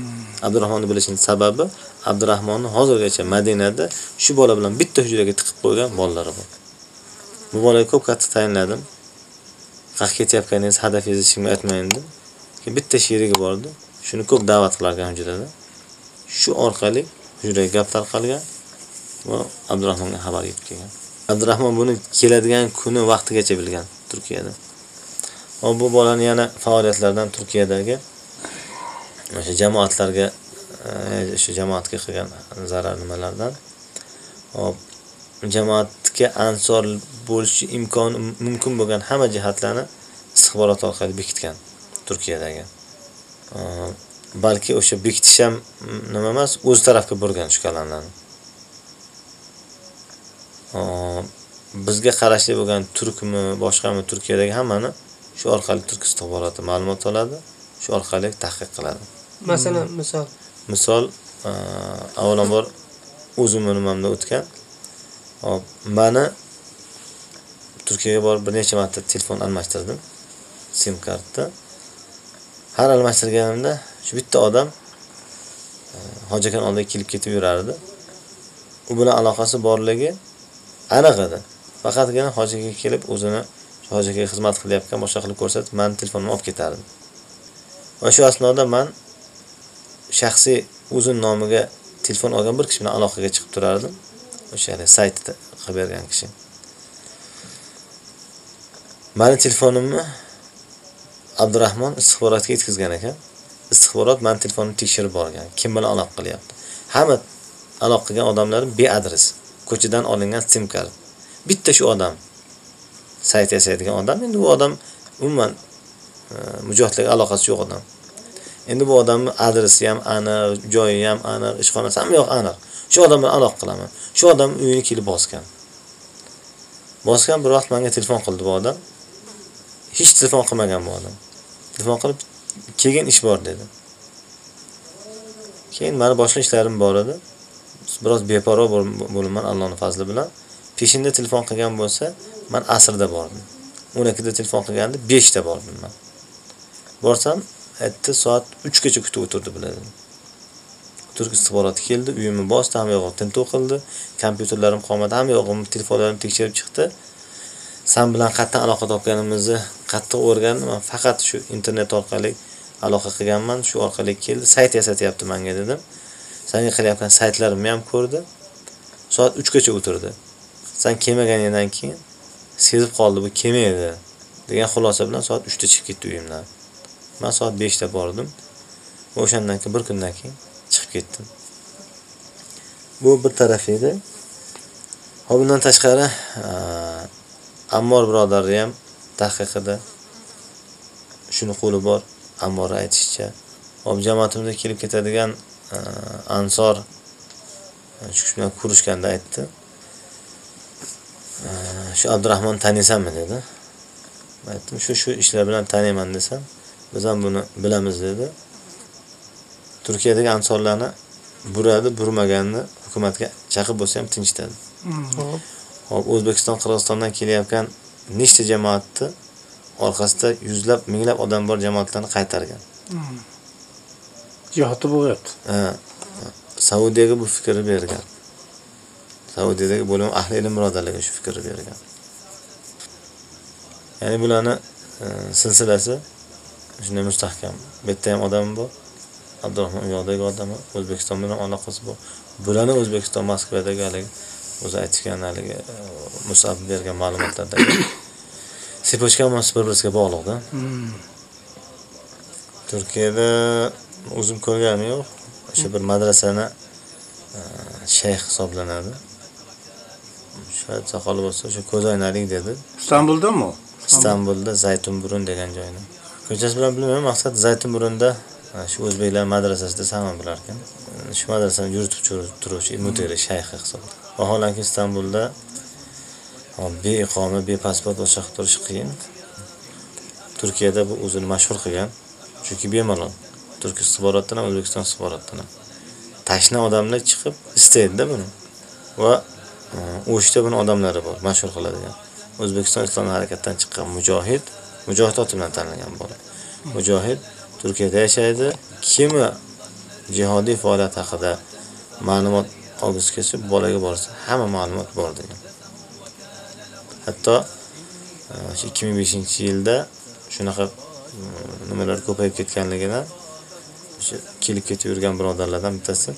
abdurahmonni bilishini sababi abdurahmonni hozirgacha madinada shu bola bilan bitta hujraga tiqib qo'ygan bolalari bor bu bolaga ko'p qattiq tayinladim qayerga ketayotganingiz hadafingizni hech kimga aytmang dedim Keyin bitta sherigi bor edi. Shuni ko'p da'vat qilarkan hujrada. Shu orqali hujraga gap tarqalgan va Abdurahmonga xabar yetib kelgan. Abdurahmon buni keladigan kuni vaqtigacha bilgan Turkiyada. Va bu bolani yana faoliyatlardan Turkiyadagi o'sha jamoatlarga e, o'sha jamoatga qilgan zarar nimalardan hop jamoatga ansor bo'lishi imkoni mumkin bo'lgan hamma jihatlarni istixborot orqali bekitgan Turkiyadagi. E, balki o'sha bekitish ham mm, nima emas, o'z tarafga burgan shu kalanlarni. E, bizga qarashli bo'lgan turkmi, boshqami Turkiyadagi hammani shu orqali turk istixboroti ma'lumot oladi, shu orqali tahqiq qiladi. Masalan, misol. Misol, e, avvalambor o'zimni nimamda o'tgan. Hop, mani Turkiyaga borib bir necha marta telefon almashtirdim. SIM kartda. Har almashtirganimda shu bitta odam e, hojakan oldiga kelib ketib yurardi. U bilan aloqasi borligi aniq edi. Faqatgina hojaga kelib o'zini hojaga xizmat qilayotgan boshqa qilib ko'rsatib, meni telefonimni olib ketardi. Va shu asnoda men shaxsiy o'zim nomiga telefon olgan bir kishi bilan aloqaga chiqib turardim. O'sha saytda qilib bergan kishi. mani telefonimni Abdurahmon istixborotga yetkazgan ekan. Istixborot mani telefonimni tekshirib borgan. Kim bilan aloqa qilyapti? Hamma aloqa qilgan odamlar beadres, ko'chadan olingan sim kart. Bitta shu odam sayt yasaydigan odam. Endi bu odam umuman e, mujohidlarga aloqasi yo'q odam. Endi bu odamning adresi ham aniq, joyi ham aniq, ishxonasi ham yo'q aniq. Shu odam bilan aloqa qilaman. Shu odam uyini kelib bosgan. Bosgan bir vaqt menga telefon qildi bu odam. Hech telefon qilmagan bu odam. Telefon qilib, keyin ish bor" dedi. Keyin mani boshqa ishlarim bor edi. Biroz beparvo bo'libman Allohning fazli bilan. Peshinda telefon qilgan bo'lsa, men asrda bordim. o'n ikkida telefon qilganda 5 bordim men. Borsam, aytdi soat 3 gacha kutib o'tirdi biladi. Turk istixboroti keldi, uyimni bosdi, hamma yo'g'im tintuv qildi, kompyuterlarim qolmadi, hamma yo'g'im telefonlarimni tekshirib chiqdi. Sen bilan qattiq aloqa topganimizni qattiq o'rgandim. Men faqat shu internet orqali aloqa qilganman, shu orqali keldi, sayt yasatyapti menga dedim. Senga qilyapgan saytlarimni ham ko'rdi. Soat 3 gacha o'tirdi. Sen kelmaganingdan keyin sezib qoldi bu kelmaydi degan xulosa bilan soat 3 da chiqib ketdi uyimdan. Men soat 5 da bordim. O'shandan keyin bir kundan keyin chiqib ketdim. Bu bir taraf edi. Ha bundan tashqari Ammor birodarni ham tahqiqida shuni qo'li bor. Ammor aytishicha, hop jamoatimizga kelib ketadigan ansor shu kishi bilan ko'rishganda aytdi. Shu Abdurahmon taniysanmi dedi. Aytdim, shu shu ishlar bilan taniyman desam, biz ham buni bilamiz dedi. Turkiyadagi ansorlarni buradi, burmaganni hukumatga chaqib bo'lsa ham tinchitadi. Hop, O'zbekiston, Qirg'izistondan kelayotgan nechta jamoatni orqasida yuzlab, minglab odam bor jamoatlarni qaytargan. Jihati bo'lyapti. Saudiyaga bu fikrni bergan. Saudiyadagi bo'lim ahli ilm birodarlarga shu fikrni bergan. Ya'ni bularni e, silsilasi shunday mustahkam. Bu yerda ham odam bor. Abdurahmon u yoqdagi odam, O'zbekiston bilan aloqasi bor. Bularni O'zbekiston Moskvadagi haligi o'zi aytgan haligi e, Musab bergan ma'lumotlardagi sepochka hammasi bir-biriga bog'liqda. Turkiyada o'zim ko'rganim yo'q. O'sha bir madrasani e, shayx hisoblanadi. Shayx soqoli bo'lsa, o'sha ko'zoynalik dedi. Istanbuldami? Istanbulda Zaytunburun degan joyni. Ko'chasi bilan bilmayman, maqsad Zaytunburunda shu o'zbeklar madrasasida saman bilar ekan. Shu madrasani yuritib turuvchi mudiri shayxi hisoblanadi. Vaholanki Istanbulda beiqoma, bepasport o'sha qilib turish qiyin. Turkiyada bu o'zini mashhur qilgan. Chunki bemalol turk istixborotdan ham O'zbekiston istixborotdan ham tashna odamlar chiqib istaydida buni. Va o'shda buni odamlari bor, mashhur qiladigan. O'zbekiston islom harakatidan chiqqan mujohid, mujohid oti bilan tanlangan bola. Mujohid Turkiyada yashaydi. Kimi jihodiy faoliyat haqida ma'lumot olgisi kelsa, bolaga borsa, hamma ma'lumot bor degan. Hatto e, 2005-yilda shunaqa e, nimalar ko'payib ketganligidan o'sha kelib ketib yurgan birodarlardan bittasi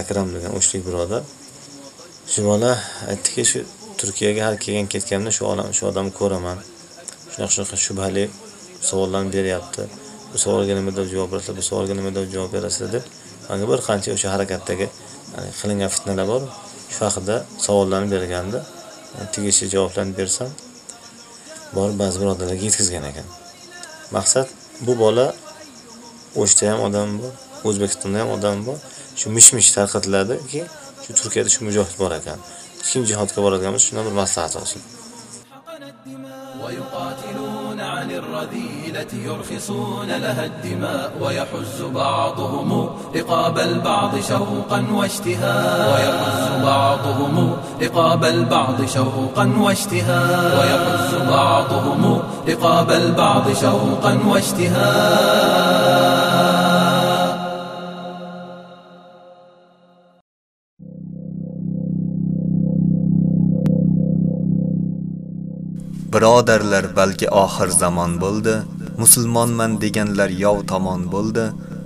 akram degan o'shlik birodar shu bola aytdiki shu turkiyaga har kelgan ketganimda shu odam shu odamni ko'raman shunaqa shunaqa shubhali savollarni beryapti. Bu savolga nima deb javob berasizlar bu savolga nima deb javob berasizlar deb manga bir qancha o'sha harakatdagi qilingan fitnalar bor. Shu haqida savollarni berganda tegishli javoblarni bersam borib ba'zi birodarlarga yetkazgan ekan. Maqsad bu bola o'shda ham odam bor o'zbekistonda ham odam bor. Shu mish mish tarqatiladiki shu turkiyada shu mujohid bor ekan. Kim jihodga boradigan bo'lsa shundan bir maslahat olsin. ويقاتلون عن الرذيلة يرخصون لها الدماء ويحز بعضهم رقاب البعض شوقا واشتهاء. ويحز بعضهم رقاب البعض شوقا واشتهاء. ويحز بعضهم رقاب البعض شوقا واشتهاء. Birodarlar, balki oxir zamon bo'ldi. Musulmonman deganlar yov tomon bo'ldi.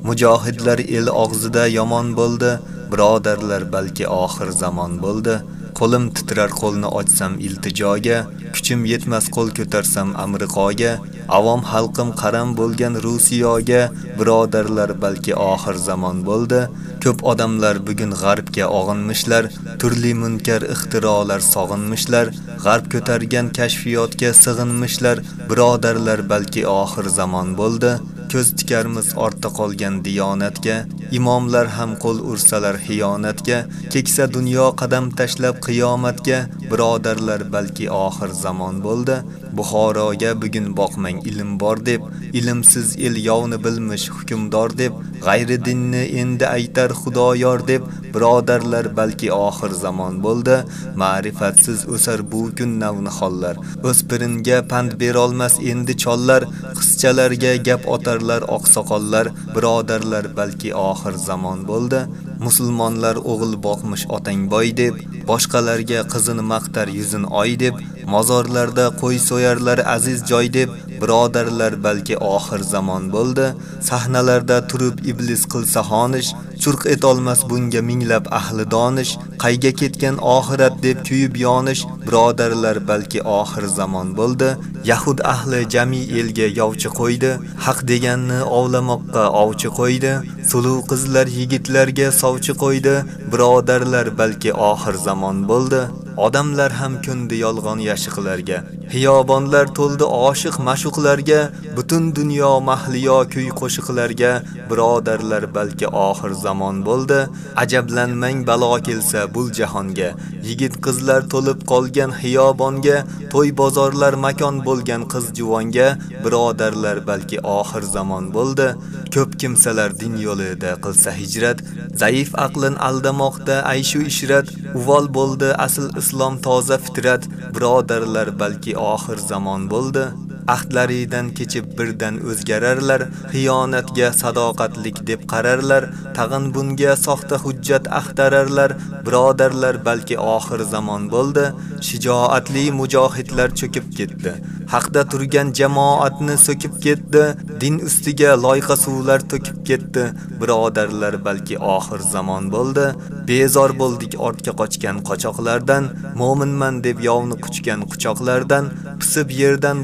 Mujohidlar el og'zida yomon bo'ldi. Birodarlar, balki oxir zamon bo'ldi. Qo'lim titrar qo'lni ochsam iltijoga, kuchim yetmas qo'l ko'tarsam Amerikaga, avom xalqim qaram bo'lgan Rusiyoga, birodarlar balki oxir zamon bo'ldi. Ko'p odamlar bugun g'arbga og'inmishlar, turli munkar ixtirolar sog'inmishlar, g'arb ko'targan kashfiyotga sig'inmishlar, birodarlar balki oxir zamon bo'ldi. Ko'z tikarmiz ortda qolgan diyonatga, imomlar ham qo'l ursalar xiyonatga, keksa dunyo qadam tashlab qiyomatga, birodarlar balki oxir zamon bo'ldi. Buxoroga bugun boqmang ilm bor deb, ilmsiz el yovni bilmish hukmdor deb, g'ayri dinni endi aytar xudoyor deb, birodarlar balki oxir zamon bo'ldi. Ma'rifatsiz o'sar bu kun navnihollar, o'spiringa pand bera olmas endi chollar, qizchalarga gap otarlar oqsoqollar, birodarlar balki oxir zamon bo'ldi. Musulmonlar o'g'il boqmish otang boy deb, boshqalarga qizini maqtar yuzin oy deb, mozorlarda qo'y so'yarlar aziz joy deb, birodarlar balki oxir zamon bo'ldi. Sahnalarda turib iblis qilsa xonish, churq etolmas bunga minglab ahli donish, qayga ketgan oxirat deb kuyib yonish, birodarlar balki oxir zamon bo'ldi. Yahud ahli jami elga yovchi qo'ydi, haq deganni ovlamoqqa ovchi qo'ydi, suluv qizlar yigitlarga sovchi qo'ydi, birodarlar balki oxir zamon bo'ldi. Odamlar ham kundi yolg'on yashiqlarga, xiyobonlar to'ldi oshiq mashuqlarga, butun dunyo mahliyo kuy qo'shiqlarga, birodarlar balki oxir zamon bo'ldi. Ajablanmang balo kelsa bul jahonga, yigit qizlar to'lib qolgan xiyobonga, to'y bozorlar makon bo'lgan qiz juvonga, birodarlar balki oxir zamon bo'ldi. Ko'p kimsalar din yo'lida qilsa hijrat, zaif aqlin aldamoqda ayshu ishrat, uvol bo'ldi asl islom toza fitrat, birodarlar balki oxir zamon bo'ldi. Ahdlaridan kechib birdan o'zgararlar, xiyonatga sadoqatlik deb qararlar, tag'in bunga soxta hujjat axtararlar, birodarlar balki oxir zamon bo'ldi. Shijoatli mujohidlar cho'kib ketdi. Haqda turgan jamoatni so'kib ketdi, din ustiga loyqa suvlar to'kib ketdi. Birodarlar balki oxir zamon bo'ldi. Bezor bo'ldik ortga qochgan qochoqlardan, mo'minman deb yovni quchgan quchoqlardan, pisib yerdan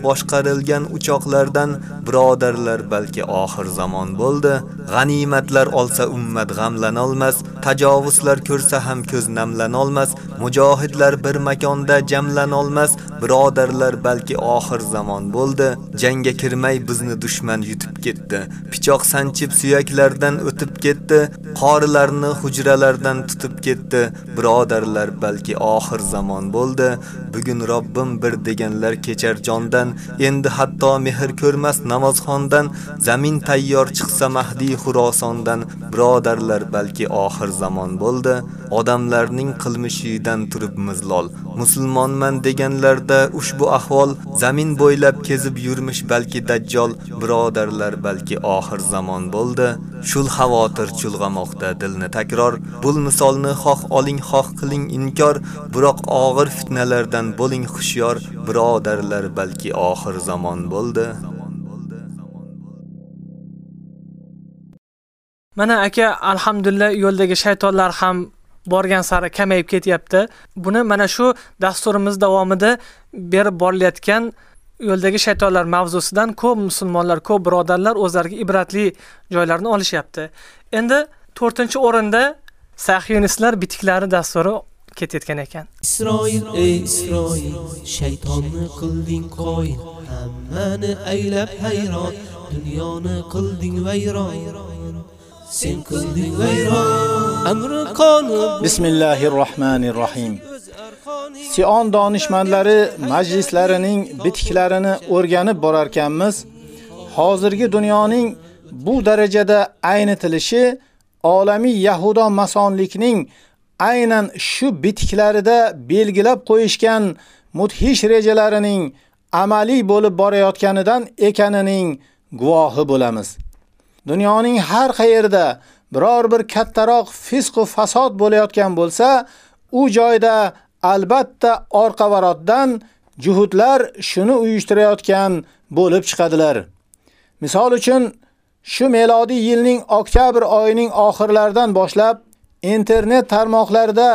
ko'tarilgan uchoqlardan, birodarlar balki oxir zamon bo'ldi. G'animatlar olsa ummat g'amlanolmas, tajovuzlar ko'rsa ham ko'z namlanolmas, mujohidlar bir makonda jamlanolmas, birodarlar balki oxir zamon bo'ldi. Jangga kirmay bizni dushman yutib ketdi. Pichoq sanchib suyaklardan o'tib ketdi, qorilarni hujralardan tutib ketdi. Birodarlar balki oxir zamon bo'ldi. Bugun Robbim bir deganlar kechar jondan, endi hatto mehr ko'rmas namozxondan, zamin tayyor chiqsa Mahdi Xurosondan, birodarlar balki oxir zamon bo'ldi. odamlarning qilmishidan turibmiz lol. Musulmonman deganlarda ushbu ahvol zamin bo'ylab kezib yurmish balki dajjal birodarlar balki oxir zamon bo'ldi. Shul xavotir chulg'amoqda dilni takror. Bul misolni xoh oling, xoh qiling inkor, biroq og'ir fitnalardan bo'ling xushyor, birodarlar balki oxir zamon bo'ldi. Mana aka, alhamdulillah yo'ldagi shaytonlar ham borgan sari kamayib ketyapti. Buni mana shu dasturimiz davomida berib borilayotgan yo'ldagi shaytonlar mavzusidan ko'p musulmonlar, ko'p birodarlar o'zlariga ibratli joylarni olishyapti. Endi 4-o'rinda Sahiyonistlar bitiklari dasturi ketayotgan ekan. Isroil ey Isroil shaytonni qilding qoyil hammani aylab hayron dunyoni qilding vayron sen qilding vayron amri qonun Bismillahir Rohmanir Rohim. Sion donishmandlari majlislarining bitiklarini o'rganib borarkanmiz, hozirgi dunyoning bu darajada aynitilishi olamiy yahudo masonlikning aynan shu bitiklarida belgilab qo'yishgan mudhish rejalarining amaliy bo'lib borayotganidan ekanining guvohi bo'lamiz. Dunyoning har qayerda biror bir kattaroq fisq va fasod bo'layotgan bo'lsa, u joyda albatta orqavaroddan juhudlar shuni uyushtirayotgan bo'lib chiqadilar. Misol uchun shu melodiy yilning oktyabr oyining oxirlaridan boshlab internet tarmoqlarida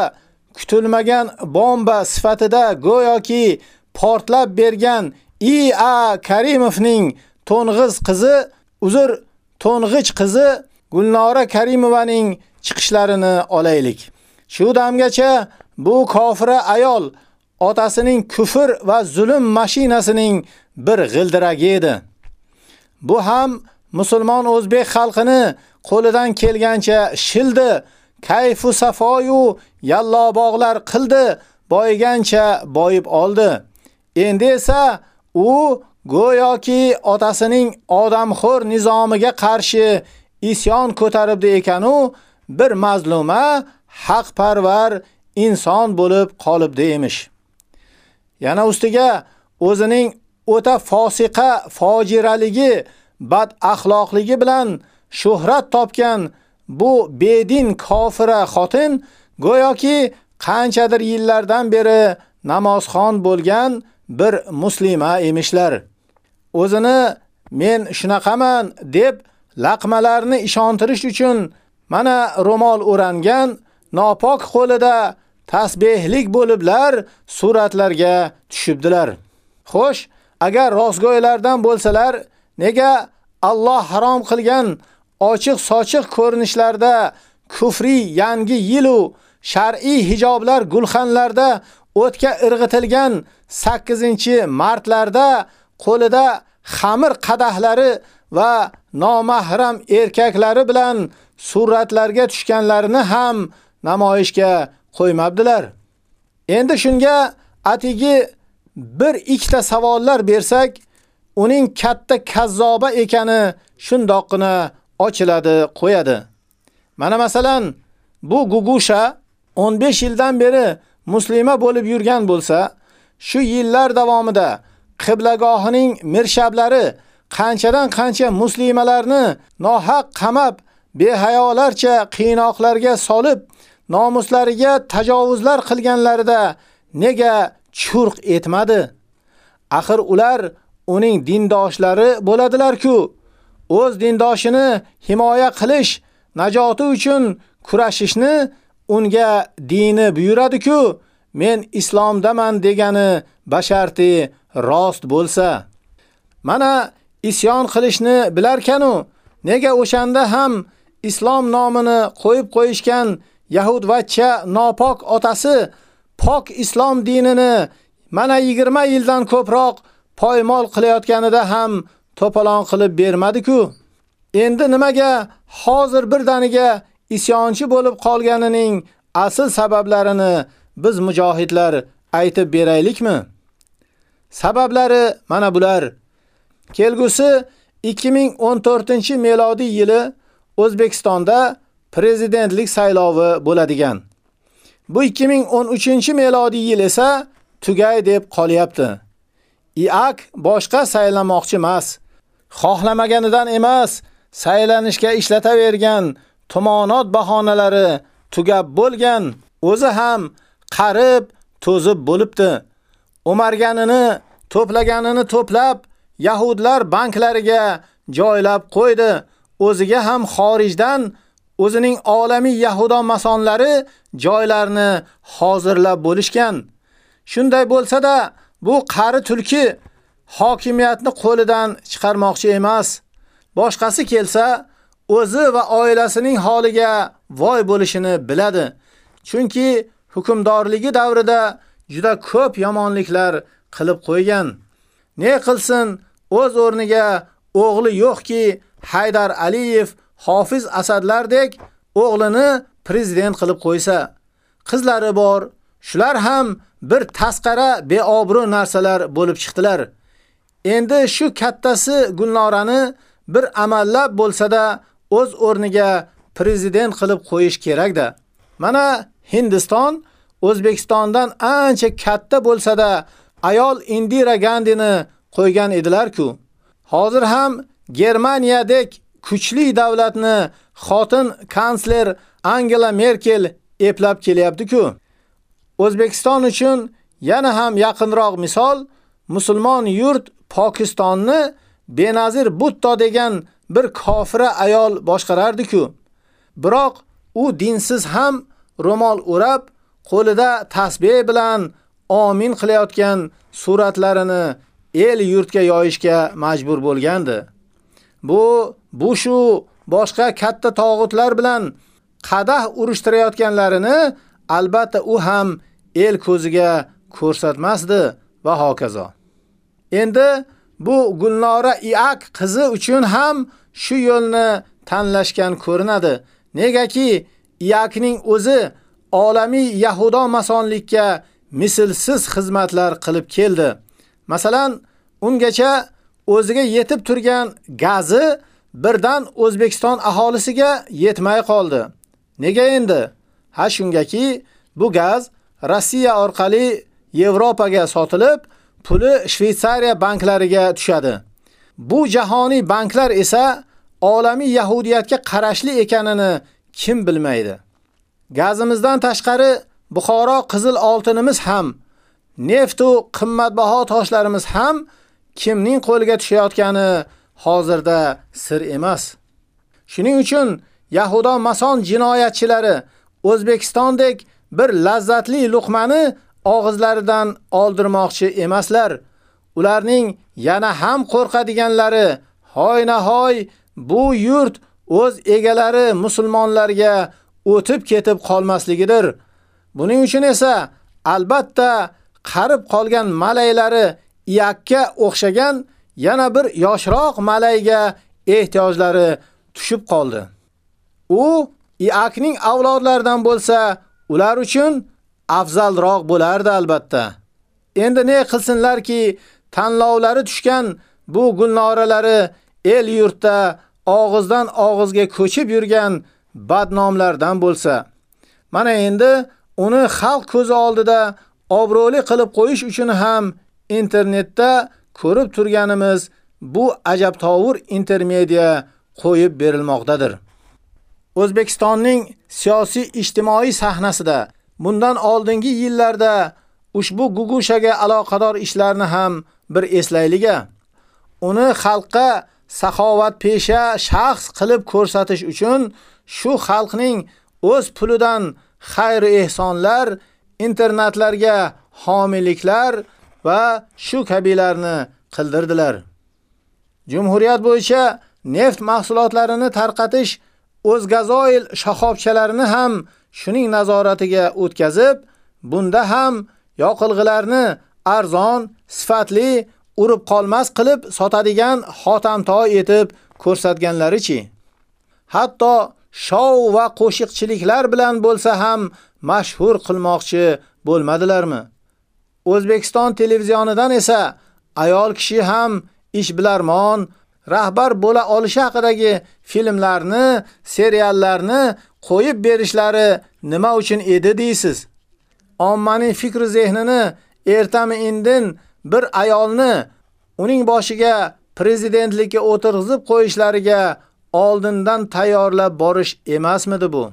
kutilmagan bomba sifatida go'yoki portlab bergan I.A. Karimovning to'ng'iz qizi, uzr, to'ng'ich qizi Gulnora Karimovaning chiqishlarini olaylik. Shu damgacha bu kofira ayol otasining kufr va zulm mashinasining bir g'ildiragi edi. Bu ham musulmon o'zbek xalqini qo'lidan kelgancha shildi, kayfu safoyu yallobog'lar qildi, boyigancha boyib oldi. Endi esa u go'yoki otasining odamxo'r nizomiga qarshi isyon ko'taribdi ekanu, bir mazluma, haqparvar inson bo'lib qolibdi emish. Yana ustiga o'zining o'ta fosiqa, fojiraligi, bad axloqligi bilan shuhrat topgan bu bedin kofira xotin go'yoki qanchadir yillardan beri namozxon bo'lgan bir muslima emishlar. O'zini men shunaqaman deb laqmalarni ishontirish uchun mana ro'mol o'rangan nopok qo'lida tasbehlik bo'liblar suratlarga tushibdilar. Xo'sh, agar rostgo'ylardan bo'lsalar, nega Alloh harom qilgan ochiq sochiq ko'rinishlarda kufri yangi yilu shar'iy hijoblar gulxanlarda o'tga irg'itilgan 8-martlarda qo'lida xamir qadahlari va nomahram erkaklari bilan suratlarga tushganlarini ham namoyishga qo'ymabdilar. Endi shunga atigi bir ikkita savollar bersak, uning katta kazzoba ekani shundoqqina ochiladi, qo'yadi. Mana masalan, bu Gugusha 15 yildan beri muslima bo'lib yurgan bo'lsa, shu yillar davomida qiblagohining mirshablari qanchadan qancha muslimalarni nohaq qamab, behayolarcha qiynoqlarga solib, nomuslariga tajovuzlar qilganlarida nega churq etmadi? Axir ular uning dindoshlari bo'ladilar-ku. O'z dindoshini himoya qilish, najoti uchun kurashishni unga dini buyuradi-ku. Men islomdaman degani basharti rost bo'lsa. Mana isyon qilishni bilarkanu, nega o'shanda ham islom nomini qo'yib qo'yishgan Yahud vachcha nopok otasi pok islom dinini mana 20 yildan ko'proq poymol qilayotganida ham to'polon qilib bermadi-ku. Endi nimaga hozir birdaniga isyonchi bo'lib qolganining asl sabablarini biz mujohidlar aytib beraylikmi? Sabablari mana bular. Kelgusi 2014-melodiy yili O'zbekistonda prezidentlik saylovi bo'ladigan. Bu 2013-melodiy yil esa tugay deb qolyapti. IAK boshqa saylamoqchi emas. Xohlamaganidan emas, saylanishga ishlatavergan tomonot bahonalari tugab bo'lgan, o'zi ham qarib, to'zib bo'libdi. O'marganini, to'plaganini to'plab, yahudlar banklariga joylab qo'ydi. O'ziga ham xorijdan o'zining olamiy yahudo masonlari joylarni hozirlab bo'lishgan. Shunday bo'lsa-da, bu qari tulki hokimiyatni qo'lidan chiqarmoqchi emas. Boshqasi kelsa, o'zi va oilasining holiga voy bo'lishini biladi. Chunki hukmdorligi davrida juda ko'p yomonliklar qilib qo'ygan. Ne qilsin, o'z o'rniga o'g'li yo'qki, Haydar Aliyev, Hofiz Asadlardek o'g'lini prezident qilib qo'ysa, qizlari bor, shular ham bir tasqara beobro' narsalar bo'lib chiqdilar. Endi shu kattasi Gulnorani bir amallab bo'lsa-da o'z o'rniga prezident qilib qo'yish kerakda. Mana Hindiston O'zbekistondan ancha katta bo'lsa-da ayol Indira Gandini qo'ygan edilar-ku. Hozir ham Germaniyadek kuchli davlatni xotin kansler Angela Merkel eplab kelyapti-ku. O'zbekiston uchun yana ham yaqinroq misol musulmon yurt Pokistonni Benazir Butto degan bir kofira ayol boshqarardi-ku. Biroq u dinsiz ham ro'mol o'rab, qo'lida tasbih bilan amin qilayotgan suratlarini el yurtga yoyishga majbur bo'lgandi. Bu bu shu boshqa katta tog'utlar bilan qadah urushtirayotganlarini albatta u ham el ko'ziga ko'rsatmasdi va hokazo. Endi bu Gulnora Iak qizi uchun ham shu yo'lni tanlashgan ko'rinadi. Negaki Iakning o'zi olamiy yahudo masonlikka mislsiz xizmatlar qilib keldi. Masalan, ungacha o'ziga yetib turgan gazi birdan O'zbekiston aholisiga yetmay qoldi. Nega endi? Ha shungaki, bu gaz Rossiya orqali Yevropaga sotilib, puli Shveytsariya banklariga tushadi. Bu jahoniy banklar esa olamiy yahudiyatga qarashli ekanini kim bilmaydi. Gazimizdan tashqari Buxoro qizil oltinimiz ham, neft va qimmatbaho toshlarimiz ham kimning qo'liga tushayotgani hozirda sir emas. Shuning uchun Yahudo mason jinoyatchilari O'zbekistondek bir lazzatli luqmani og'izlaridan oldirmoqchi emaslar. Ularning yana ham qo'rqadiganlari hoynahoy bu yurt o'z egalari musulmonlarga o'tib ketib qolmasligidir. Buning uchun esa albatta qarib qolgan malaylari iyakka o'xshagan yana bir yoshroq malayga ehtiyojlari tushib qoldi. U Iakning avlodlaridan bo'lsa, ular uchun afzalroq bo'lardi albatta. Endi ne qilsinlarki, tanlovlari tushgan bu gulnoralari el yurtda og'izdan og'izga ko'chib yurgan badnomlardan bo'lsa, mana endi uni xalq ko'zi oldida obro'li qilib qo'yish uchun ham internetda ko'rib turganimiz bu ajabtovur intermedia qo'yib berilmoqdadir. O'zbekistonning siyosiy ijtimoiy sahnasida bundan oldingi yillarda ushbu gugushaga aloqador ishlarni ham bir eslayliga. Uni xalqqa saxovatpesha shaxs qilib ko'rsatish uchun shu xalqning o'z pulidan xayr ehsonlar, internatlarga homiyliklar va shu kabilarni qildirdilar. Jumhuriyat bo'yicha neft mahsulotlarini tarqatish O'zgazoil shahobchalarini ham shuning nazoratiga o'tkazib, bunda ham yoqilg'ilarni arzon, sifatli, urib qolmas qilib sotadigan xotamtoy etib ko'rsatganlarichi. Hatto shov va qo'shiqchiliklar bilan bo'lsa ham mashhur qilmoqchi bo'lmadilarmi? O'zbekiston televizionidan esa ayol kishi ham ishbilarmon, rahbar bo'la olishi haqidagi filmlarni, seriallarni qo'yib berishlari nima uchun edi deysiz? Ommaning fikr zehnini ertami indin bir ayolni uning boshiga prezidentlikka o'tirg'izib qo'yishlariga oldindan tayyorlab borish emasmidi bu?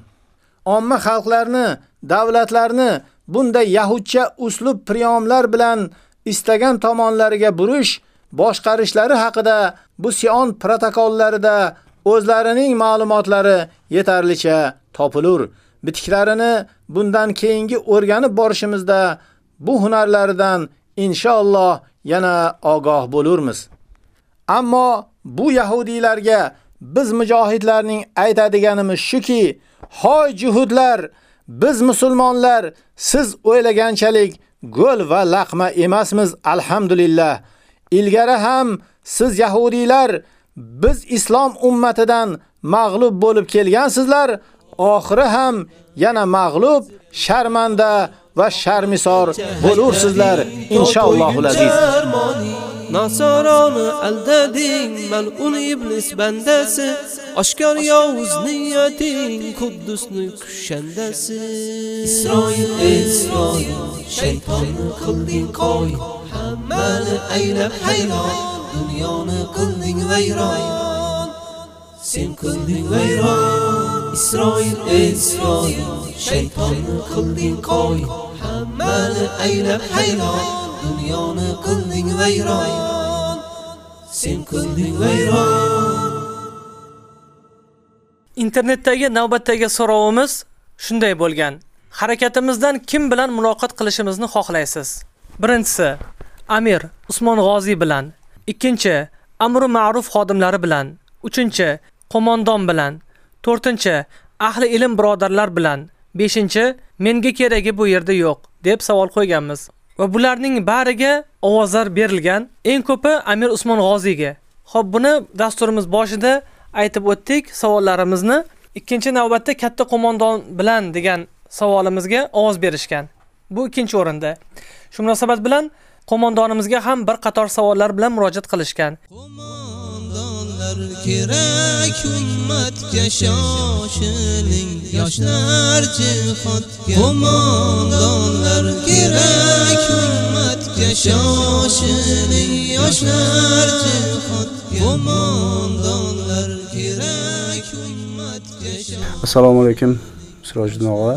Omma xalqlarni, davlatlarni bunday yahudcha uslub priyomlar bilan istagan tomonlariga burish boshqarishlari haqida bu Sion protokollarida o'zlarining ma'lumotlari yetarlicha topilur. Bitiklarini bundan keyingi o'rganib borishimizda bu hunarlaridan inshaalloh yana ogoh bo'lurmiz. Ammo bu yahudiylarga biz mujohidlarning aytadiganimiz shuki, hoy juhudlar, biz musulmonlar siz o'ylaganchalik go'l va laqma emasmiz, alhamdulillah. Ilgari ham siz yahudiylar biz islom ummatidan mag'lub bo'lib kelgansizlar, oxiri ham yana mag'lub, sharmanda va sharmisor bo'lursizlar inshaallohul aziz. Nasaroni aldading mal'un iblis bandasi. Oshkor yovuz niyating Quddusni kushandasi. Isroil Isroil shaytonni qilding qo'y. Hammani aylab hayron dunyoni qilding vayron. Sen qilding vayron. Isroil Isroil shaytonni qilding qo'y. Hammani aylab hayron dunyoni qilding vayron sen qilding vayron Internetdagi navbatdagi so'rovimiz shunday bo'lgan. Harakatimizdan kim bilan muloqot qilishimizni xohlaysiz? Birinchisi Amir Usmon G'ozi bilan, ikkinchi Amru ma'ruf xodimlari bilan, uchinchi qo'mondon bilan, to'rtinchi ahli ilm birodarlar bilan, beshinchi menga keragi bu yerda yo'q deb savol qo'yganmiz. Va bularning bariga ovozlar berilgan. Eng ko'pi Amir Usmon G'oziyga. Xo'p, buni dasturimiz boshida aytib o'tdik savollarimizni. Ikkinchi navbatda katta qo'mondon bilan degan savolimizga ovoz berishgan. Bu ikkinchi o'rinda. Shu munosabat bilan qo'mondonimizga ham bir qator savollar bilan murojaat qilishgan. Kerak ummatga shoshiling yoshlar jihodga qo'mondonlar kerak ummatga shoshiling yoshlar jihodga qo'mondonlar kerak ummatga assalomu alaykum sirojiddin og'a.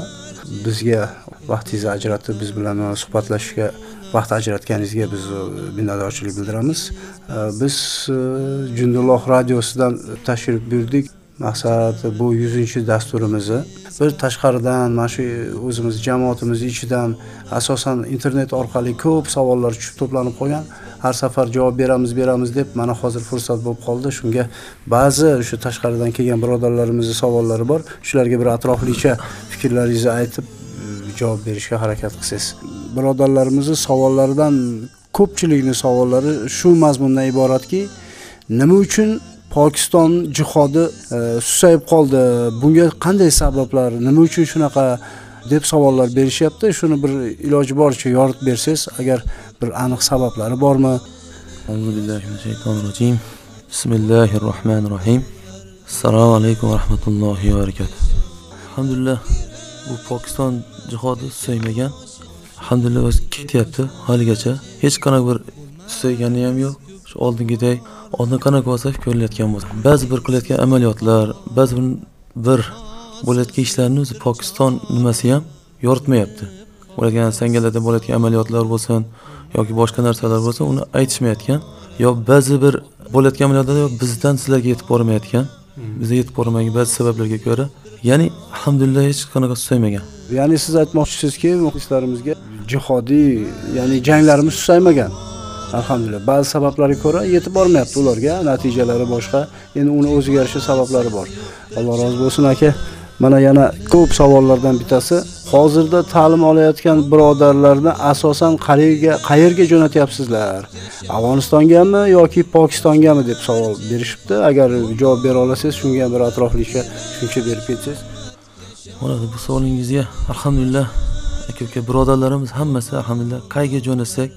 Bizga vaqtingizni ajratib biz bilan suhbatlashishga vaqt ajratganingizga biz e, minnatdorchilik bildiramiz. E, biz e, jundulloh radiosidan tashrif buyurdik. Maqsadi bu 100 dasturimizni bir tashqaridan mana shu o'zimiz jamoatimiz ichidan asosan internet orqali ko'p savollar tushib to'planib qolgan har safar javob beramiz beramiz deb mana hozir fursat bo'lib qoldi. Shunga ba'zi o'sha tashqaridan kelgan birodarlarimizni savollari bor. Shularga bir atroflicha fikrlaringizni aytib javob berishga harakat qilsangiz? Birodarlarimizni savollaridan ko'pchilikni savollari shu mazmundan iboratki nima uchun pokiston jihodi e, susayib qoldi? Bunga qanday sabablar nima uchun shunaqa deb savollar berishyapti? Shuni bir iloji boricha yoritib bersangiz agar bir aniq sabablari bormi? Bismillahi rohmanir rohim assalomu alaykum va rahmatullohi va barakatuh. Alhamdulillah bu pokiston jihodi susaymagan alhamdulillah o'zi ketyapti haligacha. Hech qanaqa bir susaygani ham yo'q. Shu oldingidek oldin qanaqa bo'lsa ko'rilayotgan bo'lsa. Ba'zi bir qilayotgan amaliyotlar ba'zi bir, bir bo'layotgan ishlarni o'zi pokiston nimasi ham yoritmayapti. Bo'ladigan sangalarda bo'layotgan amaliyotlar bo'lsin yoki boshqa narsalar bo'lsa uni aytishmayotgan. Yo ba'zi bir bo'layotgan amaliyotlar bizdan sizlarga yetib bormayotgan. Bizga yetib bormagan ba'zi sabablarga ko'ra. Ya'ni alhamdulillah hech qanaqa susaymagan ya'ni siz aytmoqchisizki muxlislarimizga jihodiy ya'ni janglarimiz susaymagan. Alhamdulillah. Ba'zi sabablarga ko'ra yetib bormayapti ularga natijalari boshqa. Endi uni o'ziga yarasha sabablari bor. Alloh rozi bo'lsin aka. Mana yana ko'p savollardan bittasi. Hozirda ta'lim olayotgan birodarlarni asosan qayerga qayerga jo'natyapsizlar? Afg'onistongami yoki pokistongami deb savol berishibdi. Agar javob bera olsangiz shunga bir atroflicha tushuncha berib ketsangiz. Mana bu savolingizga alhamdulillah. Aka uka birodarlarimiz hammasi alhamdulillah. Qayga jo'nasak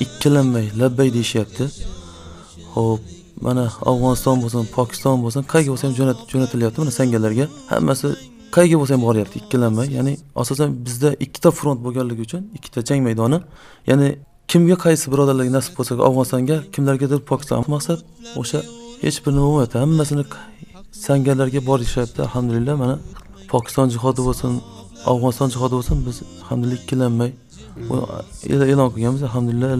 ikkilanmay labbay deyishyapti. Ho'p mana afg'oniston bo'lsin pokiston bo'lsin qayga bo'lsa ham jo'natilyapti mana sangalarga. Hammasi qayga bo'lsa ham boryapti ikkilanmay. Ya'ni asosan bizda ikkita front bo'lganligi uchun ikkita jang maydoni. Ya'ni kimga qaysi birodarlarga nasib bo'lsa afg'onistonga kimlargadir pokiston maqsad o'sha hech bir nima bo'lmayapti. Hammasini sangarlarga borishyapti alhamdulillah. Mana pokiston jihodi bo'lsin afg'oniston jihodi bo'lsin biz alhamdulillah ikkilanmay e'lon qilganmiz alhamdulillah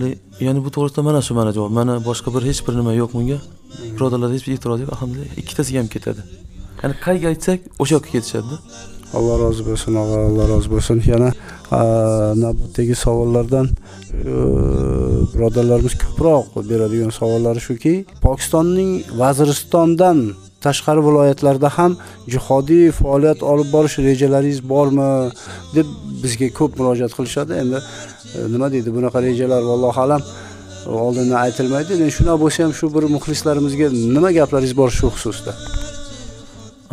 ya'ni bu to'g'risida mana shu mana javob mana boshqa bir hech bir nima yo'q bunga. Birodarlarda hech bir e'tiroz yo'q alhamdulillah ikkitasiga ham ketadi. Ya'ni qayerga aytsak o'sha yoqqa ketishadida alloh rozi bo'lsin og'a alloh rozi bo'lsin. Yana navbatdagi savollardan e, birodarlarimiz ko'proq beradigan savollari shuki pokistonning vaziristondan tashqari viloyatlarda ham jihodiy faoliyat olib borish rejalaringiz bormi deb bizga ko'p murojaat qilishadi. Endi e, nima deydi bunaqa rejalar vallohu alam oldindan aytilmaydi. Endi shunaqa bo'lsa ham shu bir muxlislarimizga nima gaplaringiz bor shu xususda?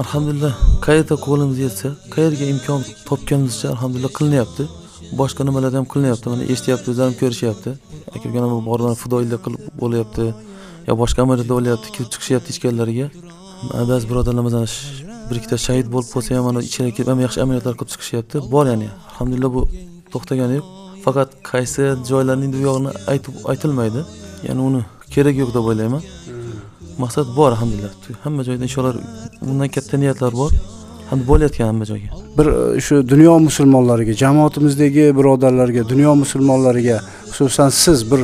Alhamdulillah qayerda qo'limiz yetsa qayerga imkon topganimizcha alhamdulillah qilinyapti. Boshqa nimalar ham qilinyapti mana eshityapti o'zlarim ko'rishyapti. Aka ukalar borlar fidoyilik qilib bo'lyapti yo boshqa amaliyotlar bo'lyapti kirib chiqishyapti ichkarilariga ba'zi birodarlarimiz bir ikkita shahid bo'lib qolsa ham mana ichkariga kirib ham yaxshi amaliyotlar qilib chiqishyapti. Bor ya'ni alhamdulillah bu to'xtagani yo'q. Faqat qaysi joylarning bu yog'ini aytib aytilmaydi. Ya'ni uni keragi yo'q deb o'ylayman. Maqsad bor alhamdulillah. Hamma joyda inshaalloh bundan katta niyatlar bor. Hamda bo'layotgan hamma joyga. Bir e, shu dunyo musulmonlariga jamoatimizdagi birodarlarga dunyo musulmonlariga xususan siz bir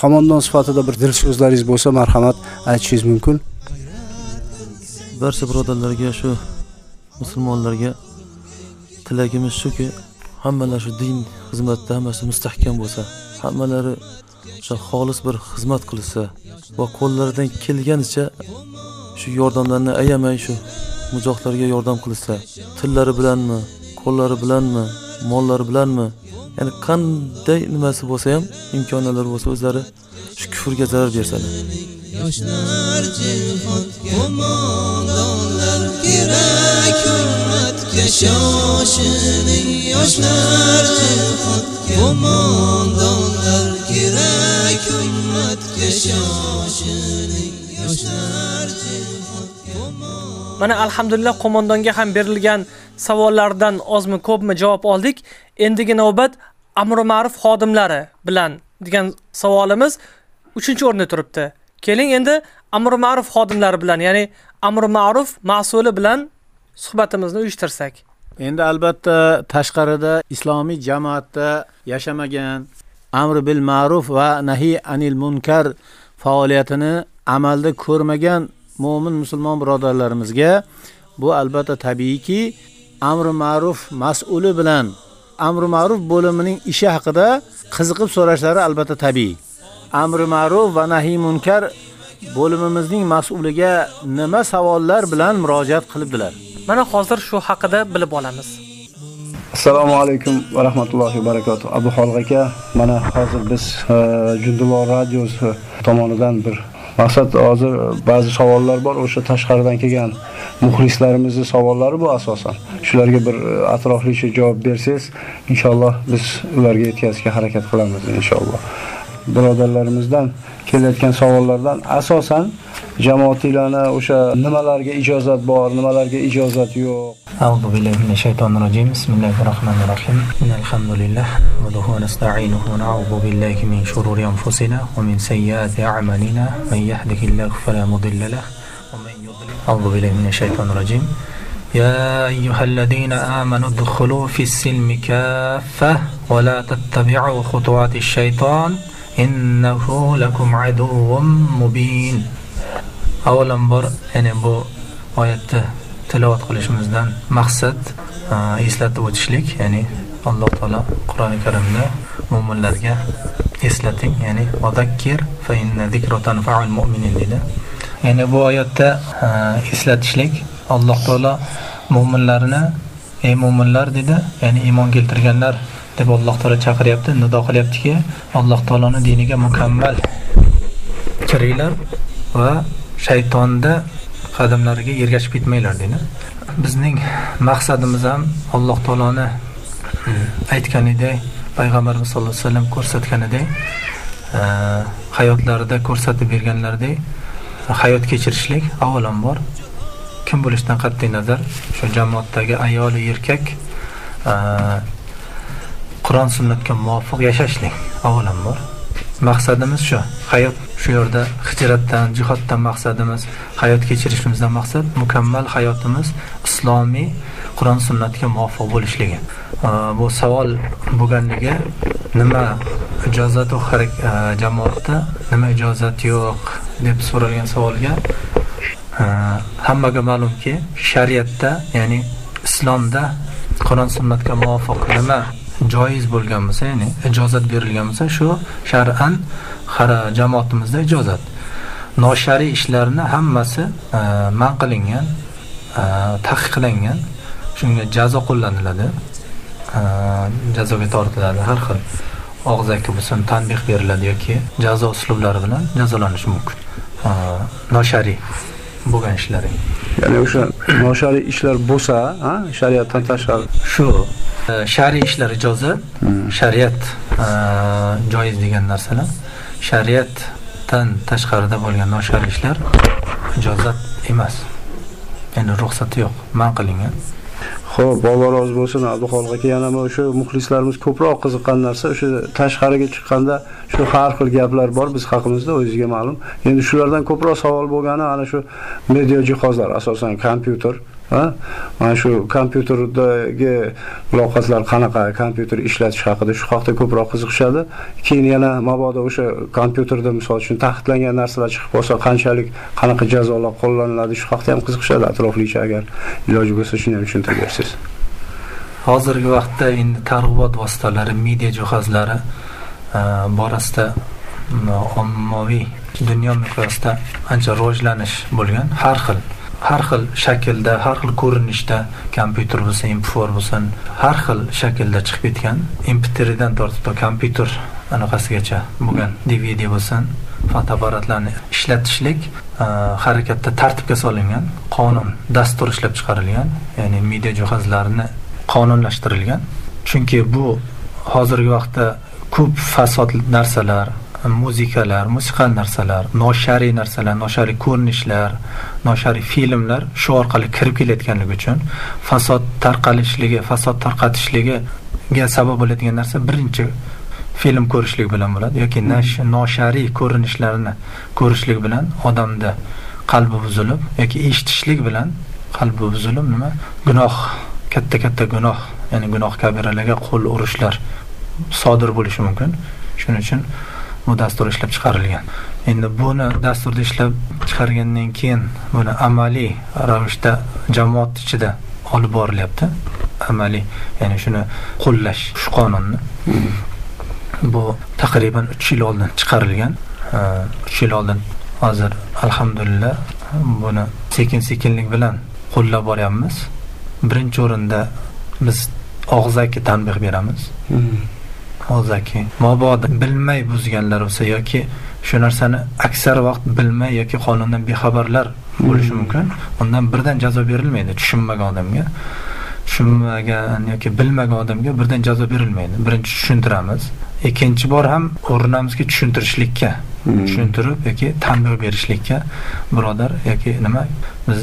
qo'mondon sifatida bir dil so'zlaringiz bo'lsa marhamat aytishingiz mumkin barcha birodarlarga shu musulmonlarga tilagimiz shuki hammalari shu din xizmatida hammasi mustahkam bo'lsa hammalari o'sha xolis bir xizmat qilsa va qo'llaridan kelganicha shu yordamlarni ayamay shu mujohidlarga yordam qilsa tillari bilanmi qo'llari bilanmi mollari bilanmi ya'ni qanday nimasi bo'lsa ham imkoniyatlari bo'lsa o'zlari shu kufrga zarar bersalar yoshlar jihodga qo'mondonlar kerak hurmatga shoshiling. Yoshlar jihodga qo'mondonlar kerak hurmatga shoshiling. Yoshlar Mana alhamdulillah qo'mondonga ham berilgan savollardan ozmi ko'pmi javob oldik. Endigi navbat amr ma'ruf xodimlari bilan degan savolimiz 3-o'rinda turibdi. Keling endi amr ma'ruf xodimlari bilan, ya'ni amr ma'ruf mas'uli bilan suhbatimizni uyushtirsak. endi albatta tashqarida islomiy jamoatda yashamagan amri bil ma'ruf va nahiy anil munkar faoliyatini amalda ko'rmagan mo'min musulmon birodarlarimizga bu albatta tabiiyki amri ma'ruf mas'uli bilan amri ma'ruf bo'limining ishi haqida qiziqib so'rashlari albatta tabiiy amri ma'ruf va nahiy munkar bo'limimizning mas'uliga nima savollar bilan murojaat qilibdilar? Mana hozir shu haqida bilib olamiz. assalomu alaykum va rahmatullohi va barakatuh. Abu xolq aka mana hozir biz e, jundulor radiosi tomonidan bir maqsad hozir ba'zi savollar bor o'sha tashqaridan kelgan muxlislarimizni savollari bu asosan. Shularga bir e, atroflicha javob bersangiz inshaalloh biz ularga yetkazishga harakat qilamiz inshaalloh birodarlarimizdan kelayotgan savollardan asosan jamoatlarni o'sha nimalarga ijozat bor, nimalarga ijozat yo'q. A'udhu billahi minash shaytonir rojim. Bismillahir rohmanir rohim. Innal hamdalillah va duhu nasta'inuhu va na'udhu billahi min shururi anfusina va min sayyiati a'malina. Man yahdihillahu fala mudilla lahu va man yudlil. A'udhu billahi minash shaytonir rojim. يا أيها الذين آمنوا ادخلوا في السلم كافة ولا تتبعوا خطوات الشيطان innahu lakum aduwwum mubin avvalambor ya'ni bu oyatni tilovat qilishimizdan maqsad e, eslatib o'tishlik ya'ni alloh taolo qur'oni karimda mo'minlarga eslating ya'ni vadakkir fa inna fa'al mu'minin dedi. Ya'ni bu oyatda e, eslatishlik alloh taolo mo'minlarni ey mo'minlar dedi. Ya'ni iymon keltirganlar deb alloh taolo chaqiryapti nido qilyaptiki alloh taoloni diniga mukammal kiringlar va shaytonda qadamlariga ergashib ketmanglar dedi. Bizning maqsadimiz ham alloh taoloni e, aytganidek payg'ambarimiz sallallohu alayhi vasallam ko'rsatganidek e, hayotlarida ko'rsatib berganlaridek hayot kechirishlik avvalambor kim bo'lishidan qat'iy nazar shu jamoatdagi ayoli erkak e, qur'on sunnatga muvofiq yashashlik. Avvalambor maqsadimiz shu. Hayot shu yerda hijratdan jihoddan maqsadimiz hayot kechirishimizdan maqsad mukammal hayotimiz islomiy qur'on sunnatga muvofiq bo'lishligi. Bu savol bo'lganligi nima ijozat jamoatda nima ijozat yo'q deb so'ralgan savolga hammaga ma'lumki shariatda ya'ni islomda qur'on sunnatga muvofiq nima joiz bo'lgan bo'lsa ya'ni ijozat berilgan bo'lsa shu shar'an jamoatimizda ijozat. Noshariy ishlarni hammasi e, man qilingan e, taqiqlangan shunga jazo qo'llaniladi. E, jazoga tortiladi har xil og'zaki bo'lsin tanbeh beriladi yoki jazo uslublari bilan jazolanishi mumkin. E, noshariy. Bo'lgan ishlari. Ya'ni o'sha noshariy ishlar bo'lsa ha shariatdan tashqari. Shu e, shar'iy ishlar ijozat shariat e, joiz degan narsalar shariatdan tashqarida bo'lgan noshariy ishlar ijozat emas. Ya'ni ruxsati yo'q. Man qilingan Xo'p, Alloh rozi bo'lsin Abduxoliq aka yana mana o'sha muxlislarimiz ko'proq qiziqqan narsa o'sha tashqariga chiqqanda shu har xil gaplar bor biz haqimizda o'zingizga ma'lum. Endi shulardan ko'proq savol bo'lgani ana shu media jihozlar, asosan kompyuter, ha? Mana shu kompyuterdagi muloqotlar qanaqa, kompyuter ishlatish haqida shu haqda ko'proq qiziqishadi. Keyin yana mabodo o'sha kompyuterda misol uchun taqiqlangan narsalar chiqib qolsa, qanchalik qanaqa jazolar qo'llaniladi shu haqda ham qiziqishadi atroflicha agar iloji bo'lsa shuni ham tushuntirib bersangiz. hozirgi vaqtda endi targ'ibot vositalari media jihozlari e, borasida ommaviy dunyo miqyosida ancha rivojlanish bo'lgan har xil har xil shaklda har xil ko'rinishda kompyuter bo'lsin mp4 bo'lsin har xil shaklda chiqib ketgan mp3 dan tortib to kompyuter anaqasigacha bo'lgan dvd bo'lsin fotoapparatlarni ishlatishlik e, harakatda tartibga solingan qonun dastur ishlab chiqarilgan ya'ni media jihozlarini qonunlashtirilgan. Chunki bu hozirgi vaqtda ko'p fasod narsalar muzikalar musiqal narsalar noshariy narsalar noshariy ko'rinishlar noshariy filmlar shu orqali kirib kelayotganligi uchun fasod tarqalishligi fasod tarqatishligiga sabab bo'ladigan narsa birinchi film ko'rishlik bilan bo'ladi yoki nash- noshariy ko'rinishlarni ko'rishlik bilan odamda qalbi buzilib yoki eshitishlik bilan qalbi buzilib nima? Gunoh katta katta gunoh ya'ni gunoh kabiralarga qo'l urishlar sodir bo'lishi mumkin. Shuning uchun bu dastur ishlab chiqarilgan. Endi buni dasturda ishlab chiqargandan keyin buni amaliy ravishda jamoat ichida olib borilyapti. Amaliy ya'ni shuni qo'llash shu qonunni bu taqriban uch yil oldin chiqarilgan. Uch yil oldin hozir alhamdulillah buni sekin sekinlik bilan qo'llab boryapmiz. Birinchi o'rinda biz og'zaki tanbeh beramiz og'zaki mabodo bilmay buzganlar bo'lsa yoki shu narsani aksar vaqt bilmay yoki qonundan bexabarlar bo'lishi mumkin. Undan birdan jazo berilmaydi tushunmagan odamga. Tushunmagan yoki bilmagan odamga birdan jazo berilmaydi. Birinchi tushuntiramiz. Ikkinchi bor ham urinamizki tushuntirishlikka tushuntirib yoki tanbeh berishlikka birodar yoki nima biz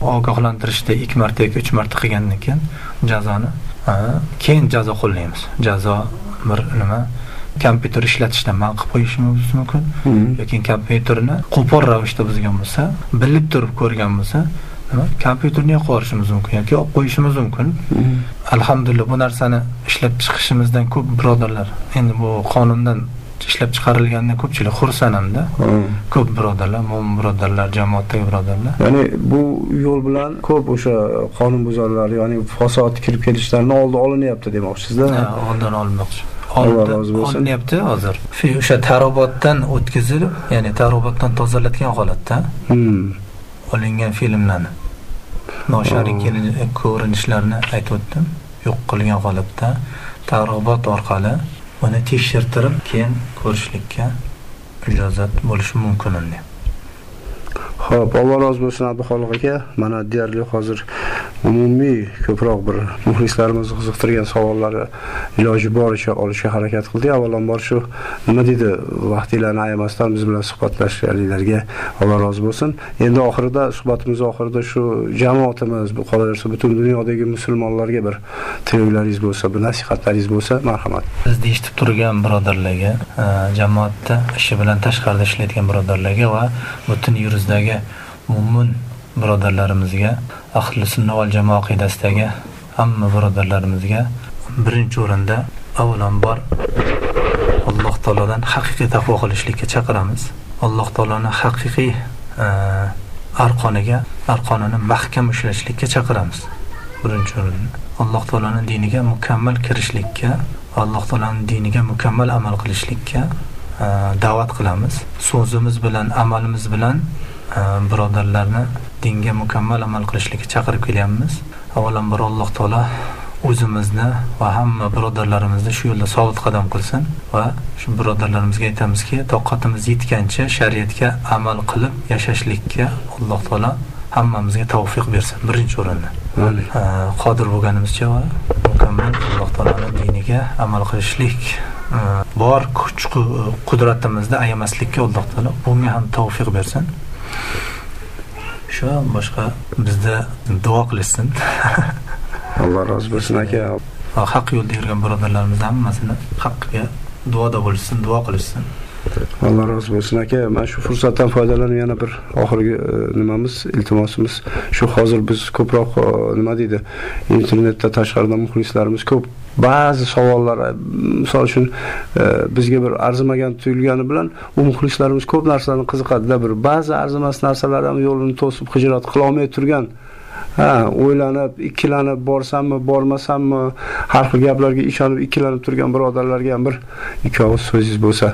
ogohlantirishda ikki marta yoki uch marta qilgandan keyin jazoni keyin jazo qo'llaymiz. Jazo bir nima kompyuter ishlatishdan man qilib qo'yishimiz mumkin. Yoki kompyuterni qo'pol ravishda buzgan bo'lsa bilib turib ko'rgan bo'lsa nima kompyuterni yoqib yuborishimiz mumkin yoki olib qo'yishimiz mumkin. Alhamdulillah bu narsani ishlab chiqishimizdan ko'p birodarlar endi bu qonundan ishlab chiqarilganidan ko'pchilik xursandda. Ko'p birodarlar mo'min birodarlar jamoatdagi birodarlar. Ya'ni bu yo'l bilan ko'p o'sha qonunbuzarlar ya'ni fasod kirib kelishlarini oldi olinyapti demoqchisizda. Ha, oldin olinmoqchi rozi bo'lsin. olinyapti hozir. O'sha tarobotdan o'tkazilib ya'ni tarobotdan tozalatgan holatda Hmm. olingan filmlarni noshariy kelin- ko'rinishlarni aytib o'tdim. Yo'q qilgan holatda tarobot orqali uni tekshirtirib keyin ko'rishlikka ijozat bo'lishi mumkin unda Xo'p, Alloh rozi bo'lsin Abduxoliq aka. Mana deyarli hozir umumiy ko'proq bir muxlislarimizni qiziqtirgan savollari iloji boricha olishga harakat qildik. Avvalambor shu nima deydi, vaqtinglarni ayamasdan biz bilan suhbatlashganinglarga Alloh rozi bo'lsin. Endi oxirida suhbatimiz oxirida shu jamoatimiz, bu qolaversa butun dunyodagi musulmonlarga bir tilaklaringiz bo'lsa, bir nasihatlaringiz bo'lsa, marhamat. bizni eshitib turgan birodarlarga e, jamoatda ishi bilan tashqarida ishlayotgan birodarlarga va butun yer yuzidagi mo'min birodarlarimizga ahli sunna val jamoa aqidasidagi hamma birodarlarimizga birinchi o'rinda avvalambor alloh taolodan haqiqiy taqvo qilishlikka chaqiramiz. Alloh taoloni haqiqiy e, arqoniga arqonini mahkam ushlashlikka chaqiramiz. Birinchi o'rinda alloh taoloni diniga mukammal kirishlikka alloh taoloni diniga mukammal amal qilishlikka e, da'vat qilamiz. So'zimiz bilan amalimiz bilan birodarlarni dinga mukammal amal qilishlikka chaqirib kelyapmiz. Avvalambor alloh taolo o'zimizni va hamma birodarlarimizni shu yo'lda sobit qadam qilsin va shu birodarlarimizga aytamizki toqatimiz yetgancha shariatga amal qilib yashashlikka alloh taolo hammamizga tavfiq bersin birinchi o'rinda Ha, qodir bo'lganimizcha va mukammal alloh taoloni diniga amal qilishlik e, bor kuch qu- qudratimizni ayamaslikka alloh taolo bunga ham tavfiq bersin shu boshqa bizda duo qilishsin. Alloh rozi bo'lsin aka. Haq yo'lda yurgan birodarlarimiz hammasini haqqiga duoda bo'lishsin duo qilishsin alloh rozi bo'lsin aka. Mana shu fursatdan foydalanib yana bir oxirgi e, nimamiz iltimosimiz. Shu hozir biz ko'proq e, nima deydi internetda tashqaridan muxlislarimiz ko'p. Ba'zi savollar e, misol uchun bizga bir arzimagan tuyulgani bilan u muxlislarimiz ko'p narsalarni qiziqadida bir. Ba'zi arzimas narsalar ham yo'lini to'sib hijrat qilolmay turgan. Ha o'ylanib ikkilanib borsammi bormasammi har xil gaplarga ishonib ikkilanib turgan birodarlarga ham bir ikki og'iz so'zingiz bo'lsa.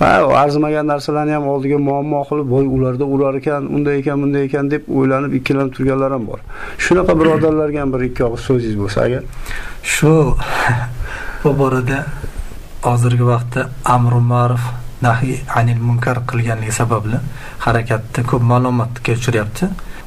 Va arzimagan narsalarni ham oldiga muammo qilib voy ularda ular ekan unday ekan bunday ekan deb o'ylanib ikkilanib turganlar ham bor. Shunaqa birodarlarga ham bir ikki og'iz so'zingiz bo'lsa agar? Shu bu borada hozirgi vaqtda amri ma'ruf nahiy anil munkar qilganligi sababli harakatda ko'p ma'lumot uchrayapti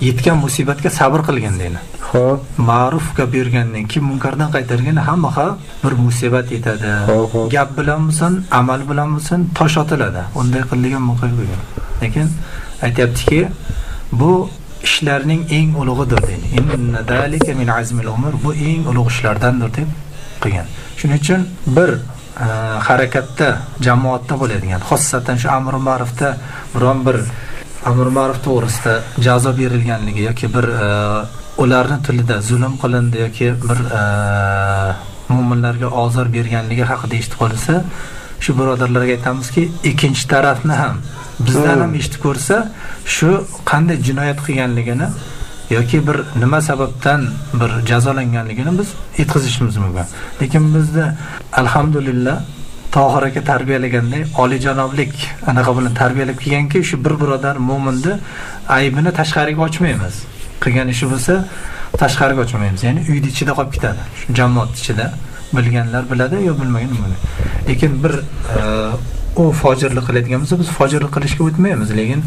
yetgan musibatga sabr qilgin dedi ho'p ma'rufga buyurgandan keyin munkardan qaytargan hamma xil bir musibat yetadi. Gap bilan bo'lsin amal bilan bo'lsin tosh otiladi. Unday bunday qilgan lekin aytyaptiki bu ishlarning eng ulug'idir deydi. Bu eng ulug' ishlardandir deb qilgan shuning uchun bir e, harakatda jamoatda bo'ladigan xosatan shu amri ma'rufda biron bir amr ma'ruf to'g'risida jazo berilganligi yoki bir e, ularni tilida zulm qilindi yoki bir e, mo'minlarga ozor berganligi haqida eshitib qolsa shu birodarlarga aytamizki ikkinchi tarafni ham bizdan ham eshitib ko'rsa shu qanday jinoyat qilganligini yoki bir nima sababdan bir jazolanganligini biz yetkazishimiz mumkin. Lekin bizda alhamdulillah tohir aka tarbiyalaganday oliyjanoblik anaqa bilan tarbiyalab kelganki shu bir birodar mo'minni aybini tashqariga ochmaymiz. Qilgan ishi bo'lsa tashqariga ochmaymiz. Ya'ni uyni ichida qolib ketadi. Shu jamoat ichida bilganlar biladi yo bilmagan bilmaydi lekin bir e, u fojirlik qiladigan bo'lsa biz fojirlik qilishga o'tmaymiz. Lekin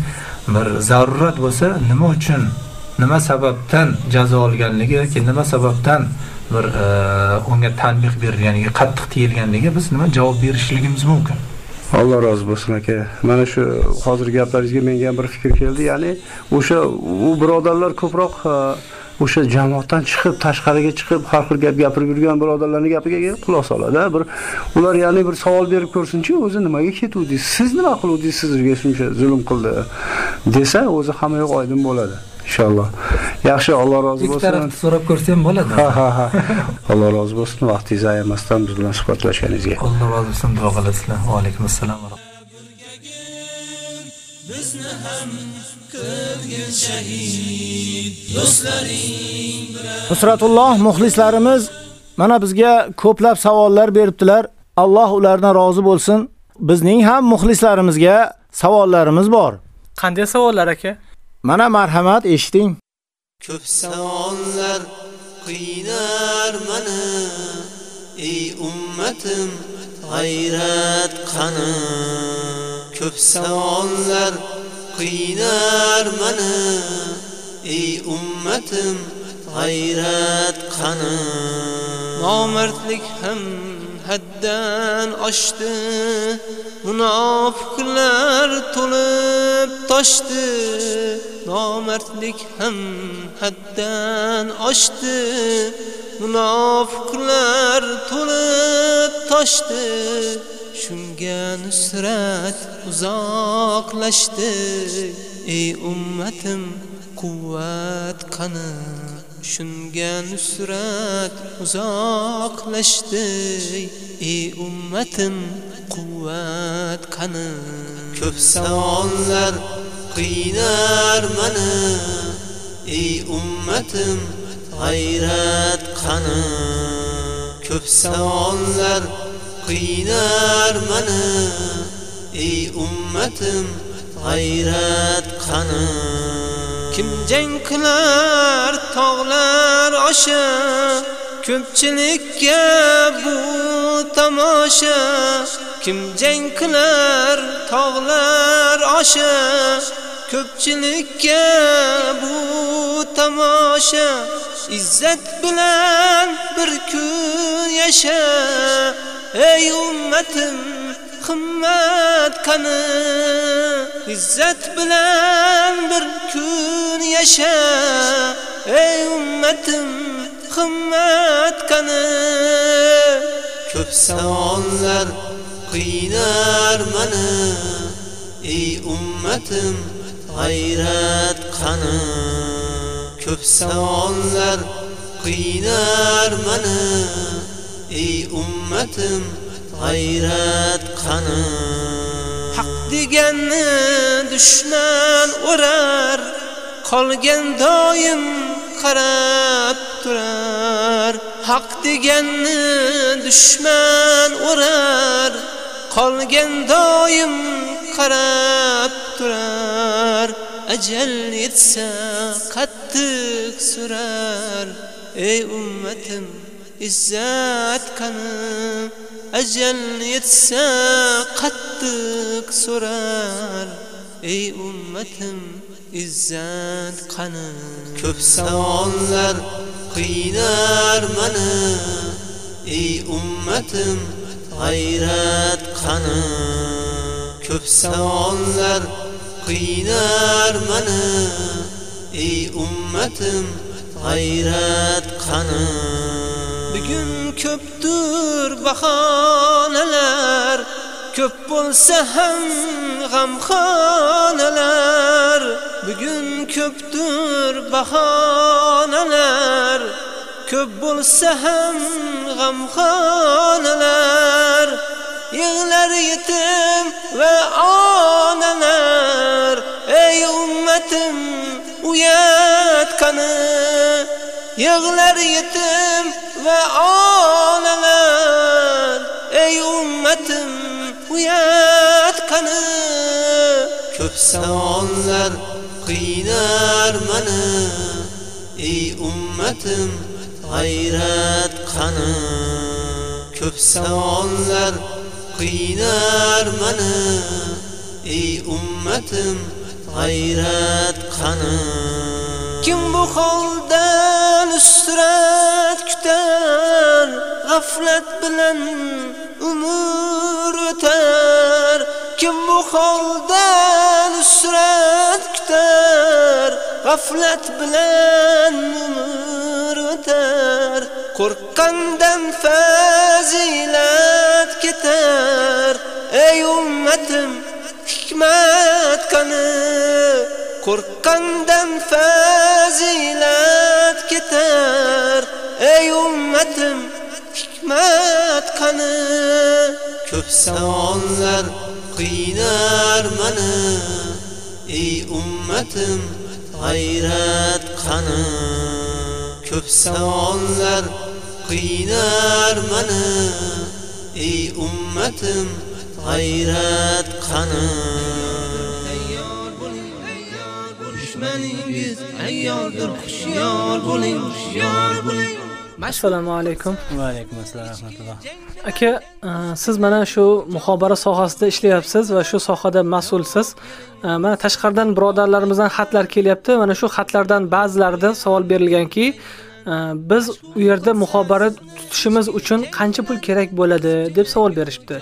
bir zarurat bo'lsa nima uchun nima sababdan jazo olganligi yoki nima sababdan bir e, unga tanbeh berilganiga qattiq tiyilganligiga biz nima javob berishligimiz mumkin. Alloh rozi bo'lsin aka. Mana shu hozirgi gaplaringizga menga ham bir fikr keldi. Ya'ni o'sha u birodarlar ko'proq e, o'sha jamoatdan chiqib tashqariga chiqib har xil gap gapirib yurgan birodarlarni gapiga quloq soladi bir ular ya'ni bir savol berib ko'rsinchi o'zi nimaga ketuvdingiz? Siz nima qiluvdingiz sizga shuncha zulm qildi? Desa o'zi hamma yoq oydin bo'ladi. Inshaalloh yaxshi alloh rozi ikki bo'lsin tarafni so'rab ko'rsa ham bo'ladi. Ha ha ha. Alloh rozi bo'lsin vaqtingizni ayamasdan biz bilan suhbatlashganingizga alloh rozi bo'lsin duo qilasizlar va alaykum assalom va bizni ham qilgin shahid do'stlaring Nusratulloh muxlislarimiz mana bizga ko'plab savollar beribdilar. Alloh ulardan rozi bo'lsin. Bizning ham muxlislarimizga savollarimiz bor. Qanday savollar aka? Mana marhamat eshiting. ko'p savollar qiynar mani ey ummatim g'ayrat qani. Ko'p savollar qiynar mani ey ummatim g'ayrat qani. Nomardlik ham haddan oshdi. Munofiqlar to'lib toshdi. Nomardlik ham haddan oshdi. Munofiqlar to'lib toshdi. Shunga nusrat uzoqlashdi. Ey ummatim quvvat qani? Shunga nusrat uzoqlashdi ey ummatim quvvat qani? Ko'p savollar qiynar meni ey ummatim g'ayrat qani? Ko'p savollar qiynar meni ey ummatim g'ayrat qani? Kim jang qilar tog'lar osha ko'pchilikka bu tomosha. Kim jang qilar tog'lar osha ko'pchilikka bu tomosha. Izzat bilan bir kun yasha ey ummatim himmat qani izzat bilan bir kun yasha. Ey ummatim himmat qani ko'p savollar qiynar meni ey ummatim g'ayrat qani ko'p savollar qiynar meni ey ummatim g'ayrat qani? Haq deganni dushman o'rar qolgan doim qarab turar. Haq deganni dushman o'rar qolgan doim qarab turar. Ajal yetsa qattiq surar. Ey ummatim izzat qani? Ajal yetsa qattiq so'rar. Ey ummatim izzat qani? Ko'p savollar qiynar mani ey ummatim g'ayrat qani? Ko'p savollar qiynar mani ey ummatim g'ayrat qani? Bugun ko'pdir bahonalar ko'p bo'lsa ham g'amxonalar bugun ko'pdir bahonalar ko'p bo'lsa ham g'amxonalar yig'lar yetim va onalar ey ummatim uyat yig'lar yetim va onalar. Ey ummatim uyat qani ko'p savollar qiynar meni ey ummatim g'ayrat qani ko'p savollar qiynar meni ey ummatim g'ayrat qani kim bu holdan nusrat kutar g'aflat bilan umr o'tar. Kim bu holda nusrat kutar g'aflat bilan umr o'tar. Qo'rqqandan fazilat ketar. Ey ummatim hikmat qani? Qo'rqqandan fazilat ketar ey ummatim hikmat qani? Ko'p savollar qiynar mani ey ummatim g'ayrat qani? Ko'p savollar qiynar mani ey ummatim g'ayrat qani? Dushmaningiz ayyordir hushyor bo'ling hushyor bo'ling. Assalomu alaykum. Va alaykum assalom rahmatulloh. Aka e, siz mana shu muxobara sohasida ishlayapsiz va shu sohada mas'ulsiz. E, mana tashqaridan birodarlarimizdan xatlar kelyapti. Mana shu xatlardan ba'zilarida savol berilganki e, biz u yerda muxobara tutishimiz uchun qancha pul kerak bo'ladi deb savol berishibdi.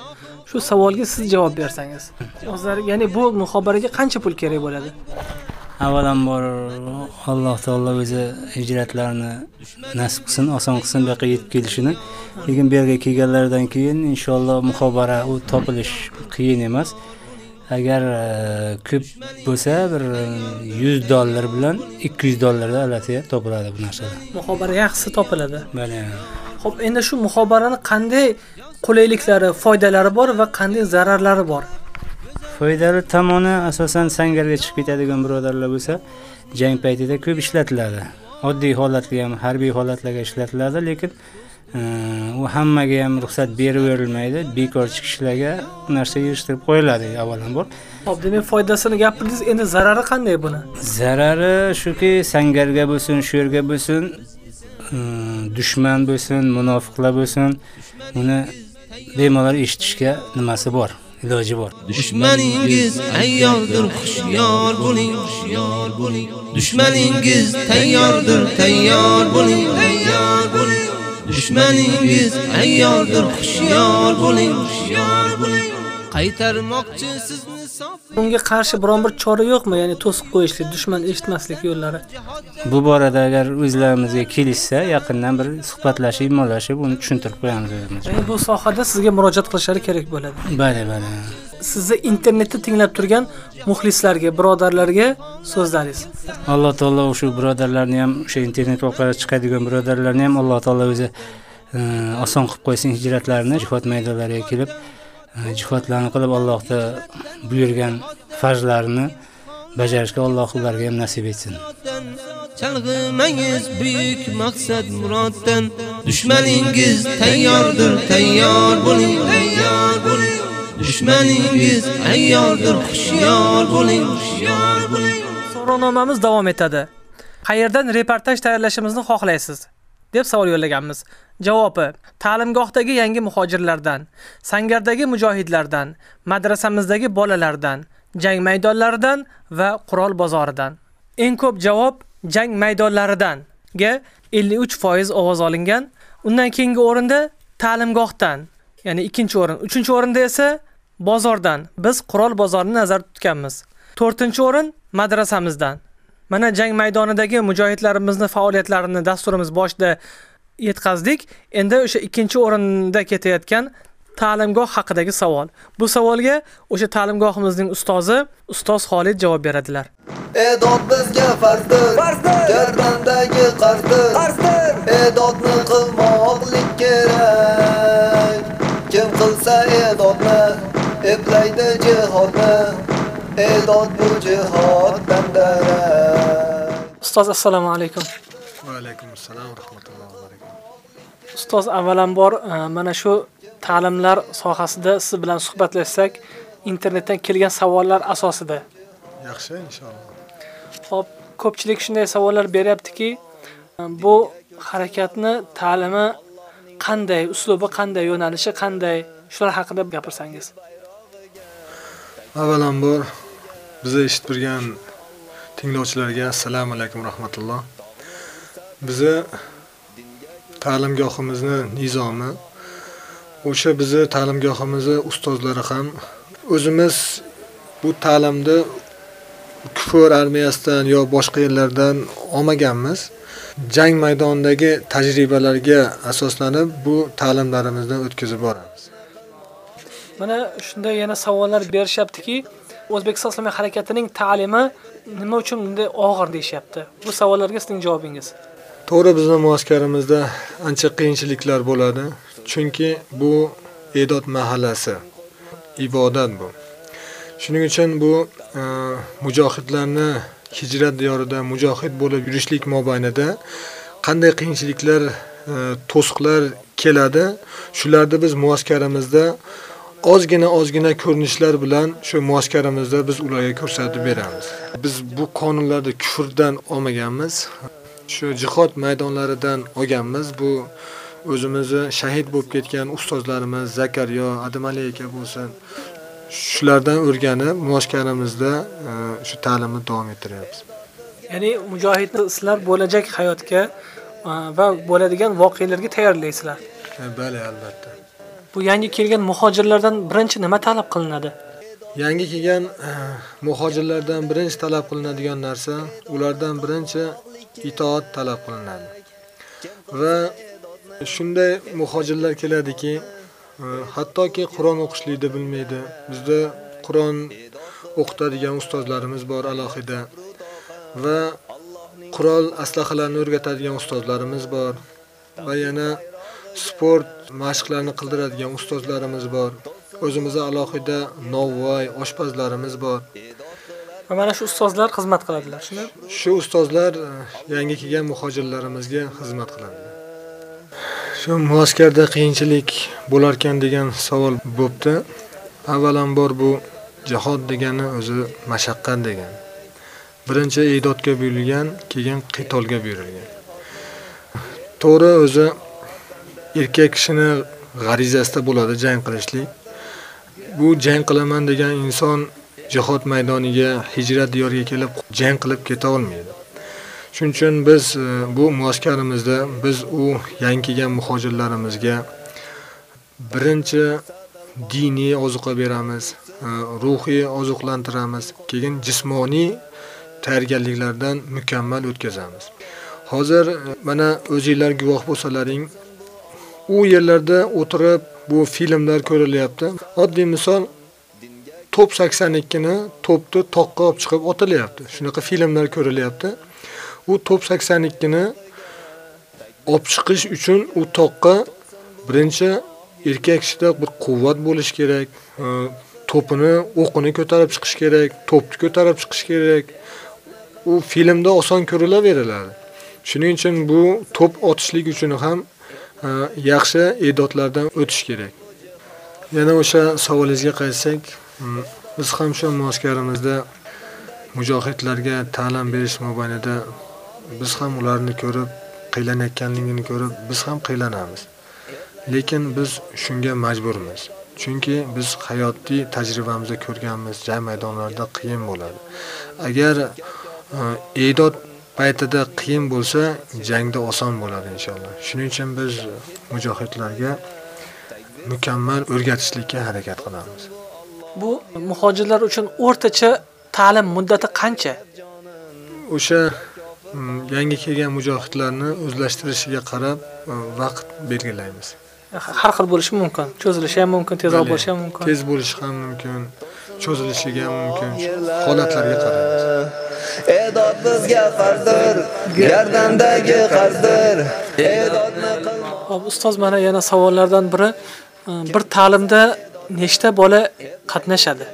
Shu savolga siz javob bersangiz. O'zlari ya'ni bu muxobaraga qancha pul kerak bo'ladi avvalambor alloh taolo o'zi hijratlarini nasib qilsin oson qilsin bu yoqqa yetib kelishini. Lekin bu yerga kelganlaridan keyin inshaalloh muhobara u topilish qiyin emas. Agar e, ko'p bo'lsa bir yuz dollar bilan ikki yuz dollarda alatiga topiladi bu narsalar muhobara yaxshisi topiladi. Mana. Ho'p endi shu muhobarani qanday qulayliklari foydalari bor va qanday zararlari bor foydali tomoni asosan sangarga chiqib ketadigan birodarlar bo'lsa jang paytida ko'p ishlatiladi. Oddiy holatda ham harbiy holatlarga ishlatiladi lekin e, u hammaga ham ruxsat beraverilmaydi bekorchi kishilarga narsa yig'ishtirib qo'yiladi avvalambor. Ho'p demak foydasini gapirdingiz endi zarari qanday buni? Zarari shuki sangarga bo'lsin shu yerga bo'lsin e, dushman bo'lsin munofiqlar bo'lsin uni bemalol eshitishga nimasi bor iloji bor. Dushmaningiz ayyordir xushyor bo'ling xushyor bo'ling. Dushmaningiz tayyordir tayyor bo'ling tayyor bo'ling. Dushmaningiz ayyordir xushyor bo'ling xushyor bo'ling. Qaytarmoqchi sizni sof bunga qarshi biron bir chora yo'qmi? Ya'ni to'sib qo'yishlik dushman eshitmaslik yo'llari. Bu borada agar o'zlarimizga kelishsa yaqindan bir suhbatlashib imollashib uni tushuntirib qo'yamiz o'zimiz. Ya'ni bu sohada sizga murojaat qilishlari kerak bo'ladi. Bale bale. Sizni internetda tinglab turgan muxlislarga birodarlarga so'zlaringiz. Alloh taolo shu birodarlarni ham o'sha internet orqali chiqadigan birodarlarni ham alloh taolo o'zi e, oson qilib qo'ysin hijratlarini jihod maydonlariga kelib jihodlarni qilib allohni buyurgan farzlarini bajarishga alloh ularga ham nasib etsin. Chalg'imangiz buyuk maqsad muroddan. Dushmaningiz tayyordir tayyor bo'ling tayyor bo'ling. Dushmaningiz ayyordir hushyor bo'ling hushyor bo'ling. So'rovnomamiz davom etadi. Qayerdan reportaj tayyorlashimizni xohlaysiz deb savol yo'llaganmiz. Javobi ta'limgohdagi yangi muhojirlardan sangardagi mujohidlardan madrasamizdagi bolalardan jang maydonlaridan va qurol bozoridan. Eng ko'p javob jang maydonlaridan ga 53% ovoz olingan. Undan keyingi o'rinda ta'limgohdan ya'ni ikkinchi o'rin uchinchi o'rinda esa bozordan biz qurol bozorini nazarda tutganmiz. To'rtinchi o'rin madrasamizdan. Mana jang maydonidagi mujohidlarimizni faoliyatlarini dasturimiz boshida yetkazdik. Endi o'sha ikkinchi o'rinda ketayotgan ta'limgoh haqidagi savol. Bu savolga o'sha ta'limgohimizning ustozi ustoz Xolid javob beradilar. Edod bizga farzdir. Gardandagi qarzdir. Edodni qilmoqlik kerak. Kim qilsa edodni Eplaydi jihodni Edod bu jihoddan darak ustoz assalomu alaykum. Va alaykum assalom va rahmatullohi va barakatuh. Ustoz avvalambor e, mana shu ta'limlar sohasida siz bilan suhbatlashsak internetdan kelgan savollar asosida. Yaxshi inshaalloh Xo'p, ko'pchilik shunday savollar beryaptiki, bu harakatni ta'limi qanday, uslubi qanday, yo'nalishi qanday, shular haqida gapirsangiz. avvalambor bizni eshitib turgan tinglovchilarga assalomu alaykum rahmatulloh. Bizni ta'limgohimizni nizomi o'sha bizni ta'limgohimizni ustozlari ham o'zimiz bu ta'limni kufr armiyasidan yo boshqa yerlardan olmaganmiz. Jang maydonidagi tajribalarga asoslanib bu ta'limlarimizni o'tkazib boramiz. Mana shunday yana savollar berishyaptiki, O'zbekiston Islomiy harakatining ta'limi nima uchun bunday og'ir deyshapti? Bu savollarga sizning javobingiz. to'g'ri bizning muaskarimizda ancha qiyinchiliklar bo'ladi chunki bu e'dod mahallasi ibodat bu shuning uchun bu e, mujohidlarni hijrat diyorida mujohid bo'lib yurishlik mobaynida qanday qiyinchiliklar e, to'siqlar keladi shularni biz muaskarimizda ozgina ozgina ko'rinishlar bilan shu muaskaramizda biz ularga ko'rsatib beramiz. Biz bu qonunlarni kufrdan olmaganmiz. Shu jihod maydonlaridan olganmiz. Bu o'zimizni shahid bo'lib ketgan ustozlarimiz zakariyo adamali aka bo'lsin shulardan o'rganib muaskaramizda e, shu ta'limni davom ettiryapmiz. Ya'ni mujohidni sizlar bo'lajak hayotga e, va bo'ladigan voqealarga tayyorlaysizlar. E, bali albatta Bu yangi kelgan muhojirlardan birinchi nima talab qilinadi? yangi kelgan e, muhojirlardan birinchi talab qilinadigan narsa ulardan birinchi itoat talab qilinadi. Va shunday muhojirlar keladiki e, hattoki qur'on o'qishlikni bilmaydi. Bizda qur'on o'qitadigan ustozlarimiz bor alohida va qurol aslahalarni o'rgatadigan ustozlarimiz bor. Va yana sport mashqlarini qildiradigan ustozlarimiz bor. O'zimizda alohida novvoy oshpazlarimiz bor. Va mana shu ustozlar xizmat qiladilar, shuni shu ustozlar e, yangi kelgan muhojirlarimizga xizmat qiladi. Shu muaskarda qiyinchilik bo'larkan degan savol bo'pti. Avvalambor bu jihod degani o'zi mashaqqat degani. Birinchi e'dodga buyurilgan keyin qitolga buyurilgan. To'g'ri o'zi erkak kishini g'arizasida bo'ladi jang qilishlik. Bu jang qilaman degan inson jihod maydoniga hijrat diyoriga kelib jang qilib keta olmaydi. Shuning uchun biz e, bu muaskarimizda biz u yangi kelgan muhojirlarimizga birinchi diniy ozuqa beramiz e, ruhiy oziqlantiramiz, keyin jismoniy tayyorgarliklardan mukammal o'tkazamiz. Hozir e, mana o'zinglar guvoh bo'lsalaring u yerlarda o'tirib bu filmlar ko'rilyapti. Oddiy misol to'p 82 ni to'pni toqqa olib chiqib otilyapti. Shunaqa filmlar ko'rilyapti. U to'p 82 ni olib chiqish uchun u toqqa birinchi erkak kishida bir quvvat bo'lishi kerak e, to'pini o'qini ko'tarib chiqish kerak to'pni ko'tarib chiqish kerak. U filmda oson ko'rilaveriladi. Shuning uchun bu to'p otishlik uchun ham yaxshi e'dodlardan o'tish kerak. Yana o'sha savolingizga qaytsak biz ham shu muaskarimizda mujohidlarga ta'lim berish mobaynida biz ham ularni ko'rib qiylanayotganligini ko'rib biz ham qiylanamiz. Lekin biz shunga majburmiz. Chunki biz hayotiy tajribamizda ko'rganmiz jang maydonlarida qiyin bo'ladi. Agar e, e'dod paytida qiyin bo'lsa jangda oson bo'ladi inshaalloh shuning uchun biz mujohidlarga mukammal o'rgatishlikka harakat qilamiz bu muhojirlar uchun o'rtacha ta'lim muddati qancha? o'sha mm, yangi kelgan mujohidlarni o'zlashtirishiga qarab e, vaqt belgilaymiz Har xil bo'lishi mumkin. Cho'zilishi ham mumkin, tezroq bo'lishi ham mumkin. tez bo'lishi ham mumkin cho'zilishiga ham mumkin holatlarga qaraymiz E'dod bizga farzdir, gardandagi qarzdir. E'dodni qil? Hop, ustoz mana yana savollardan biri. E, bir ta'limda nechta bola qatnashadi?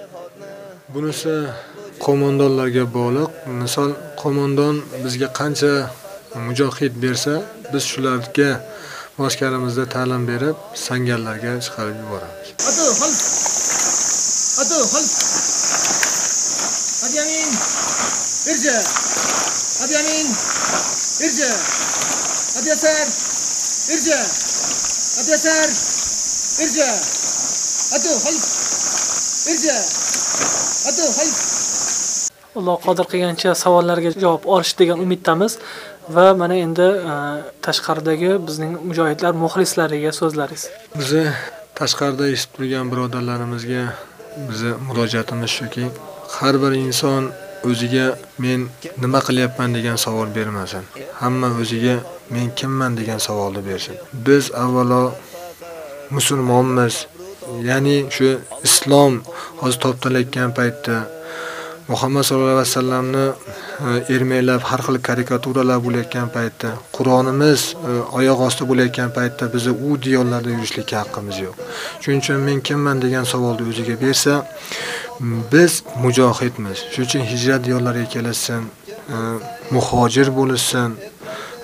bunisi qo'mondonlarga bog'liq. Misol qo'mondon bizga qancha mujohid bersa biz shularga muaskarimizda ta'lim berib sangarlarga chiqarib yuboramiz Irja. Hadi Yasar. Irja. Ado, hal. Irja. Ado, hal. Alloh qodir qilgancha savollarga javob olish degan umiddamiz va mana endi e, tashqaridagi bizning mujohidlar muxlislariga so'zlaringiz. bizni tashqarida eshitib turgan birodarlarimizga bizni murojaatimiz shuki har bir inson o'ziga men nima qilyapman degan savol bermasin hamma o'ziga men kimman degan savolni bersin. Biz avvalo musulmonmiz. Ya'ni shu islom hozir toptalayotgan paytda muhammad sallallohu alayhi vasallamni e, ermaylab ermaklab har xil karikaturalar bo'layotgan paytda qur'onimiz e, oyoq osti bo'layotgan paytda bizni u diyorlarda yurishlikka haqqimiz yo'q. Shuning uchun men kimman degan savolni o'ziga bersa biz mujohidmiz. Shuning uchun hijrat diyorlariga kelishsin e, muhojir bo'lishsin.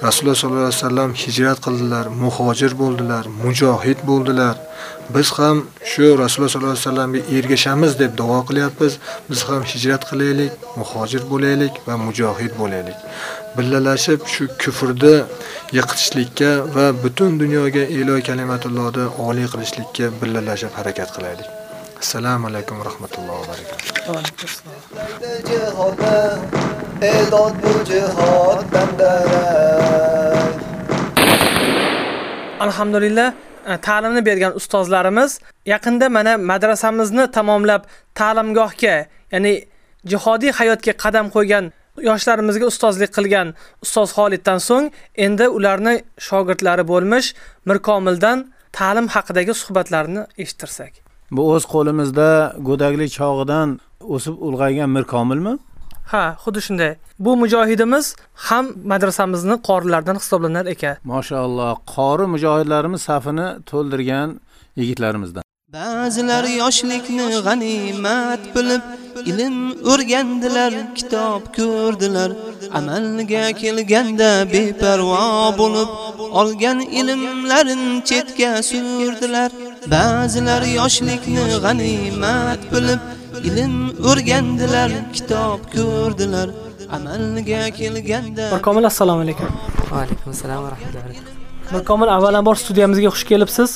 Rasululloh sollallohu alayhi vasallam hijrat qildilar muhojir bo'ldilar mujohid bo'ldilar. Biz ham shu rasululloh sollallohu alayhi vasallamga ergashamiz deb duo qilyapmiz. Biz ham hijrat qilaylik muhojir bo'laylik va mujohid bo'laylik. Birgalashib shu kufrni yiqitishlikka va butun dunyoga iloy kalimatullohni oliy qilishlikka birgalashib harakat qilaylik. Assalomu alaykum va rahmatullohi va barakatuh jihodda e'dod bu jihoddan darak Alhamdulillah e, ta'limni bergan ustozlarimiz yaqinda mana madrasamizni tamomlab ta'limgohga ya'ni jihodiy hayotga qadam qo'ygan yoshlarimizga ustozlik qilgan ustoz Xoliddan so'ng endi ularni shogirdlari bo'lmish Mirkomildan ta'lim haqidagi suhbatlarni eshittirsak. Bu o'z qo'limizda go'daklik chog'idan o'sib ulg'aygan Mirkomilmi? Ha, xuddi shunday. Bu mujohidimiz ham madrasamizni qorilaridan hisoblanar ekan. Mashalloh, qori mujohidlarimiz safini to'ldirgan yigitlarimizdan. Ba'zilar yoshlikni g'animat bilib ilm o'rgandilar, kitob ko'rdilar. Amalga kelganda beparvo bo'lib olgan ilmlarini chetga surdilar. Ba'zilar yoshlikni g'animat bilib ilm o'rgandilar, kitob ko'rdilar. Amalga kelganda Mirkomil assalomu alaykum. Va alaykum assalom va rahmatullohi. Mirkomil avvalambor studiyamizga xush kelibsiz.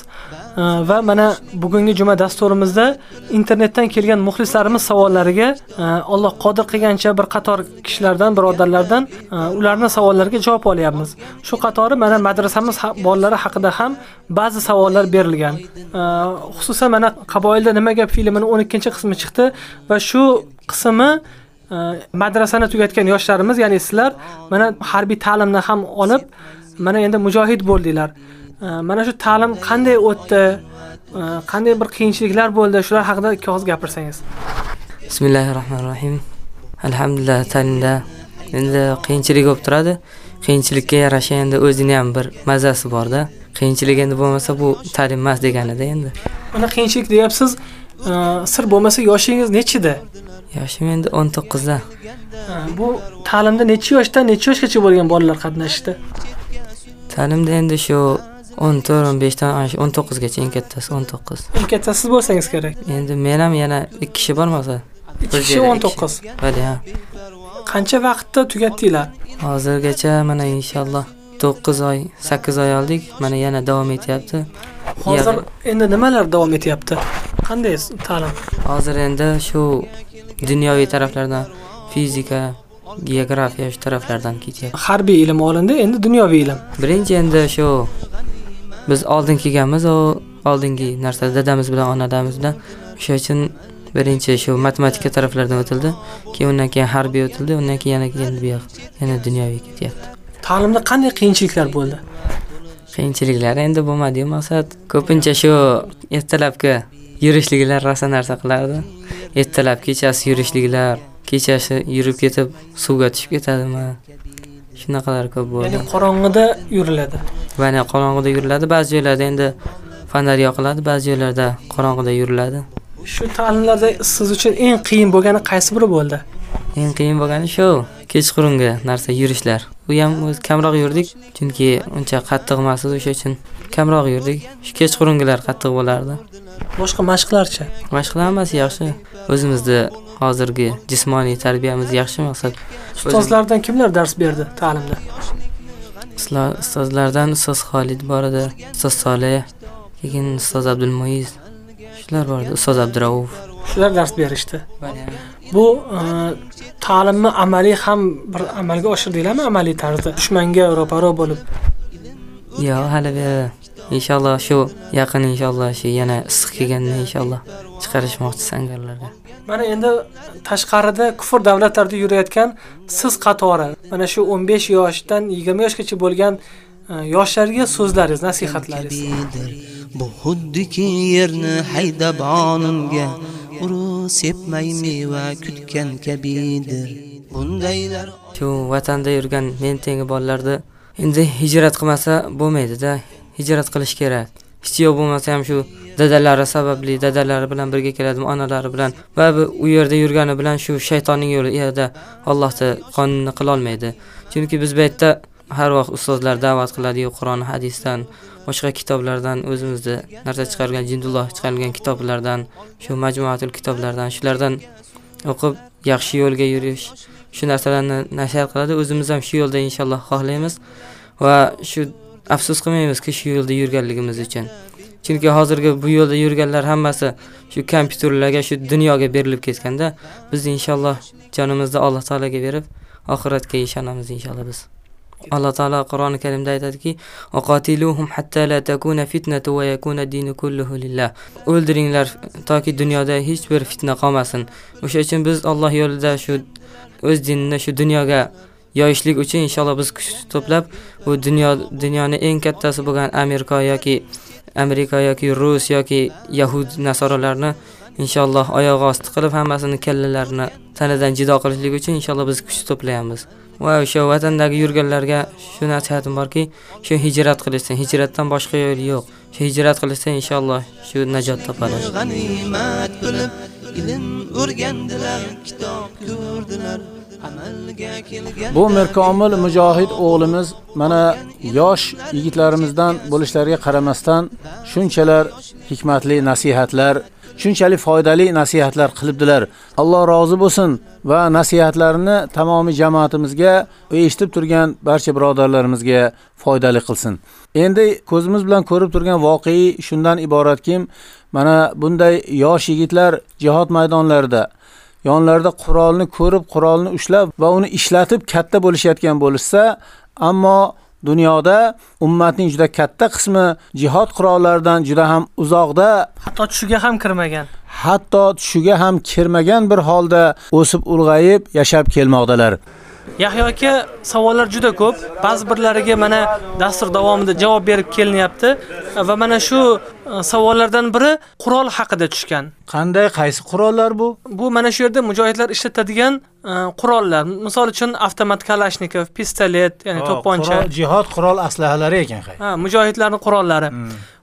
Э, va mana bugungi juma dasturimizda internetdan kelgan muxlislarimiz savollariga э, Alloh qodir qilgancha bir qator kishilardan, birodarlardan э, ularning savollariga javob olyapmiz. Shu qatori mana madrasamiz bolalari haqida ham ba'zi savollar berilgan. Xususan mana Qaboilda nima gap filmining 12-qismi chiqdi va shu qismi madrasani tugatgan yoshlarimiz, ya'ni sizlar mana harbiy ta'limni ham olib, mana endi mujohid bo'ldinglar. Mana shu ta'lim qanday o'tdi? Qanday bir qiyinchiliklar bo'ldi? Shular haqida ikki og'iz gapirsangiz. Bismillahi rohmanir rohim alhamdulillah ta'limda endi qiyinchilik bo'lib turadi. Qiyinchilikka yarasha endi o'zini ham bir mazasi borda. Qiyinchilik endi bo'lmasa bu ta'lim emas deganida endi. Mana qiyinchilik deyapsiz. Sir bo'lmasa yoshingiz nechida? Yoshim endi o'n to'qqizda. Bu ta'limda necha yoshdan necha yoshgacha bo'lgan bolalar qatnashdi ta'limda endi shu o'n to'rt o'n beshdan o'n to'qqizgacha eng kattasi o'n to'qqiz. Eng kattasi siz bo'lsangiz kerak. Endi men ham yana ikki kishi bormasa ikki kishi o'n to'qqiz. ha. Qancha vaqtda tugatdinglar? Hozirgacha mana inshaalloh to'qqiz oy sakkiz oy oldik. Mana yana davom etyapti. Hozir endi nimalar davom etyapti? Qanday ta'lim? Hozir endi shu dunyoviy taraflardan fizika geografiya shu taraflardan ketyapti. Harbiy ilm olindi endi dunyoviy ilm. Birinchi endi shu biz oldin kelganmiz u oldingi narsa dadamiz bilan onadamiz bilan o'sha uchun birinchi shu matematika taraflaridan o'tildi. Keyin undan keyin harbiy o'tildi undan keyin yana keyin bu yoq yana dunyoviy ketyapti. Ta'limda qanday qiyinchiliklar bo'ldi? Qiyinchiliklar endi bo'lmadiyu maqsad ko'pincha shu ertalabki yurishliklar rosa narsa qilardi. Ertalab kechasi yurishliklar kechasi yurib ketib suvga tushib ketadimi shunaqalar ko'p bo'ldi. Ya'ni qorong'ida yuriladi. Mana qorong'ida yuriladi. Ba'zi joylarda endi fonar yoqiladi ba'zi joylarda qorong'ida yuriladi. Shu ta'limlarda siz uchun eng qiyin bo'lgani qaysi biri bo'ldi? Eng qiyin bo'lgani shu. Kechqurungi narsa yurishlar. U ham kamroq yurdik chunki uncha qattiq emas edi o'sha uchun kamroq yurdik. Shu kechqurungilar qattiq bo'lardi. Boshqa mashqlarchi mashqlar hammasi yaxshi. O'zimizni hozirgi jismoniy tarbiyamiz yaxshi maqsad. Ustozlardan kimlar dars berdi ta'limda? Ustozlardan ustoz Xolid bor edi ustoz Solih keyin ustoz Abdulmuiz shular bor edi ustoz Abdurauf shular dars berishdi. Bu ta'limni amaliy ham bir amalga oshirdinglarmi amaliy tarzda? Dushmanga ro'paro bo'lib. Yo'q hali inshaalloh shu yaqin inshaalloh shu yana issiq kelganda inshaalloh chiqarishmoqchi sangarlarga mana endi tashqarida kufr davlatlarda yurayotgan siz qatori mana shu 15 yoshdan 20 yoshgacha bo'lgan yoshlarga so'zlaringiz nasihatlaringiz. Bu xuddiki yerni haydab onunga uru sepmay meva kutgan kabidir. Bundaylar shu vatanda yurgan men tengi bolalarni endi hijrat qilmasa bo'lmaydida hijrat qilish kerak hech yo'q bo'lmasa ham shu dadalari sababli dadalari bilan birga keladimi onalari bilan. Va u yerda yurgani bilan shu shaytonning yo'lida allohni qonunni qilolmaydi chunki biz bu yerda har vaqt ustozlar da'vat qiladiyu qur'on hadisdan boshqa kitoblardan o'zimizni narsa chiqargan jindulloh chiqargan kitoblardan shu majmuatul kitoblardan shulardan o'qib yaxshi yo'lga yurish shu narsalarni nashar qiladi. O'zimiz ham shu yo'lda inshaalloh xohlaymiz. Va shu afsus qilmaymizki shu yo'lda yurganligimiz uchun. Chunki hozirgi bu yo'lda yurganlar hammasi shu kompyuterlarga shu dunyoga berilib ketganda biz inshaalloh jonimizni alloh taologa berib oxiratga ishonamiz inshaalloh biz. Alloh taolo qur'oni karimda aytadiki oqotiluhum hatta la takuna fitnatu va yakuna dinu kulluhu lillah. O'ldiringlar toki dunyoda hech bir fitna qolmasin. O'sha uchun biz Alloh yo'lida shu o'z dinini shu dunyoga yoyishlik uchun inshaalloh biz kuch to'plab bu dunyo dunyoni eng kattasi bo'lgan Amerika yoki Amerika yoki Rus yoki Yahud nasoralarni inshaalloh oyoq osti qilib hammasini kallalarini tanadan jido qilishlik uchun inshaalloh biz kuch to'playamiz va o'sha vatandagi yurganlarga shu nasihatim borki shu hijrat qilishsin. Hijratdan boshqa yo'l yo'q. Shu hijrat qilishsa inshaalloh shu najot topadi. G'animat bilib ilm o'rgandilar kitob ko'rdilar. Bu Mirkomil mujohid o'g'limiz mana yosh yigitlarimizdan bo'lishlariga qaramasdan shunchalar hikmatli nasihatlar, shunchalik foydali nasihatlar qilibdilar. Alloh rozi bo'lsin va nasihatlarini tamomiy jamoatimizga va eshitib turgan barcha birodarlarimizga foydali qilsin. Endi ko'zimiz bilan ko'rib turgan voqei shundan iboratki, mana bunday yosh yigitlar jihod maydonlarida yonlarida qurolni ko'rib, qurolni ushlab va uni ishlatib katta bo'lishayotgan bo'lsa, ammo dunyoda ummatning juda katta qismi jihod qurollaridan juda ham uzoqda, hatto tushiga ham kirmagan. hatto tushiga ham kirmagan bir holda o'sib ulg'ayib yashab kelmoqdalar. Yahyo aka, savollar juda ko'p. Ba'zi birlariga mana dastur davomida javob berib kelinyapti va mana shu e, savollardan biri qurol haqida tushgan. Qanday qaysi qurollar bu? Bu mana shu yerda mujohidlar ishlatadigan e, qurollar. Misol uchun avtomat kalashnikov, pistolet, ya'ni to'pponcha. Jihod qurol aslahalari ekan. Ha, mujohidlarning qurollari.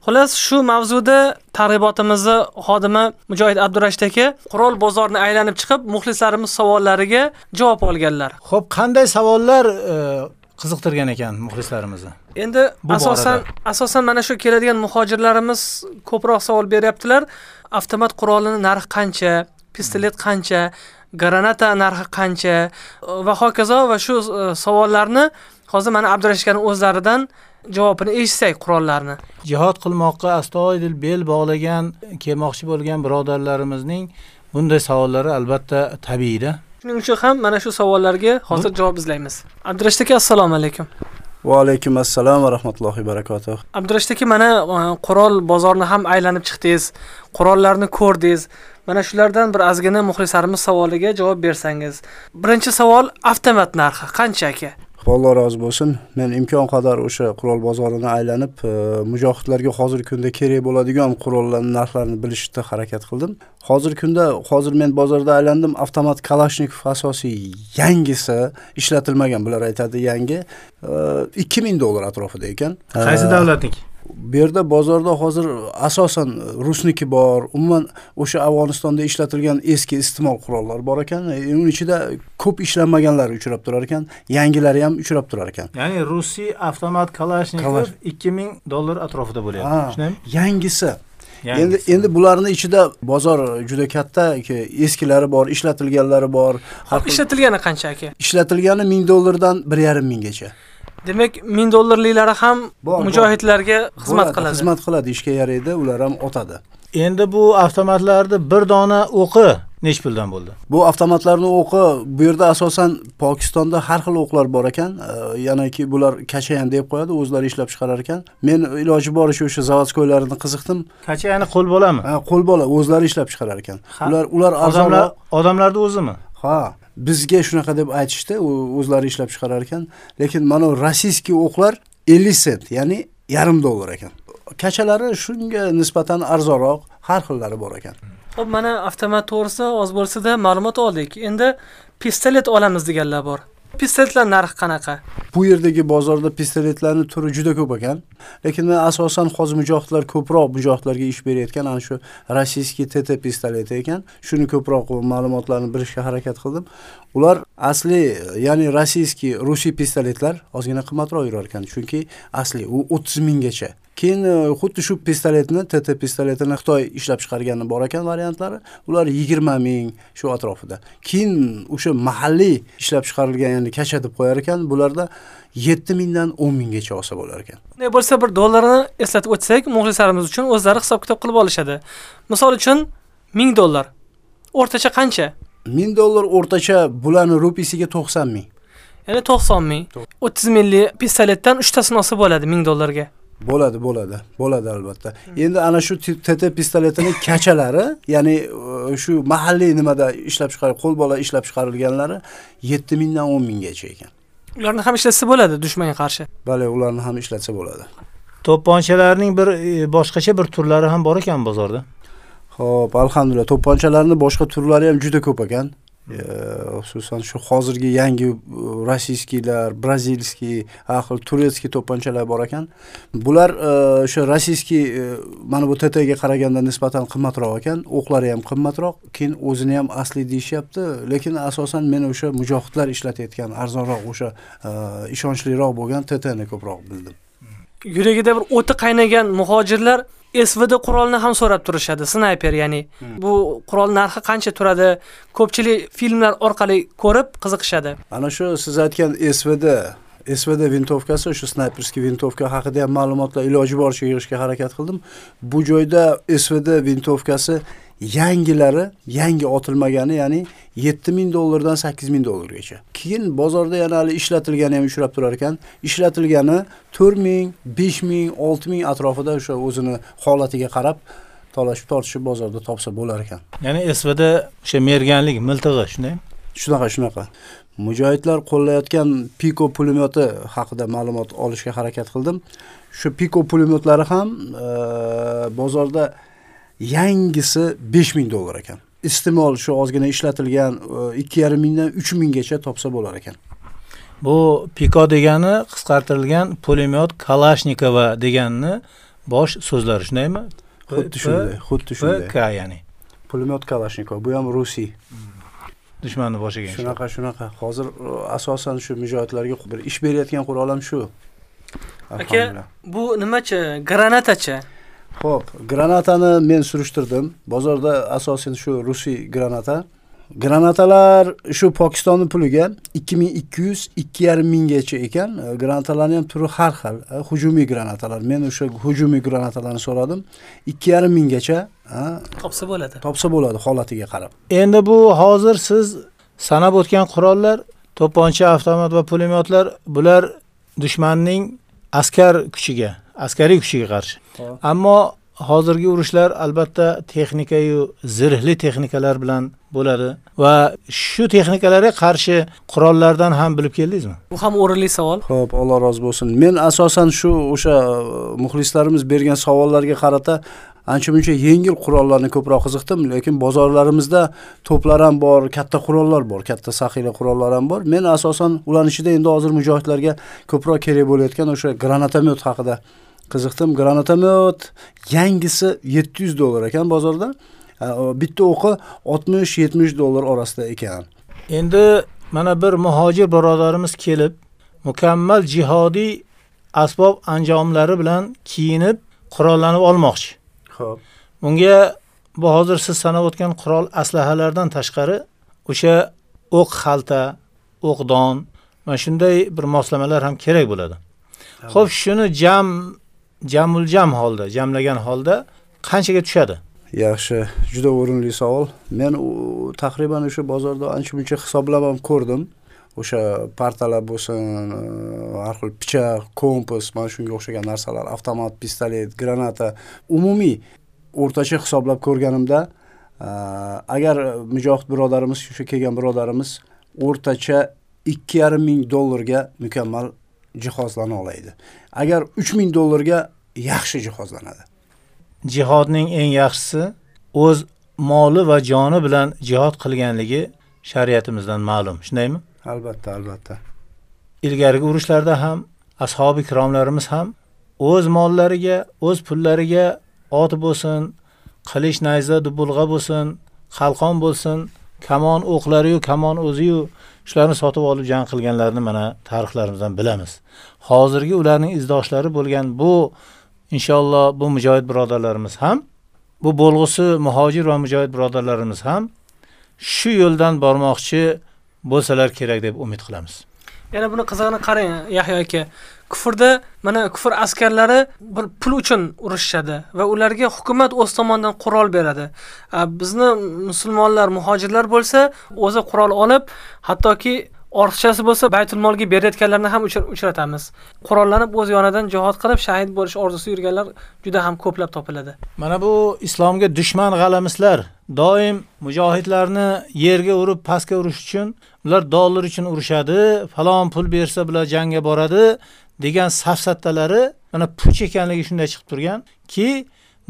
Xullas, shu mavzuda targ'ibotimizni xodimi Mujohid Abdurashid aka qurol bozorini aylanib chiqib, muxlislarimiz savollariga javob olganlar. Xo'p, qanday savollar e, qiziqtirgan ekan muxlislarimizni? Endi asosan asosan mana shu keladigan muhojirlarimiz ko'proq savol beryaptilar. Avtomat qurolini narxi qancha, pistolet qancha, granata narxi qancha va hokazo va shu e, savollarni hozir mana Abdurashid akaning o'zlaridan javobini eshitsak qurollarni. Jihod qilmoqqa astoydil bel bog'lagan, kelmoqchi bo'lgan birodarlarimizning bunday savollari albatta tabiiyda. Shuning uchun ham mana shu savollarga hozir javob izlaymiz. Abdurashid aka assalomu alaykum. Va alaykum assalom va rahmatullohi va barakatuh. Abdurashid aka mana e, qurol bozorini ham aylanib chiqdingiz, qurollarni ko'rdingiz. Mana shulardan bir ozgina muxlislarimiz savoliga javob bersangiz. Birinchi savol avtomat narxi qancha aka? Alloh rozi bo'lsin. Men imkon qadar o'sha qurol bozorini aylanib, e, mujohidlarga hozirgi kunda kerak bo'ladigan qurollarning narxlarini bilishga harakat qildim. Hozirgi kunda hozir men bozorda aylandim, avtomat Kalashnikov asosiy yangisi ishlatilmagan, bular aytadi yangi, e, 2000 dollar atrofida ekan. Qaysi E, davlatniki? Bu yerda bozorda hozir asosan rusniki bor, umuman o'sha Afg'onistonda ishlatilgan eski iste'mol qurollar bor ekan. E, Uning ichida ko'p ishlanmaganlari uchrab turar ekan, yangilari ham uchrab turar ekan. Ya'ni Rusiy avtomat Kalashnikov Kalash- 2000 dollar atrofida bo'lyapti. Ha, Shunaymi? Yangisi. Endi endi bularning ichida bozor juda katta, ki, eskilari bor, ishlatilganlari bor. Ishlatilgani qancha aka? ishlatilgani 1000 dollardan 1,5 minggacha. Demak, 1000 dollarliklari ham mujohidlarga xizmat qiladi. Xizmat qiladi, ishga yaraydi, ular ham otadi. Endi bu avtomatlarni bir dona o'qi nech puldan bo'ldi? Bu avtomatlarning o'qi bu yerda asosan Pokistonda har xil o'qlar bor ekan. E, Yanaki bular kachayan deb qo'yadi, o'zlari ishlab chiqarar ekan. Men iloji boricha o'sha zavodskoylarini qiziqdim. Kacha ya'ni qo'l bolami? Ha, qo'l bola o'zlari ishlab chiqarar ekan. Ular ular odamlar arzonroq. odamlarni o'zimi? Ha, bizga shunaqa deb aytishdi, u- o'zlari ishlab chiqarar ekan. Lekin mana rossiyskiy o'qlar 50 sent, ya'ni yarim dollar ekan. Kachalari shunga nisbatan arzonroq, har xillari bor ekan. Xo'p, mana avtomat to'g'risida oz bo'lsa-da ma'lumot oldik. Endi pistolet olamiz deganlar bor. Pistoletlar narxi qanaqa? Bu yerdagi bozorda pistoletlarning turi juda ko'p ekan. Lekin asosan hozir mujohidlar ko'proq mujohidlarga ish berayotgan ana shu rossiyskiy TT pistoleti ekan. Shuni ko'proq ma'lumotlarni bilishga harakat qildim. Ular asli ya'ni rossiyskiy, rusiy pistoletlar ozgina qimmatroq yurar ekan, chunki asli u 30 minggacha. Keyin e, xuddi shu pistoletni, TT pistoletini Xitoy ishlab chiqargani bor ekan variantlari, ular 20 ming shu atrofida. Keyin o'sha mahalliy ishlab chiqarilgan, ya'ni kacha deb qo'yar ekan, bularda 7 mingdan 10 minggacha olsa bo'lar ekan. Ne bo'lsa bir dollarni eslatib o'tsak, muxlislarimiz uchun o'zlari hisob-kitob qilib olishadi. Misol uchun 1000 dollar. O'rtacha qancha? 1000 dollar o'rtacha bularni rupiysiga 90 ming. Ya'ni 90 ming. 30 minglik pistoletdan 3 tasini olsa bo'ladi 1000 dollarga. Bo'ladi bo'ladi bo'ladi albatta. Endi ana shu tt pistoletini kachalari ya'ni e, shu mahalliy nimada ishlab chiqarib qo'l bola ishlab chiqarilganlari yetti mingdan o'n minggacha ekan. Ularni ham ishlatsa bo'ladi dushmanga qarshi. bale ularni ham ishlatsa bo'ladi. To'pponchalarning bir e, boshqacha bir turlari ham bor ekan bozorda. Ho'p alhamdulillah to'pponchalarni boshqa turlari ham juda ko'p ekan Э, xususan shu hozirgi yangi e, rossiyskiylar brazilskiy har xil turetskiy to'pponchalar bor ekan. Bular e, o'sha rossiyskiy e, mana bu ttga qaraganda nisbatan qimmatroq ekan. O'qlari ham qimmatroq keyin o'zini ham asli deyishyapti. Lekin asosan men o'sha mujohidlar ishlatayotgan arzonroq o'sha ishonchliroq bo'lgan ttni ko'proq bildim. Yuragida bir o'ti qaynagan muhojirlar SVD qurolni ham so'rab turishadi, snayper ya'ni. Bu qurol narxi qancha turadi? Ko'pchilik filmlar orqali ko'rib qiziqishadi. ana shu siz aytgan svd svd vintovkasi shu snayperskiy vintovka haqida ham ma'lumotlar iloji boricha yig'ishga harakat qildim bu joyda svd vintovkasi yangilari yangi otilmagani ya'ni yetti ming dollardan sakkiz ming dollargacha. Keyin bozorda yana hali ishlatilgani ham uchrab turar ekan. Ishlatilgani to'rt ming besh ming olti ming atrofida o'sha o'zini holatiga qarab talashib tortishib bozorda topsa bo'lar ekan. Ya'ni svd o'sha merganlik miltig'i shundaymi shunaqa shunaqa. Mujohidlar qo'llayotgan piko pulemyoti haqida ma'lumot olishga harakat qildim. Shu piko pulemyotlari ham e, bozorda yangisi besh ming dollar ekan. Iste'mol shu ozgina ishlatilgan e, ikki yarim mingdan uch minggacha topsa bo'lar ekan. Bu piko degani qisqartirilgan pulemyot kalashnikova deganni bosh so'zlari shundaymi? Xuddi shunday xuddi shunday. Pk ya'ni. Pulemyot kalashnikov bu ham rusiy. Dushmanni boshiga shunaqa shunaqa. Hozir e, asosan shu mujohidlarga bir ish berayotgan qurol ham shu. Aka, bu nimachi? Granatachi? Xo'p, granatani men surishtirdim. Bozorda asosan shu rusiy granata. Granatalar shu Pokistonning puliga 2200 2,5 minggacha ekan. E, Granatalarning ham turi har xil. e, Hujumiy granatalar. Men o'sha hujumiy granatalarni so'radim. 2,5 minggacha ha, Topsa bo'ladi. topsa bo'ladi holatiga qarab. endi bu hozir siz sanab o'tgan qurollar to'pponcha avtomat va pulemyotlar bular dushmanning askar kuchiga askariy kuchiga qarshi ammo hozirgi urushlar albatta texnikayu zirhli texnikalar bilan bo'ladi va shu texnikalarga qarshi qurollardan ham bilib keldingizmi Bu ham o'rinli savol. Xo'p, Alloh rozi bo'lsin. Men asosan shu o'sha e, muxlislarimiz bergan savollarga qarata ancha muncha yengil qurollarni ko'proq qiziqdim, lekin bozorlarimizda to'plar ham bor, katta qurollar bor, katta saxiyli qurollar ham bor. Men asosan ularning ichida endi hozir mujohidlarga ko'proq kerak bo'layotgan o'sha granatomyot haqida qiziqdim. Granatomyot yangisi 700 dollar ekan bozorda. Bitta o'qi 60-70 dollar orasida ekan. endi mana bir muhojir birodarimiz kelib mukammal jihodiy asbob anjomlari bilan kiyinib qurollanib olmoqchi Xo'p. bunga bu hozir siz sanab o'tgan qurol aslahalardan tashqari o'sha o'q xalta o'qdon mana shunday bir moslamalar ham kerak bo'ladi ho'p shuni jam jamuljam holda jamlagan holda qanchaga tushadi Yaxshi, juda o'rinli savol. Men u taxriban o'sha bozorda ancha muncha hisoblab ham ko'rdim. O'sha partalar bo'lsin, e, har xil pichoq, kompas, mana shunga o'xshagan narsalar, avtomat, pistolet, granata, umumiy o'rtacha hisoblab ko'rganimda, e, agar mujohid birodarimiz, o'sha kelgan birodarimiz o'rtacha 2,5 ming dollarga mukammal jihozlana oladi. Agar 3 ming dollarga yaxshi jihozlanadi. jihodning eng yaxshisi o'z moli va joni bilan jihod qilganligi shariatimizdan ma'lum shundaymi Albatta, albatta. ilgarigi urushlarda ham ashobi ikromlarimiz ham o'z mollariga o'z pullariga ot bo'lsin qilich nayza dubulg'a bo'lsin qalqon bo'lsin kamon o'qlariyu kamon o'ziyu shularni sotib olib jang qilganlarini mana tarixlarimizdan bilamiz hozirgi ularning izdoshlari bo'lgan bu inshaalloh bu mujohid birodarlarimiz ham bu bo'lg'usi muhojir va mujohid birodarlarimiz ham shu yo'ldan bormoqchi bo'lsalar kerak deb umid qilamiz Yana buni qizig'ini qarang, Yahyo aka. Kufrda mana kufr askarlari bir pul uchun urushishadi va ularga hukumat o'z tomonidan qurol beradi. Bizni musulmonlar, muhojirlar bo'lsa, o'zi qurol olib, hattoki ortiqchasi bo'lsa baytul molga berayotganlarni ham uchratamiz. Qurollanib o'z yonidan jihod qilib shahid bo'lish orzusi yurganlar juda ham ko'plab topiladi. Mana bu islomga dushman g'alamislar doim mujohidlarni yerga urib pastga urish uchun ular dollar uchun urushadi, falon pul bersa bular jangga boradi degan safsattalari mana puch ekanligi shunday chiqib turgan-ki,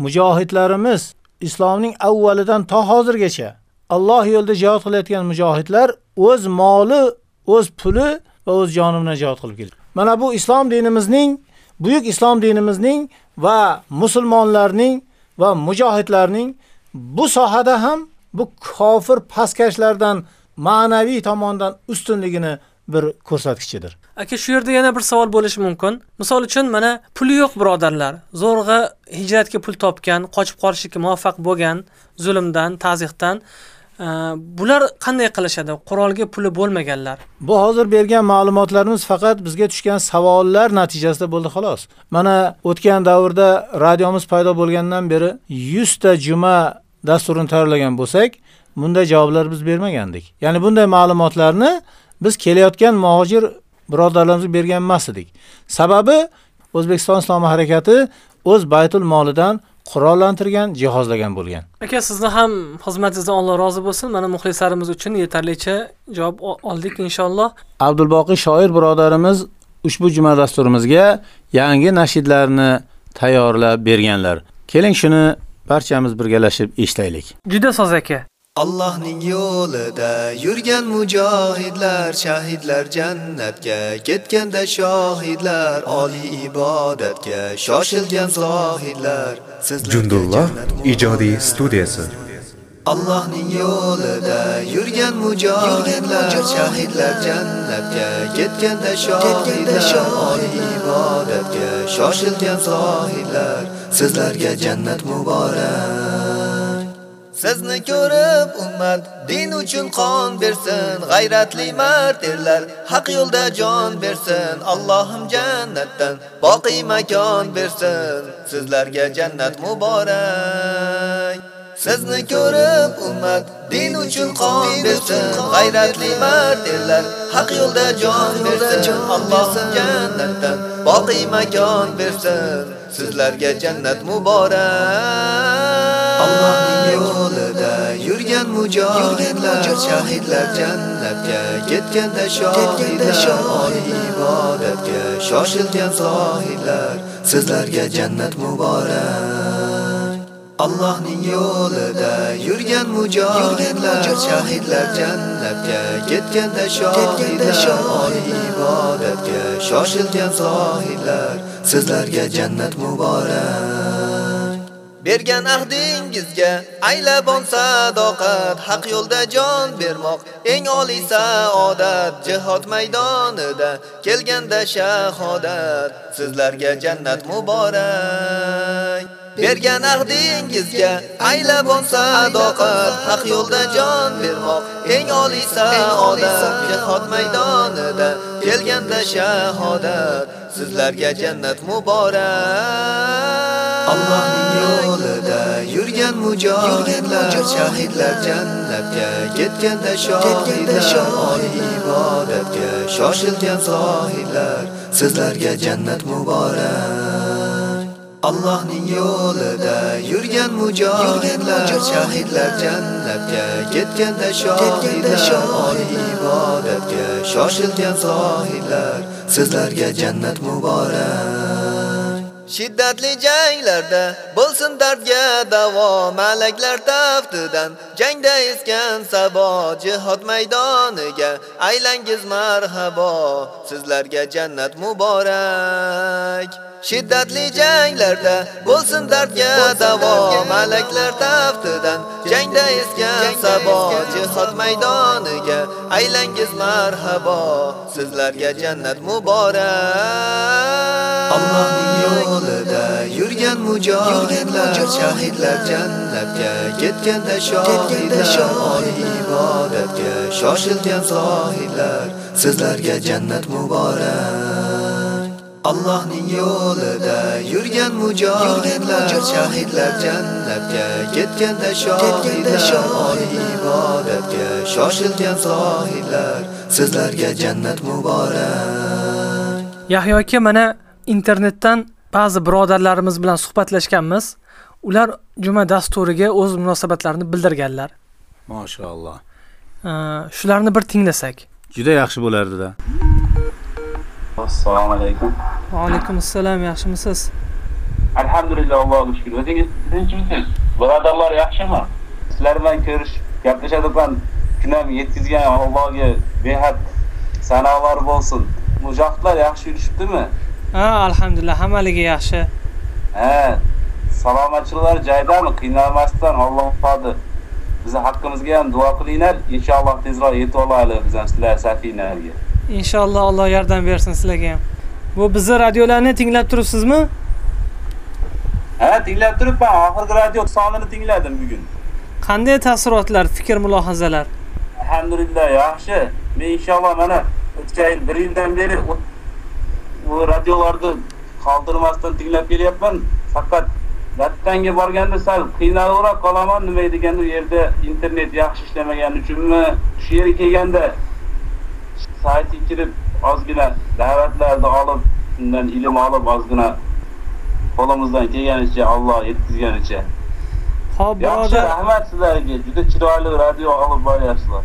mujohidlarimiz islomning avvalidan to hozirgacha Alloh yo'lida jihod qilayotgan mujohidlar o'z moli, o'z puli va o'z jonini najot qilib keldi. Mana bu islom dinimizning, buyuk islom dinimizning va musulmonlarning va mujohidlarning bu sohada ham bu kofir pastkashlardan ma'naviy tomondan ustunligini bir ko'rsatkichidir. aka shu yerda yana bir savol bo'lishi mumkin misol uchun mana puli yo'q birodarlar zo'rg'a hijratga pul topgan qochib qolishga muvaffaq bo'lgan zulmdan ta'ziyqdan bular qanday qilishadi qurolga puli bo'lmaganlar Bu hozir bergan ma'lumotlarimiz faqat bizga tushgan savollar natijasida bo'ldi xolos. Mana o'tgan davrda radiomiz paydo bo'lgandan beri 100 ta juma dasturini tayyorlagan bo'lsak, bunday javoblar biz bermagandik. Ya'ni bunday ma'lumotlarni biz kelayotgan muhojir birodarlarimizga bergan emas edik. Sababi O'zbekiston Islom harakati o'z baytul molidan qurollantirgan, jihozlagan bo'lgan. aka sizni ham xizmatingizdan Alloh rozi bo'lsin mana muxlislarimiz uchun yetarlicha javob oldik inshaalloh Abdulboqiy shoir birodarimiz ushbu juma dasturimizga yangi nashidlarni tayyorlab berganlar. Keling shuni barchamiz birgalashib eshitaylik. juda soz aka Allohning yo'lida yurgan mujohidlar, shahidlar jannatga ketganda shohidlar, oliy ibodatga shoshilgan zohidlar. Jundulloh ijodiy studiyasi. Allohning yo'lida yurgan mujohidlar, shahidlar jannatga ketganda shohidlar, oliy ibodatga shoshilgan zohidlar. Sizlarga jannat muborak. Sizni ko'rib ummat din uchun qon bersin, g'ayratli martirlar haq yo'lda jon bersin. Allohim jannatdan boqiy makon bersin. Sizlarga jannat muborak. Sizni ko'rib ummat din uchun qon bersin, g'ayratli martirlar haq yo'lda jon bersin. Allohim jannatdan boqiy makon bersin. Sizlarga jannat muborak. Allohning yo'lida yurgan mujohidlar, shahidlar jannatga ketganda shohidlar, oliy ibodatga shoshilgan zohidlar. Sizlarga jannat muborak. Allohning yo'lida yurgan mujohidlar, shahidlar jannatga ketganda shohidlar, oliy ibodatga shoshilgan zohidlar. Sizlarga jannat muborak. Bergan ahdingizga. Aylabon sadoqat, haq yo'lda jon bermoq. Eng oliy saodat, jihod maydonida. Kelganda shahodat, sizlarga jannat muborak. Bergan ahdingizga aylabon sadoqat, haq yo'lda jon bermoq. Eng oliy saodat, jihod maydonida. Kelganda shahodat, sizlarga jannat muborak. Allohning yo'lida yurgan mujohidlar, shahidlar jannatga ketganda shohidlar, oliy ibodatga shoshilgan zohidlar, sizlarga jannat muborak. Allohning yo'lida yurgan mujohidlar, shahidlar jannatga ketganda shohidlar, oliy ibodatga shoshilgan zohidlar, sizlarga jannat muborak. Shiddatli janglarda bo'lsin dardga davo, malaklar taftidan jangda esgan sabo, jihad maydoniga aylangiz marhabo, sizlarga jannat muborak. Shiddatli janglarda bo'lsin dardga davo, malaklar taftidan jangda esgan sabo, jihod maydoniga aylangiz marhabo, sizlarga jannat muborak. Allohning yo'lida yurgan mujohidlar, shahidlar jannatga ketganda shohidlar, oliy ibodatga shoshilgan zohidlar, sizlarga jannat muborak. Allohning yo'lida yurgan mujohidlar, shahidlar jannatga ketganda shohidlar, oliy ibodatga shoshilgan zohidlar, sizlarga jannat muborak Yahyo aka mana internetdan ba'zi birodarlarimiz bilan suhbatlashganmiz. Ular juma dasturiga o'z munosabatlarini bildirganlar. Mashalloh. Shularni bir tinglasak. Juda yaxshi bo'lardi-da. Assalomu alaykum. Va alaykum assalom, yaxshimisiz? Alhamdulillah, Allohga shukr. O'zingiz tinchmisiz? Birodarlar yaxshimi? Sizlar bilan ko'rish, gaplashadigan kunam yetkazgan Allohga behad sanolar bo'lsin. Mujohidlar yaxshi yurishibdimi? Ha, alhamdulillah, hammaligi yaxshi. Ha, salomatchiliklar joyidami? Qiynalmasdan Alloh fadi. Bizni haqqimizga ham duo qilinglar. Inshaalloh tezroq yetib olaylik biz ham sizlar safinlarga. Inshaalloh Alloh yordam bersin sizlarga ham. Bu bizni radiolarni tinglab turibsizmi? Ha, tinglab turibman. Oxirgi radio sonini tingladim bugun. Qanday taassurotlar, fikr, mulohazalar? Alhamdulillah, yaxshi. Men inshaalloh mana o'tgan yil 1 yildan beri bu radiolarni qoldirmasdan tinglab kelyapman. Faqat Vattanga borganda sal qiynalibroq qolaman nima deganda u yerda internet yaxshi ishlamagan uchunmi shu yerga kelganda saytga kirib ozgina da'vatlarni olib undan ilm olib ozgina qo'limizdan kelganicha Alloh yetkazganicha. Xo'p, birodar, rahmat sizlarga. Juda chiroyli radio olib boryapsizlar.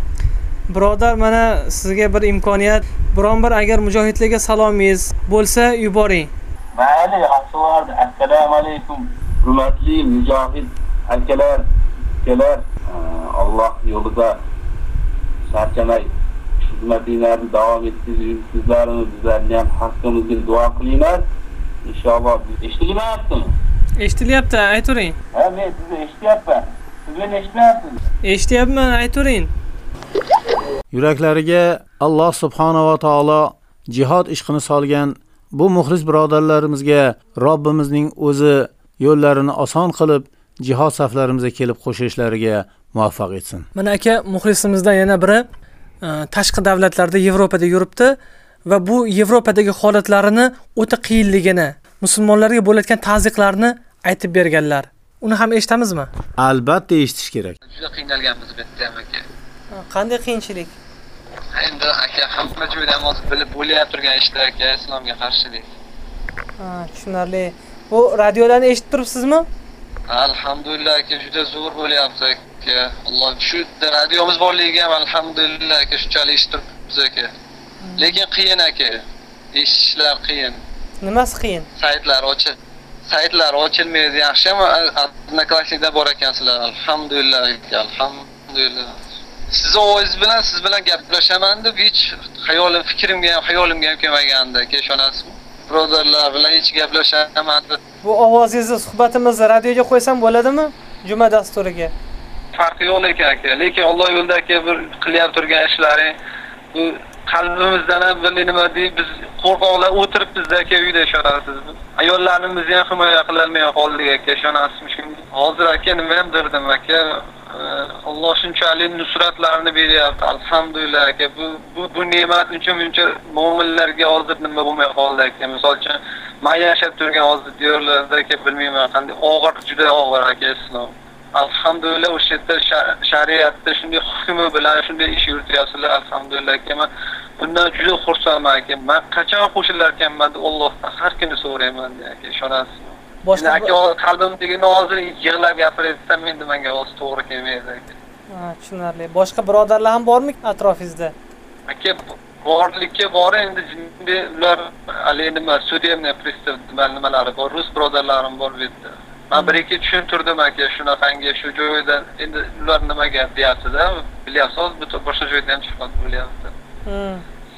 Birodar mana sizga bir imkoniyat. Biron bir agar mujohidlarga salomingiz bo'lsa, yuboring. mayli bo'lardi assalomu alaykum. Hurmatli mujohid akalar ukalar alloh yo'lida charchamay xizmatinglarni davom etkazib sizlarni bizlarni ham haqqimizga duo qilinglar inshaalloh eshitilyaptimi Eshitilyapti, ayturing. ha men sizni eshityapman siz meni eshitmayapsizmi Eshityapman, ayturing. Yuraklariga Alloh subhanahu va taolo jihod ishqini solgan bu muxlis birodarlarimizga Robbimizning o'zi yo'llarini oson qilib jihod saflarimizga kelib qo'shilishlariga muvaffaq etsin. Mana aka muxlisimizdan yana biri tashqi davlatlarda Yevropada yuribdi va bu Yevropadagi holatlarini o'ta qiyinligini, musulmonlarga bo'layotgan ta'ziqlarni aytib berganlar. Uni ham eshitamizmi? Albatta eshitish kerak. juda qiynalganmiz bu yerda ham aka Qanday qiyinchilik? endi aka hamma joyda ham hozir bilib bo'layap turgan ishlar aka islomga qarshilik Ha, tushunarli. Bu radiolarni eshitib turibsizmi? alhamdulillah aka juda zo'r bo'lyapti aka alloh shu radiomiz borligiga ham alhamdulillah aka shunchalik eshitib turibmiz aka. Lekin qiyin aka. Eshitishlar qiyin. Nimasi qiyin? saytlar ochil saytlar ochilmaydi yaxshi ham одноклассникda bor ekansizlar alhamdulillah aka alhamdulillah. Sizni ovozingiz bilan siz bilan gaplashaman deb hech hayolim fikrimga ham hayolimga ham kelmagandi aka ishonasizmi? Birodarlar bilan hech gaplashaman deb. Bu ovozingizni suhbatimizni radioga qo'ysam bo'ladimi? Juma dasturiga. Farqi yo'q lekin aka lekin Alloh yo'lida aka bir qilyap turgan ishlaring bu qalbimizdan ham bir nima deydi biz qo'rqoqlar o'tiribmizda aka uyda ishonasiz ayollarimizni ham himoya qilolmay qoldik aka ishonasizmi? Shunga hozir aka nima ham dirdim aka? Alloh shunchalik nusratlarni beryapti. Alhamdulillah aka bu bu, bu ne'mat uncha muncha mo'minlarga hozir nima bo'lmay qoldi aka. Misol uchun man yashab turgan hozir diyorlarda aka bilmayman qanday og'ir juda og'ir aka islom. Alhamdulillah o'sha yerda sha- shariatda shunday hukmi bilan shunday ish yurityapsizlar. Alhamdulillah aka man bundan juda xursandman aka. Man qachon qo'shilar ekanman deb Allohdan har kuni so'rayman aka. Ishonasizmi? Boshqa aka hozir qalbimdagini hozir yig'lab gapiraysam endi menga hozir to'g'ri kelmaydi aka. Tushunarli. Boshqa birodarlar ham bormi atrofingizda? aka borlikka bor endi ular haligi nima судебный пристав nima nimalari bor? Rus birodarlarim bor bu yerda man bir ikki tushuntirdim aka shunaqangi shu joydan endi ular nima gap deyaptida bilyapsiz butun boshqa joyda ham jihod bo'lyapti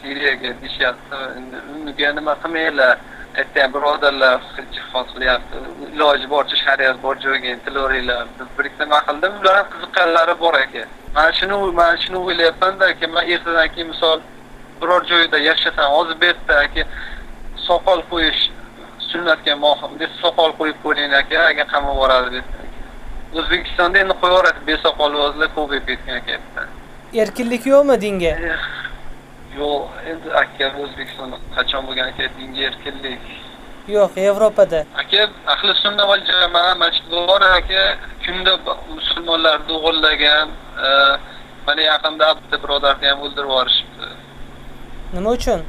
siriyaga deyishyapti endi unga nima qilmanglar aytgan birodarlar jihod qilyapti iloji boricha shariat bor joyga intilaveringlar bir ikkita nima qildim ular ham qiziqqanlari bor aka. Mana shuni mana shuni o'ylayapmanda aka man ertadan keyin misol biror joyda yashasam hozir bu yerda aka soqol qo'yish sunnatga mohim deb soqol qo'yib ko'ring aka agar qamoq boradi deb o'zbekistonda endi qo'yaveradi besoqol yozlar ko'payib ketgan aka. Erkinlik yo'qmi dinga? yo'q endi aka o'zbekistonda qachon bo'lgan aka dinga erkinlik? Yo'q, Yevropada. aka ahli sunna va jamoa masjid bor aka kunda musulmonlarni o'g'irlagan e, mana yaqinda bitta birodarni ham o'ldirib yuborishibdi. Nima uchun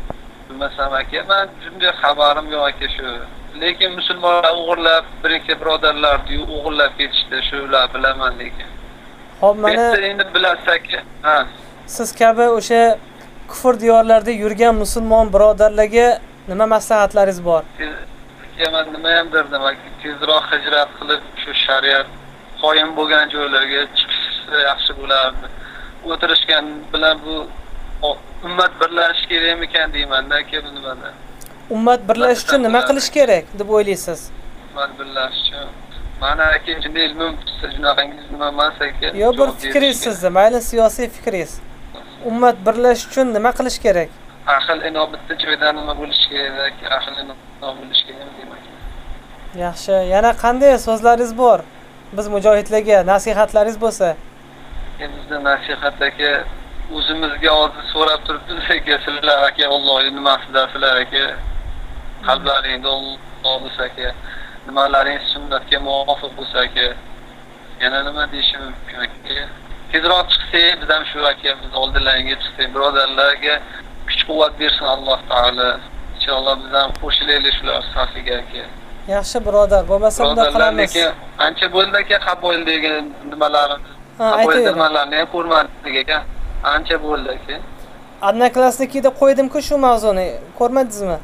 bilmasam aka man bunday xabarim yo'q aka shu. Lekin musulmonlar o'g'irlab bir ikki birodarlarni o'g'irlab ketishdi shular bilaman lekin. Ho'p mana endi bilasiz aka? Ha. siz kabi o'sha kufr diyorlarida yurgan musulmon birodarlarga nima maslahatlaringiz bor? Aka man nima ham derdim tezroq hijrat qilib shu shariat qoyim bo'lgan joylarga chiqishsa yaxshi bo'lardi. O'tirishgan bilan bu ummat birlashishi kerakmikan deymanda aka bu nimada ummat birlashish uchun nima qilish kerak deb o'ylaysiz? Ummat birlashishi. Mana aka shunday ilmim siz shunaqangiz nima emas aka yo bir fikringiz sizni mayli siyosiy fikringiz. Ummat birlashish uchun nima qilish kerak? Aql inob bitta joyda nima bo'lishi kerak aql inob bo'lishi kerak yaxshi. Yana qanday so'zlaringiz bor? Biz mujohidlarga nasihatlaringiz bo'lsa. Bizda nasihat aka o'zimizga hozir so'rab turibmiz aka sizlar aka ollohni nimasidasizlar aka qalblaringda olloh bo'lsa aka nimalaringiz sunnatga muvofiq bo'lsa aka yana nima deyishim mumkin aka? Tezroq chiqsak biz ham shu aka biz oldilariga chiqsak birodarlarga kuch quvvat bersin alloh taolo inshaalloh biz ham qo'shilaylik shular safiga aka. Yaxshi birodar bo'lmasa birodarlar qilamiz. ancha bo'ldi aka qaboildagi nimalarimiz nimalarni ham ko'rmadik aka ancha bo'ldi aka. Odnoklassnikida qo'ydimku shu mavzuni? Ko'rmadingizmi?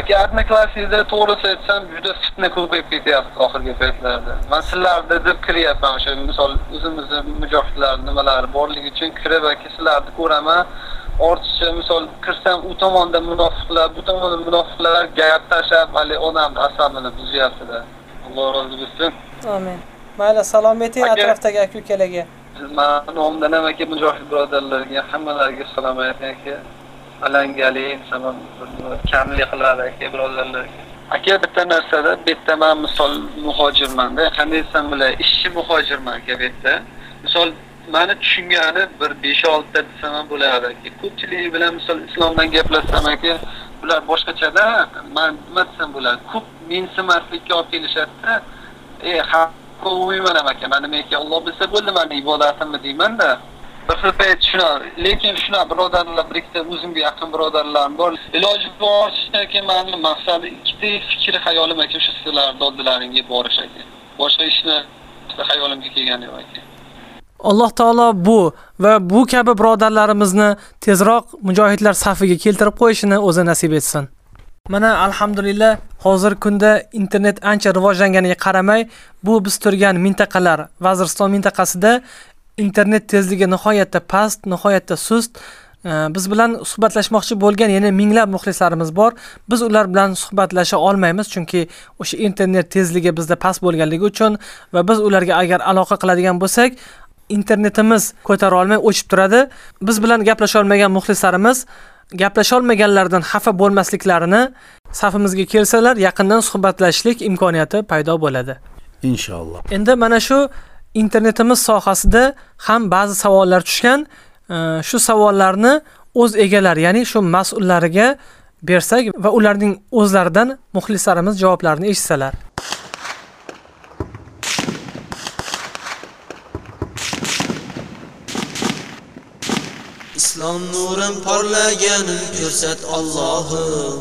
Aka odnoklassnikda to'g'risi aytsam juda fitna ko'payib ketyapti oxirgi paytlarda. Man sizlarni deb kiryapman o'sha misol o'zimizni mujohidlar nimalari borligi uchun kirib aka sizlarni ko'raman. Ortiqcha misol kirsam u tomonda munofiqlar bu tomonda munofiqlar gap tashlab haligi onamni asabini buzyaptida. Alloh rozi bo'lsin. Amin. Mayli salom ayting atrofdagi aka ukalarga mani nomimdan ham aka mujohid birodarlarga hammalariga salom ayting aka. Alangali sabab kamlik qiladi aka birodarlarga. Aka bitta narsada bu yerda man misol muhojirmanda qanday desam bo'ladi ishchi muhojirman aka bu yerda misol mani tushungani bir besh oltita desam ham bo'ladi aka. Ko'pchiligi bilan misol islomdan gaplashsam aka bular boshqachada man nima desam bo'ladi? Ko'p mensimaslikka olib kelishadida e ha qo'yman aka mana menga olloh bilsa bo'ldi mani ibodatimni deymanda bir xil payt shunaqa lekin shunaqa birodarlar bir ikkita o'zimga yaqin birodarlarim bor iloji boricha aka mani maqsadim ikkita fikr hayolim aka o'sha sizlarni oldilaringga borish aka boshqa ishni hayolimga kelgani yo'q aka alloh taolo bu va bu kabi birodarlarimizni tezroq mujohidlar safiga keltirib qo'yishini o'zi nasib etsin mana alhamdulillah hozirgi kunda internet ancha rivojlanganiga qaramay bu biz turgan mintaqalar vaziriston mintaqasida internet tezligi nihoyatda past nihoyatda sust. Biz bilan suhbatlashmoqchi bo'lgan yana minglab muxlislarimiz bor. Biz ular bilan suhbatlasha olmaymiz chunki o'sha internet tezligi bizda past bo'lganligi uchun va biz ularga agar aloqa qiladigan bo'lsak internetimiz ko'tara olmay o'chib turadi. Biz bilan gaplasha olmagan muxlislarimiz gaplasha olmaganlardan xafa bo'lmasliklarini safimizga kelsalar yaqindan suhbatlashishlik imkoniyati paydo bo'ladi. Inshaalloh endi mana shu internetimiz sohasida ham ba'zi savollar tushgan. Shu savollarni o'z egalari ya'ni shu mas'ullariga bersak va ularning o'zlaridan muxlislarimiz javoblarini eshitsalar islom nurim porlaganin ko'rsat Allohim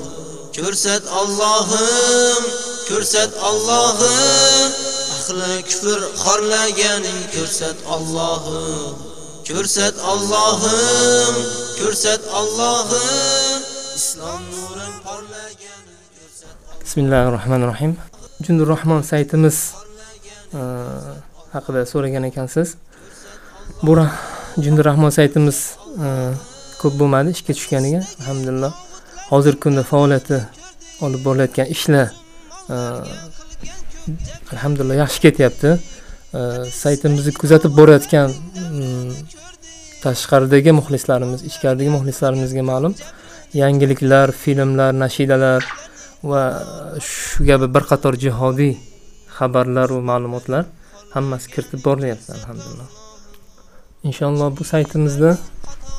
ko'rsat Allohim ko'rsat Allohim. Ahli kufr xorlaganin ko'rsat Allohim ko'rsat Allohim ko'rsat Allohim. Islom nurim porlaganin bismillahi Bismillahirrohmanirrohim. Jundur Rahmon saytimiz e, haqida so'ragan ekansiz. Bu Jundur Rahmon saytimiz ko'p bo'lmadi ishga tushganiga alhamdulillah. Hozirgi kunda faoliyati olib borilayotgan ishlar alhamdulillah yaxshi ketyapti. Saytimizni kuzatib borayotgan mm, tashqaridagi muxlislarimiz ichkaridagi muxlislarimizga ma'lum yangiliklar filmlar nashidalar va shu kabi bir qator jihodiy xabarlar va ma'lumotlar hammasi kiritib borilyapti alhamdulillah. Inshaalloh bu saytimizda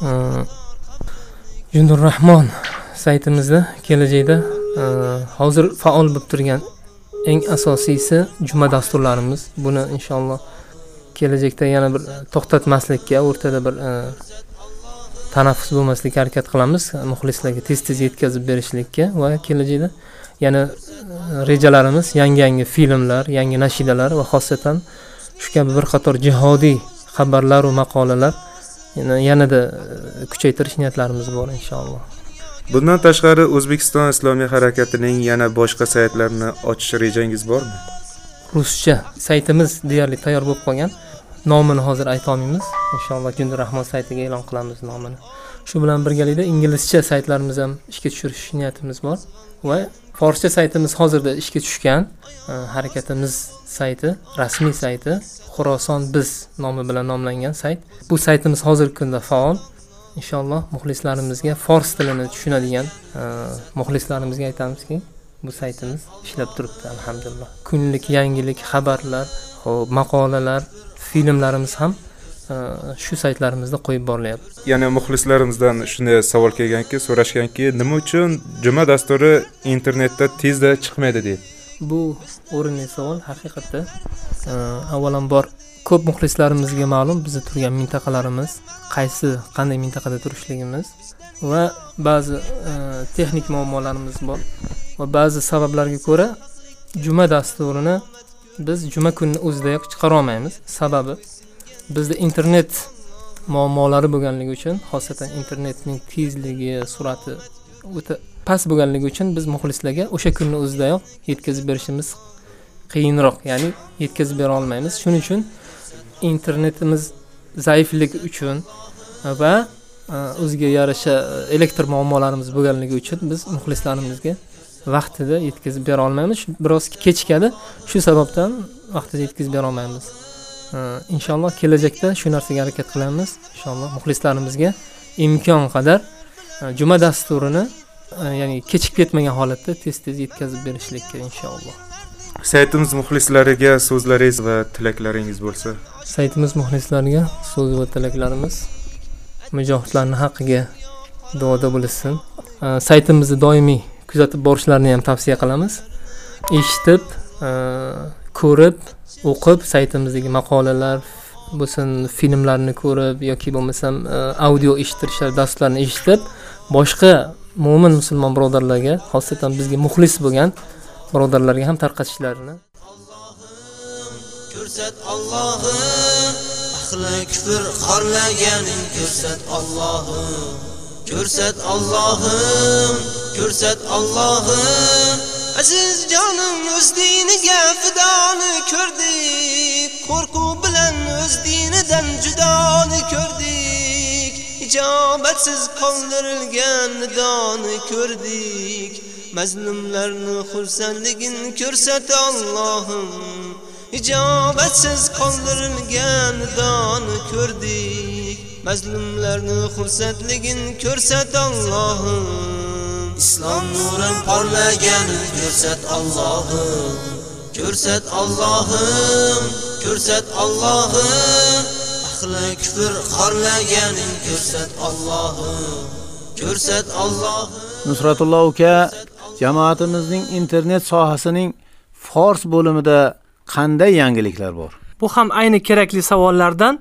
Э, e, jundurrahmon saytimizda kelajakda э, hozir faol bo'lib turgan eng asosiysi juma dasturlarimiz. Buni inshaalloh kelajakda yana bir to'xtatmaslikka o'rtada bir e, tanaffus bo'lmaslikka harakat qilamiz muxlislarga tez tez yetkazib berishlikka va kelajakda yana e, rejalarimiz yangi yangi filmlar yangi nashidalar va xosatan shu kabi bir qator jihodiy xabarlaru maqolalar yanada e, kuchaytirish niyatlarimiz bor inshaalloh. Bundan tashqari O'zbekiston Islomiy harakatining yana boshqa saytlarini ochish rejangiz bormi? ruscha saytimiz deyarli tayyor bo'lib qolgan. Nomini hozir aytolmaymiz. Inshaalloh jundi rahmon saytiga e'lon qilamiz nomini shu bilan birgalikda inglizcha saytlarimiz ham ishga tushirish niyatimiz bor. Va forscha saytimiz hozirda ishga tushgan e, harakatimiz sayti rasmiy sayti xuroson biz nomi bilan nomlangan sayt. Bu saytimiz hozirgi kunda faol. Inshaalloh muxlislarimizga fors tilini tushunadigan e, muxlislarimizga aytamizki bu saytimiz ishlab turibdi alhamdulillah. Kunlik yangilik xabarlar ho'p maqolalar filmlarimiz ham shu saytlarimizda qo'yib borilyapti Yana muxlislarimizdan shunday savol kelganki, so'rashganki, nima uchun juma dasturi internetda tezda chiqmaydi deydi. bu o'rinli savol haqiqatda avvalambor ko'p muxlislarimizga ma'lum bizni turgan mintaqalarimiz qaysi qanday mintaqada turishligimiz va ba'zi texnik muammolarimiz bor va ba'zi sabablarga ko'ra juma dasturini biz juma kunni o'zidayoq chiqara olmaymiz sababi bizda internet muammolari bo'lganligi uchun xosatan internetning tezligi surati o'ta past bo'lganligi uchun biz muxlislarga o'sha kunni o'zidayoq yetkazib berishimiz qiyinroq ya'ni yetkazib bera olmaymiz. Shuning uchun internetimiz zaifligi uchun va e, o'ziga yarasha elektr muammolarimiz bo'lganligi uchun biz muxlislarimizga vaqtida yetkazib bera olmaymiz. Biroz kechikadi. Shu sababdan vaqtida yetkazib bera olmaymiz. Inshaalloh kelajakda shu narsaga harakat qilamiz. Inshaalloh muxlislarimizga imkon qadar e, juma dasturini e, ya'ni kechikib ketmagan holatda tez tez yetkazib berishlikka inshaalloh. Saytimiz muxlislariga so'zlaringiz va tilaklaringiz bo'lsa. saytimiz muxlislariga so'z va tilaklarimiz mujohidlarni haqqiga duoda bo'lishsin E, saytimizni doimiy kuzatib borishlarini ham tavsiya qilamiz. Eshitib ko'rib o'qib saytimizdagi maqolalar bo'lsin filmlarni ko'rib yoki bo'lmasam e, audio eshittirishlar darslarni eshitib boshqa mo'min musulmon birodarlarga xosatan bizga muxlis bo'lgan birodarlarga ham tarqatishlarini ko'rsat Allohim ahli kufr xorlaganing ko'rsat Allohim ko'rsat Allohim ko'rsat Allohim aziz jonim o'z diniga fidoni ko'rdik. Qo'rquv bilan o'z dinidan judoni ko'rdik. Ijobatsiz qoldirilgan nidoni ko'rdik. Mazlumlarni xursandligin ko'rsat Allohim. Ijobatsiz qoldirilgan nidoni ko'rdik. Mazlumlarni xursandligini ko'rsat Allohim. Islom nurin porlagani ko'rsat Allohim ko'rsat Allohim ko'rsat Allohim ahli kufr xorlaganing ko'rsat Allohim ko'rsat Allohim Nusratulloh uka jamoatimizning internet sohasining fors bo'limida qanday yangiliklar bor? Bu ham ayni kerakli savollardan.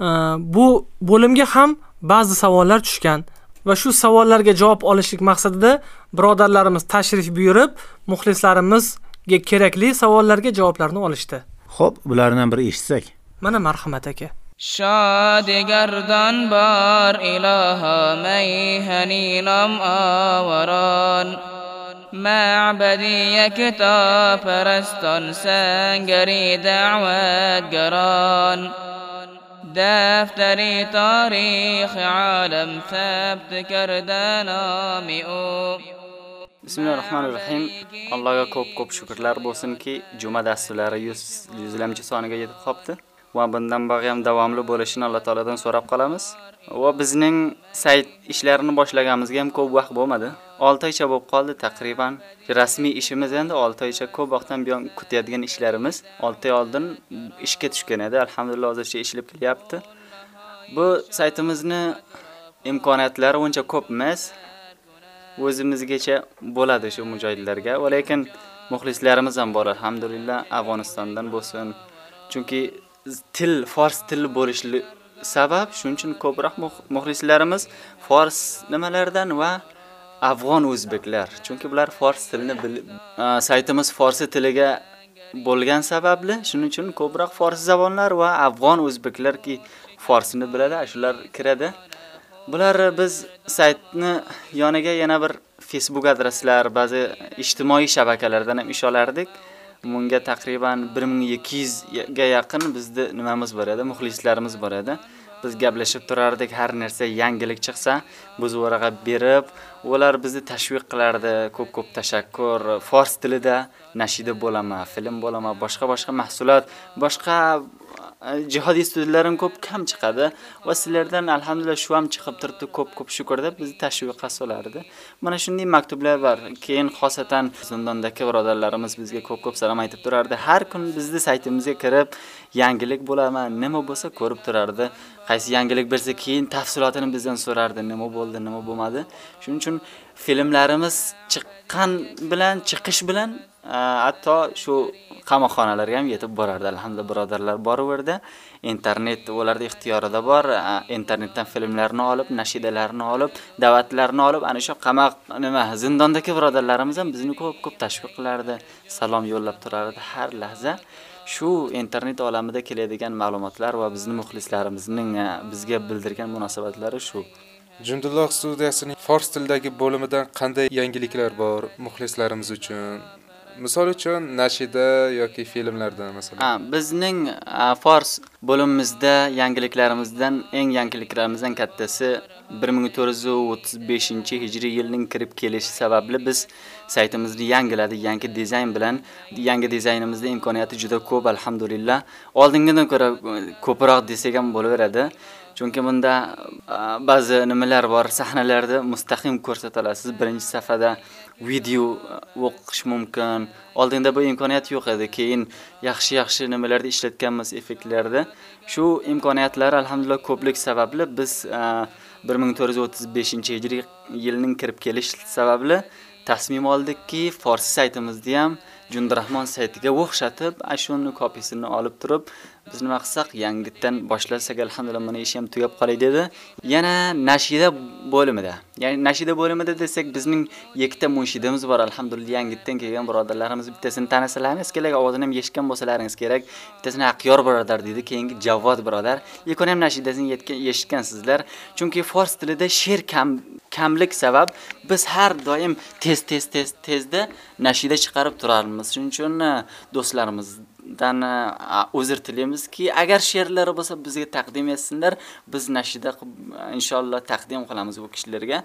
Э, Bu bo'limga ham ba'zi savollar tushgan va shu savollarga javob olishlik maqsadida birodarlarimiz tashrif buyurib, muxlislarimizga kerakli savollarga javoblarni olishdi. Xo'p, bulardan bir eshitsak. Mana marhamat aka. شادگردان بار اله میهنینم آوران معبدی کتاب پرستان سنگری دعوتگران دفتری تاریخ عالم ثبت کرده نام او bismillahi rohmanir rohim allohga ko'p ko'p shukrlar bo'lsinki juma dasturlari yuz yuzlamchi soniga yetib qolibdi va bundan bog'i ham davomli bo'lishini alloh taolodan so'rab qolamiz va bizning sayt ishlarini boshlaganimizga ham ko'p vaqt bo'lmadi Olti oycha bo'lib qoldi taqriban. Rasmiy ishimiz endi olti oycha. Ko'p vaqtdan buyon kutayotgan ishlarimiz olti oy oldin ishga tushgan edi. Alhamdulillah hozircha ishlab kelyapti. Bu saytimizni imkoniyatlari uncha ko'p emas o'zimizgacha bo'ladi shu mujohidlarga. Va lekin muxlislarimiz ham bor alhamdulillah afg'onistondan bo'lsin. Chunki til fors tili bo'lishi sabab shuning uchun ko'proq muxlislarimiz fors nimalardan va afg'on o'zbeklar chunki bular fors tilini bilib saytimiz fors tiliga bo'lgan sababli shuning uchun ko'proq fors zabonlar va afg'on o'zbeklarki forsini biladi shular kiradi. Bular biz saytni yoniga yana bir facebook adreslar ba'zi ijtimoiy shabakalardan ham ish olardik bunga taqriban 1200 ga yaqin bizni nimamiz bor edi? Muxlislarimiz bor edi. Biz gaplashib turardik har narsa yangilik chiqsa biz varag'a berib ular bizni tashviq qilardi ko'p ko'p tashakkur fors tilida nashida bo'laman film bo'laman boshqa boshqa mahsulot boshqa Э, jihodiy studiyalar ko'p kam chiqadi va sizlardan alhamdulillah shu ham chiqib turibdi ko'p ko'p shukur deb bizni tashviqqa solardi. Mana shunday maktublar bor. Keyin xosatan zindondagi birodarlarimiz bizga ko'p ko'p salom aytib turardi. Har kun bizni saytimizga kirib yangilik bo'laman nima bo'lsa ko'rib turardi. Qaysi yangilik bersa keyin tafsilotini bizdan so'rardi nima bo'ldi nima bo'lmadi. Shuning uchun filmlarimiz chiqqan bilan chiqish bilan hatto shu qamoqxonalarga ham yetib borardi alhamdulillah birodarlar boraverdi internet ularni ixtiyorida bor e, internetdan filmlarni olib nashidalarni olib da'vatlarni olib ana shu qamoq nima zindondagi birodarlarimiz ham bizni ko'p ko'p tashviq qilardi salom yo'llab turardi har lahza. Shu internet olamida keladigan ma'lumotlar va bizni muxlislarimizning e, bizga bildirgan munosabatlari shu. Jundulloh studiyasining fors tilidagi bo'limidan qanday yangiliklar bor muxlislarimiz uchun? Misol uchun nashida yoki filmlarda masalan. Ha bizning fors bo'limimizda yangiliklarimizdan eng yangiliklarimizdan kattasi 1435 hijriy yilning kirib kelishi sababli biz saytimizni yangiladik yangi dizayn bilan. Yangi dizaynimizda imkoniyati juda ko'p alhamdulillah. Oldingidan ko'ra ko'proq desak ham bo'laveradi. Chunki bunda ba'zi nimalar bor sahnalarda mustaqim ko'rsatilasiz. Birinchi safhada video o'qish mumkin. Oldinda bu imkoniyat yo'q edi. Keyin yaxshi yaxshi nimalarda ishlatganmiz effektlarda shu imkoniyatlar alhamdulillah ko'plik sababli biz 1435 hijriy yilning kirib kelish sababli tasmim oldikki forsi saytimizni ham Jundrahmon saytiga o'xshatib shuni kopisini olib turib biz nima qilsak yangitdan boshlasak alhamdulillah mana ish ham tugab qolay dedi. Yana nashida bo'limida ya'ni nashida bo'limida desak bizning ikkita munshidimiz bor. Alhamdulillah yangitdan kelgan birodarlarimiz bittasini tanasalaringiz kerak ovozini ham eshitgan bo'lsalaringiz kerak. Bittasini aqyor birodar deydi keyingi javod birodar. Ikkoni ham nashidasini eshitgansizlar chunki fors tilida she'r kam kamlik sabab biz har doim tez tez tez tezda nashida chiqarib turarmiz. Shuning uchun do'stlarimiz dan e, uzr tilaymizki agar she'rlari bo'lsa bizga taqdim etsinlar biz nashida qilib inshaalloh taqdim qilamiz bu kishilarga.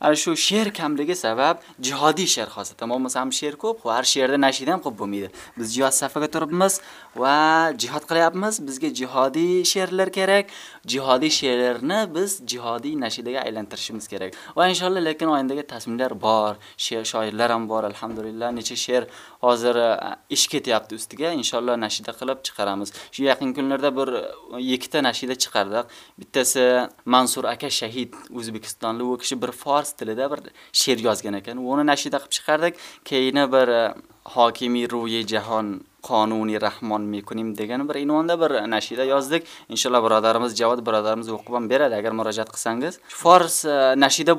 Ana shu she'r kamligi sabab jihodiy she'r xosatan bo'lmasa ham she'r ko'p har she'rda nashida ham qilib bo'lmaydi. Biz jihod safiga turibmiz va jihod qilyapmiz bizga jihodiy she'rlar kerak. Jihodiy she'rlarni biz jihodiy nashidaga aylantirishimiz kerak. Va inshaalloh lekin oyindagi tasminlar bor she'r shoirlar ham bor alhamdulillah necha she'r hozir e, ish ketyapti ustiga. Inshaalloh nashida qilib chiqaramiz. Shu yaqin kunlarda bir e, ikkita nashida chiqardik bittasi mansur aka shahid o'zbekistonlik u kishi bir fors tilida bir she'r yozgan ekan. Uni nashida qilib chiqardik. Keyin bir e, hokimiy ruyi jahon qonuniy rahmon mekunim degan bir unvonda bir nashida yozdik. Inshaalloh birodarimiz javod birodarimiz o'qib ham beradi. Agar murojaat qilsangiz. Fors e, nashida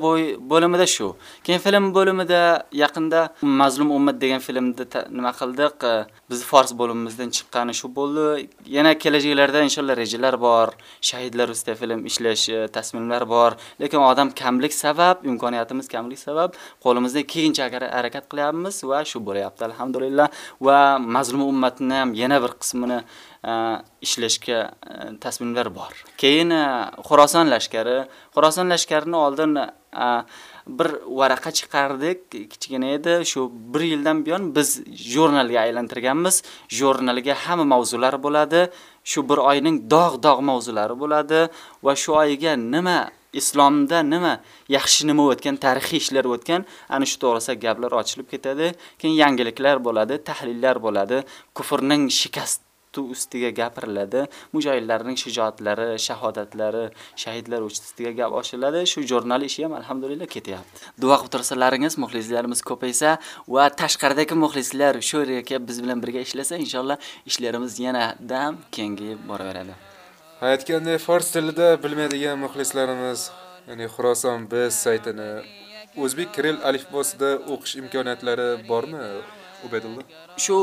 bo'limida shu. Keyin film bo'limida yaqinda mazlum ummat degan filmni nima qildik? E, biz fors bo'limimizdan chiqqani shu bo'ldi. Yana kelajaklarda inshaalloh rejalar bor shahidlar ustida film ishlash e, tasminlar bor. Lekin odam kamlik sabab imkoniyatimiz kamlik sabab qo'limizdan kelgancha harakat qilyapmiz va shu bo'lyapti alhamdulillah. Va mazlum ummatni ham yana bir qismini e, ishlashga e, tasminlar bor. Keyin e, xuroson lashkari. Xuroson lashkarini oldin bir varaqa chiqardik. Kichkina edi. Shu 1 yildan buyon biz jurnalga aylantirganmiz. Jurnalga hamma mavzular bo'ladi. Shu bir oyning dog' dog' mavzulari bo'ladi. Va shu oyiga nima islomda nima yaxshi nima o'tgan tarixiy ishlar o'tgan ana shu to'g'risida gaplar ochilib ketadi. Keyin yangiliklar bo'ladi tahlillar bo'ladi kufrning shikast ustiga gapiriladi mujohidlarning shijoatlari shahodatlari shahidlar ustiga gap ochiladi. Shu jurnal ishi ham alhamdulillah ketyapti. Duo qilib tursalaringiz muxlislarimiz ko'paysa va tashqaridagi muxlislar shu yerga kelib biz bilan birga ishlasa inshaalloh ishlarimiz yanada kengayib boraveradi. Aytganday fors tilida bilmaydigan muxlislarimiz ya'ni xuroson biz saytini o'zbek kirill alifbosida o'qish imkoniyatlari bormi ubaydulla shu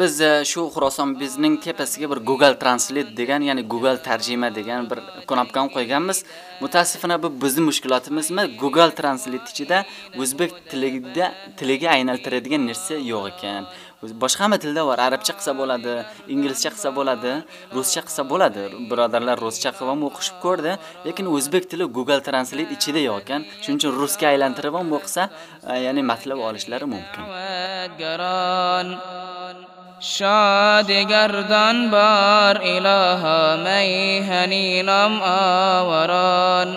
biz shu xuroson bizning tepasiga bir google translate degan ya'ni google tarjima degan bir knopkani qo'yganmiz. Mutaassifona bu bizning mushkulotimiz google translate ichida o'zbek tilida tiliga aylantiradigan narsa yo'q ekan. boshqa hamma tilda bor arabcha qilsa bo'ladi inglizcha qilsa bo'ladi ruscha qilsa bo'ladi birodarlar ruscha qilib ham o'qishib ko'rdi lekin o'zbek tili google translate ichida yo'q ekan shuning uchun rusga aylantirib ham o'qisa e, ya'ni matlab olishlari mumkin شادگردان بار الها میهنینم آوران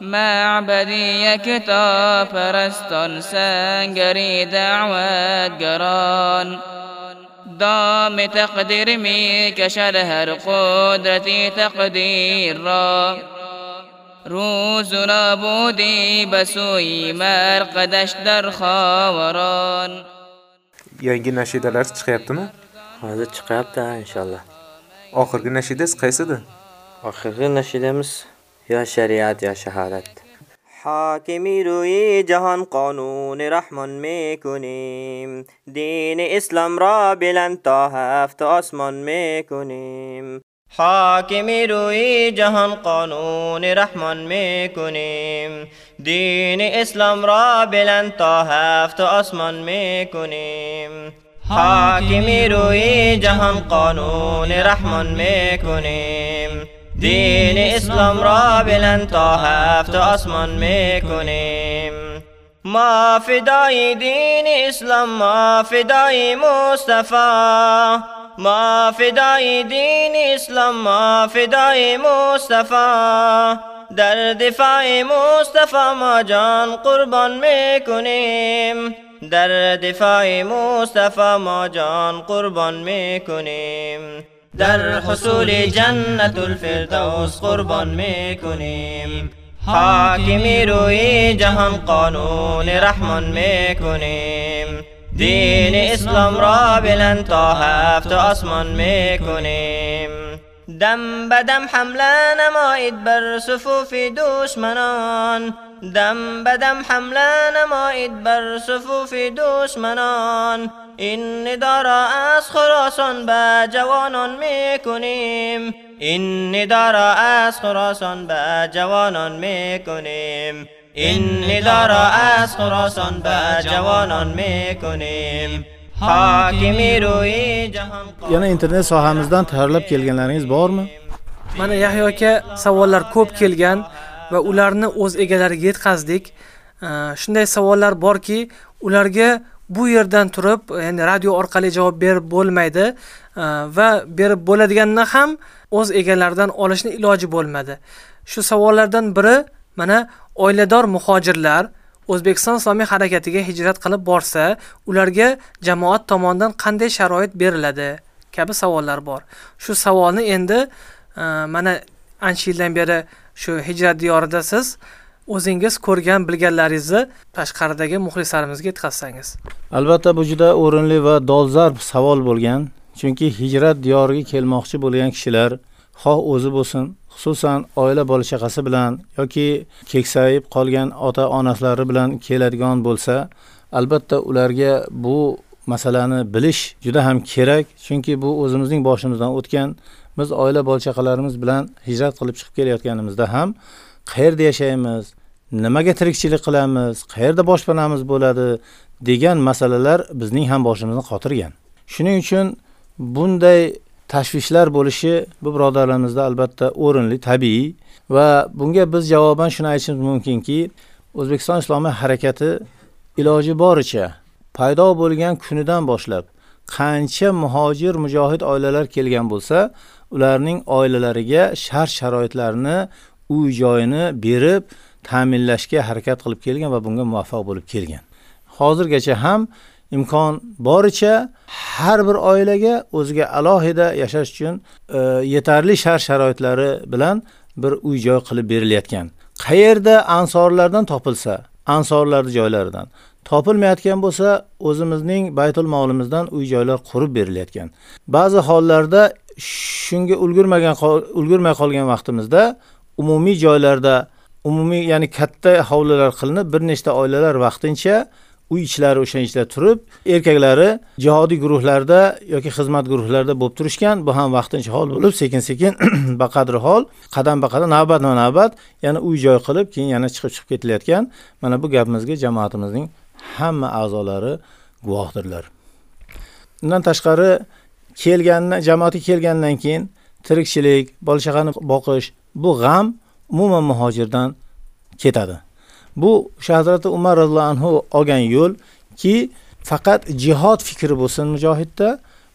معبدی کتاب پرستان سنگری دعوتگران دام تقدیر می کشد هر قدرتی تقدیر را روز نابودی بسوی مرقدش در خاوران yangi nashidalar chiqyaptimi hozir chiqyapti inshaalloh oxirgi nashidangiz qaysidi oxirgi nashidamiz yo shariat yo shahodat حاکمی روی جهان قانون رحمان می‌کنیم. دین اسلام را بلند تا هفت آسمان می‌کنیم. حاکمی روی جهان قانون رحمان می‌کنیم. دین اسلام را بلند تا هفت آسمان می‌کنیم. حاکمی روی جهان قانون رحمان می‌کنیم. دین اسلام را بلند تا هفت آسمان می‌کنیم. ما فدای دین اسلام ما فدای مصطفی. ما فدای دین اسلام ما فدای مصطفی. در دفاع مصطفی ما جان قربان می‌کنیم. در دفاع مصطفی ما جان قربان می‌کنیم. در حصول جنت الفردوس قربان می‌کنیم. حاکمی روی جهان قانون رحمان می‌کنیم. دین اسلام را بلند تا هفت آسمان می‌کنیم. دم بدم حمله نمایید بر صفوف دشمنان. دم بدم حمله نمایید بر صفوف دشمنان. این ندا را از خراسان به جوانان میکنیم این ندا را از خراسان به جوانان میکنیم این ندا را از خراسان به جوانان میکنیم حاکمی روی جهان yana internet sohamizdan tayyorlab kelganlaringiz bormi mana yahyo aka savollar ko'p kelgan va ularni o'z egalariga yetkazdik shunday savollar borki ularga bu yerdan turib ya'ni radio orqali javob berib bo'lmaydi e, va berib bo'ladiganini ham o'z egalaridan olishni iloji bo'lmadi. Shu savollardan biri mana oilador muhojirlar o'zbekiston islomiy harakatiga hijrat qilib borsa ularga jamoat tomonidan qanday sharoit beriladi? Kabi savollar bor. Shu savolni endi e, mana ancha yildan beri shu hijrat diyorida siz o'zingiz ko'rgan bilganlaringizni tashqaridagi muxlislarimizga yetkazsangiz. Albatta bu juda o'rinli va dolzarb savol bo'lgan chunki hijrat diyoriga kelmoqchi bo'lgan kishilar xoh o'zi bo'lsin xususan oila bola chaqasi bilan yoki keksayib qolgan ota onalari bilan keladigan bo'lsa albatta ularga bu masalani bilish juda ham kerak chunki bu o'zimizning boshimizdan o'tgan biz oila bola chaqalarimiz bilan hijrat qilib chiqib kelayotganimizda ham qayerda yashaymiz? Nimaga tirikchilik qilamiz? Qayerda boshpanamiz bo'ladi? degan masalalar bizning ham boshimizni qotirgan. Shuning uchun bunday tashvishlar bo'lishi bu birodarlarimizda albatta o'rinli tabiiy va bunga biz javoban shuni aytishimiz mumkinki o'zbekiston islomiy harakati iloji boricha paydo bo'lgan kunidan boshlab qancha muhojir mujohid oilalar kelgan bo'lsa ularning oilalariga shart sharoitlarni uy joyini berib ta'minlashga harakat qilib kelgan va bunga muvaffaq bo'lib kelgan. Hozirgacha ham imkon boricha har bir oilaga o'ziga alohida yashash uchun e, yetarli shart sharoitlari bilan bir uy joy qilib berilayotgan. Qayerda ansorlardan topilsa ansorlarni joylaridan topilmayotgan bo'lsa o'zimizning baytul molimizdan uy joylar qurib berilayotgan. Ba'zi hollarda shunga ulgurmagan ulgurmay qolgan vaqtimizda umumiy joylarda umumiy ya'ni katta hovlilar qilinib bir nechta oilalar vaqtincha uy ichlari o'sha ichida turib erkaklari jihodiy guruhlarda yoki xizmat guruhlarida bo'lib turishgan. Bu ham vaqtincha hol bo'lib sekin sekin baqadri hol qadam baqadam navbatma navbat yana uy joy qilib keyin yana chiqib chiqib ketilayotgan mana bu gapimizga jamoatimizning hamma a'zolari guvohdirlar. Undan tashqari kelgandan jamoatga kelgandan keyin tirikchilik bola chaqani boqish bu g'am umuman muhojirdan ketadi. Bu o'sha hazrati umar roziyallohu anhu olgan yo'l ki faqat jihod fikri bo'lsin mujohidda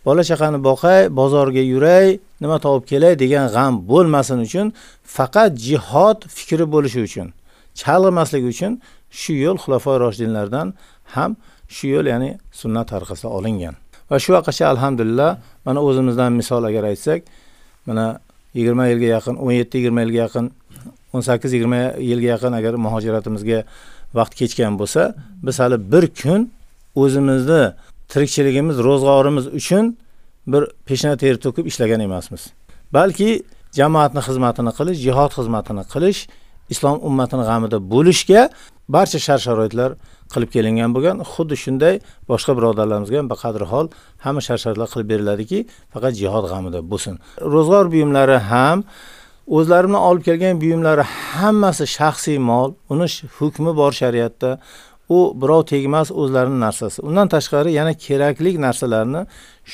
bola chaqani boqay bozorga yuray nima topib kelay degan g'am bo'lmasin uchun faqat jihod fikri bo'lishi uchun chalg'imasligi uchun shu yo'l xulafoi roshidinlardan ham shu yo'l ya'ni sunnat tariqasida olingan. Va shu vaqtgacha alhamdulillah mana o'zimizdan misol agar aytsak mana yigirma yilga yaqin o'n yetti yigirma yilga yaqin o'n sakkiz yigirma yilga yaqin agar muhojiratimizga vaqt kechgan bo'lsa biz hali bir kun o'zimizni tirikchiligimiz ro'zg'orimiz uchun bir peshna ter to'kib ishlagan emasmiz. Balki jamoatni xizmatini qilish jihod xizmatini qilish islom ummatini g'amida bo'lishga barcha shart sharoitlar qilib kelingan bo'lgan xuddi shunday boshqa birodarlarimizga ham baqadri hol hamma shart qilib beriladiki faqat jihod g'amida bo'lsin. Ro'zg'or buyumlari ham o'zlarini olib kelgan buyumlari hammasi shaxsiy mol uni hukmi bor shariatda. U birov tegmas o'zlarini narsasi. Undan tashqari yana kerakli narsalarni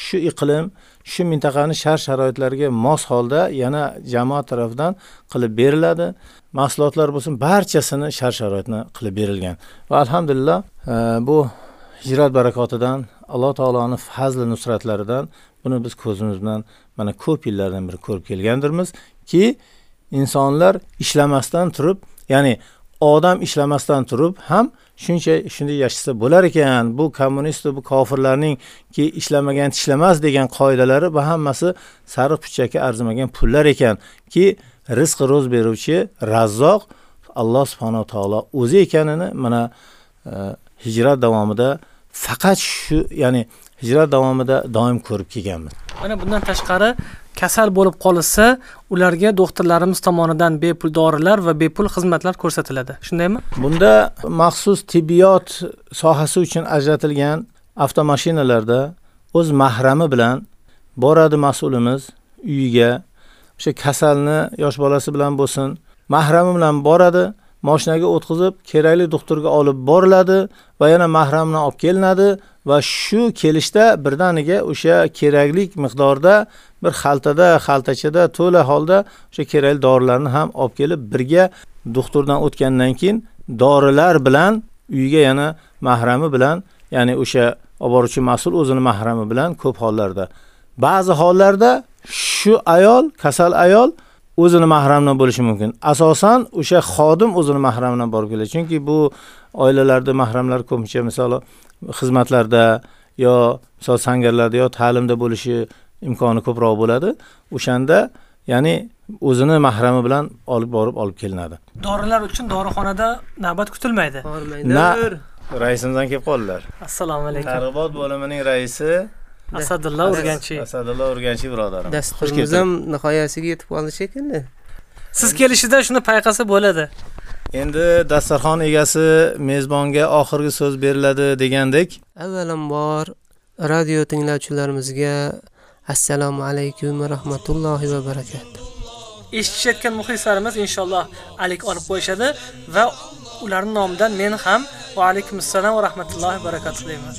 shu iqlim shu mintaqani shart sharoitlariga mos holda yana jamoat tarafidan qilib beriladi. Mahsulotlar bo'lsin barchasini shart sharoitni qilib berilgan. Va alhamdulillah e, bu hijrat barakotidan alloh taoloni fazli nusratlaridan buni biz ko'zimiz bilan mana ko'p yillardan beri ko'rib kelgandirmiz ki insonlar ishlamasdan turib ya'ni odam ishlamasdan turib ham shuncha shunday yashasa bo'lar ekan bu kommunist bu kofirlarning ki ishlamagan tishlamas degan qoidalari bu hammasi sariq puchakka arzimagan pullar ekan ki rizq ro'z beruvchi razzoq alloh subhanava taolo o'zi ekanini mana e, hijrat davomida faqat shu ya'ni hijrat davomida doim ko'rib kelganmiz mana bundan tashqari kasal bo'lib qolsa, ularga doktorlarimiz tomonidan bepul dorilar va bepul xizmatlar ko'rsatiladi. Shundaymi? Bunda maxsus tibbiyot sohasi uchun ajratilgan avtomashinalarda o'z mahrami bilan boradi mas'ulimiz uyiga. O'sha kasalni yosh bolasi bilan bo'lsin mahrami bilan boradi moshinaga o'tkazib kerakli doktorga olib boriladi va yana mahramni olib kelinadi va shu kelishda birdaniga o'sha keraklik miqdorda bir xaltada xaltachada to'la holda o'sha kerakli dorilarni ham olib kelib birga doktordan o'tgandan keyin dorilar bilan uyiga yana mahrami bilan ya'ni o'sha olib boruvchi mas'ul o'zini mahrami bilan ko'p hollarda. Ba'zi hollarda shu ayol kasal ayol o'zini mahramidan bo'lishi mumkin. Asosan o'sha xodim o'zini mahramidan borib keladi. Chunki bu oilalarda mahramlar ko'pincha misol xizmatlarda yo misol sangarlarda yo ta'limda bo'lishi imkoni ko'proq bo'ladi. O'shanda ya'ni o'zini mahrami bilan olib borib olib kelinadi. Dorilar uchun dorixonada navbat kutilmaydi. Na raisimizdan kelib qoldilar. Assalomu alaykum. Targ'ibot bo'limining raisi asadullo urganchi. Asadullo urganchi birodarim. Dasturimiz ham nihoyasiga yetib qoldi shekilli. Siz kelishidan shuni payqasa bo'ladi endi dasturxon egasi mezbonga oxirgi so'z beriladi degandek. Avvalambor radio tinglovchilarimizga assalomu alaykum va rahmatullohi va barakatuh eshitishayotgan muxlislarimiz inshaalloh alik olib qo'yishadi va ularning nomidan men ham va alaykum assalom va rahmatullohi va barakatuh deyman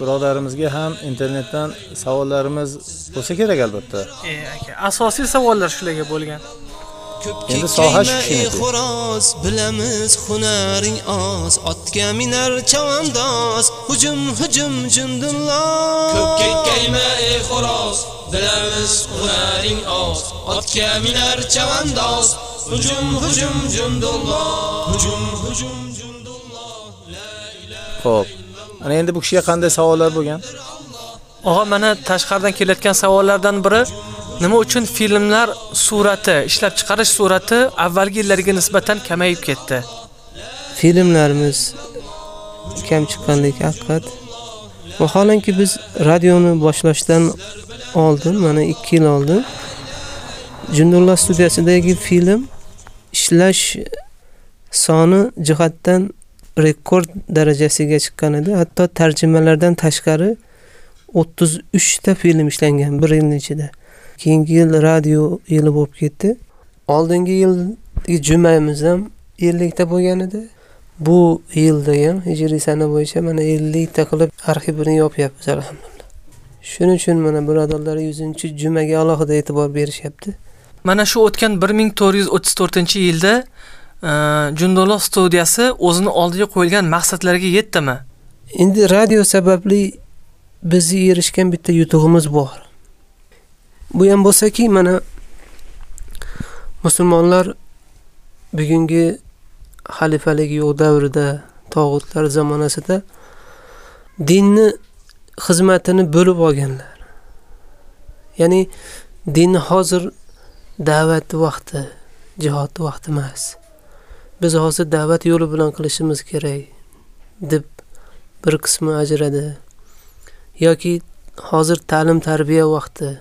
birodarimizga ham internetdan savollarimiz bo'lsa kerak albatta. E aka asosiy savollar shularga bo'lgan endi soha xo'roz bilamiz hunaring oz otga minar chavandoz hujum hujum jundulloh ko'p kekkayma ey xo'roz bilamiz hunaring oz otga minar chavandoz hujum hujum jundulloh hujum hujum Xo'p. Ana endi bu kishiga qanday savollar bo'lgan? Og'a mana tashqaridan kelayotgan savollardan biri nima uchun filmlar surati ishlab chiqarish surati avvalgi yillarga nisbatan kamayib ketdi filmlarimiz kam chiqqanligi haqiqat vaholanki biz radioni boshlashdan oldin mana 2 yil oldin Jundulloh studiyasidagi film ishlash soni jihatdan rekord darajasiga chiqqan edi. Hatto tarjimalardan tashqari 33 ta film ishlangan bir yilning ichida. Keyingi yil radio yili bo'lib ketdi. Oldingi yilgi jumamiz ham 50 ta bo'lgan edi. Bu yilda ham hijriy sana bo'yicha mana 50 ta qilib arxivini yopyapmiz alhamdulillah. Shuning uchun mana birodarlar 100-jumaga alohida e'tibor berishyapti. Mana shu o'tgan 1434-yilda e, Jundulloh studiyasi o'zini oldiga qo'yilgan maqsadlarga yetdimi? Endi radio sababli biz erishgan bitta yutug'imiz bor. Bu ham bo'lsaki, mana musulmonlar bugungi xalifalik yo'q davrida, tog'utlar zamonasida dinni xizmatini bo'lib olganlar. Ya'ni din hozir da'vat vaqti, jihod vaqti emas. Biz hozir da'vat yo'li bilan qilishimiz kerak deb bir qismi ajradi. Yoki hozir ta'lim tarbiya vaqti.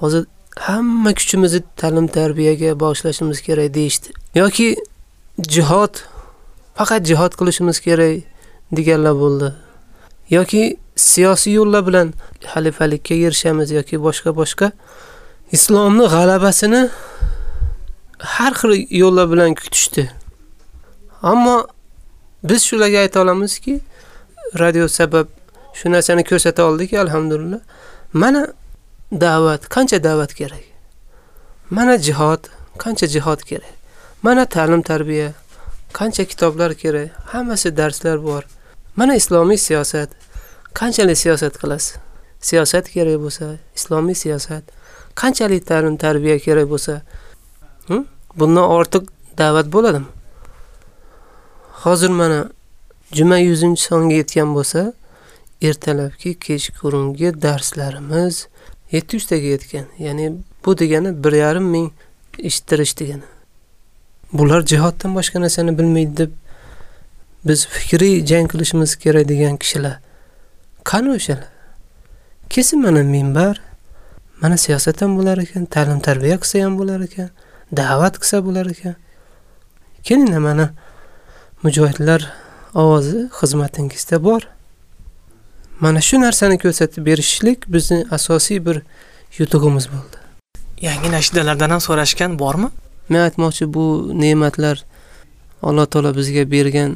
Hozir hamma kuchimizni ta'lim tarbiyaga bag'ishlashimiz kerak deyishdi. Yoki jihod faqat jihod qilishimiz kerak deganlar bo'ldi. Yoki siyosiy yo'llar bilan xalifalikka erishamiz yoki boshqa boshqa islomni g'alabasini har xil yo'llar bilan kutishdi. Ammo biz shularga ayta olamizki, radio sabab shu narsani ko'rsata oldik alhamdulillah. Mana da'vat, qancha da'vat kerak? Mana jihod, qancha jihod kerak? Mana ta'lim tarbiya, qancha kitoblar kerak? Hammasi darslar bor. Mana islomiy siyosat. Qanchalik siyosat qilasiz? Siyosat kerak bo'lsa, islomiy siyosat, qanchalik ta'lim tarbiya kerak bo'lsa, hm? bundan ortiq da'vat bo'ladimi? Hozir mana juma 100-songa yetgan bo'lsa, ertalabki kechqurungi darslarimiz 700 taga yetgan. Ya'ni bu degani 1.5 ming eshittirish degani. Bular jihoddan boshqa narsani bilmaydi deb biz fikriy jang qilishimiz kerak degan kishilar. Qani o'shalar? Kesin mana minbar, mana siyosat ham bo'lar ekan, ta'lim tarbiya qilsa ham bo'lar ekan, da'vat qilsa bo'lar ekan. Kelinglar mana mujohidlar ovozi xizmatingizda bor. Mana shu narsani ko'rsatib berishlik bizning asosiy bir yutug'imiz bo'ldi. Yangi nashidalardan ham so'rashgan bormi? Men aytmoqchi bu ne'matlar Alloh taolo bizga bergan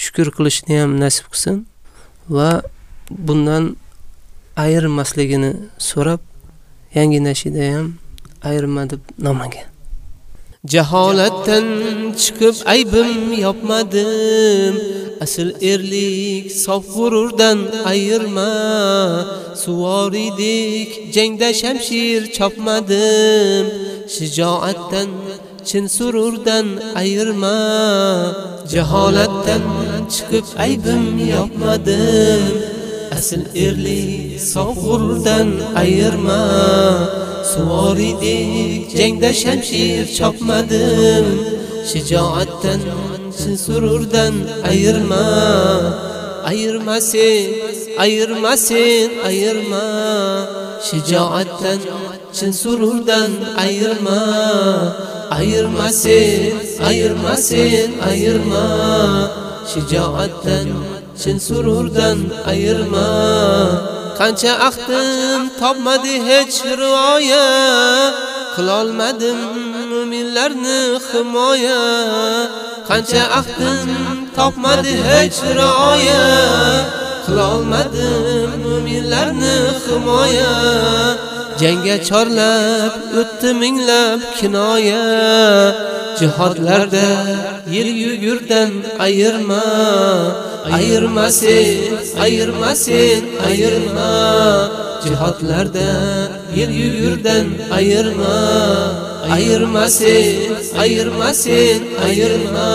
shukr qilishni ham nasib qilsin va bundan ayirmasligini so'rab yangi nashida ham ayirma deb nomlagan. Jaholatdan chiqib aybim yopmadim. Asl erlik sof g'ururdan ayirma. Suvoridek jangda shamshir chopmadim. Shijoatdan chin sururdan ayirma. Jaholatdan chiqib aybim yopmadim. Asl erlik sof g'ururdan ayirma. Suvoridek jangda shamshir chopmadim Shijoatdan chin sururdan ayirma. Ayirma sen, ayirma sen, ayirma. Shijoatdan chin sururdan ayirma. Ayirma sen, ayirma sen, ayirma. Shijoatdan chin sururdan ayirma. Qancha ahdim topmadi hech rivoya qilolmadim mu'minlarni himoya. Qancha ahdim topmadi hech rivoya qilolmadim mu'minlarni himoya. Jangga chorlab o'tdi minglab kinoya. Jihodlarda yil yugurdan ayirma. Ayirma sen ayirma sen ayirma jihodlarda yil yugurdan ayirma ayirma sen ayirma sen ayirma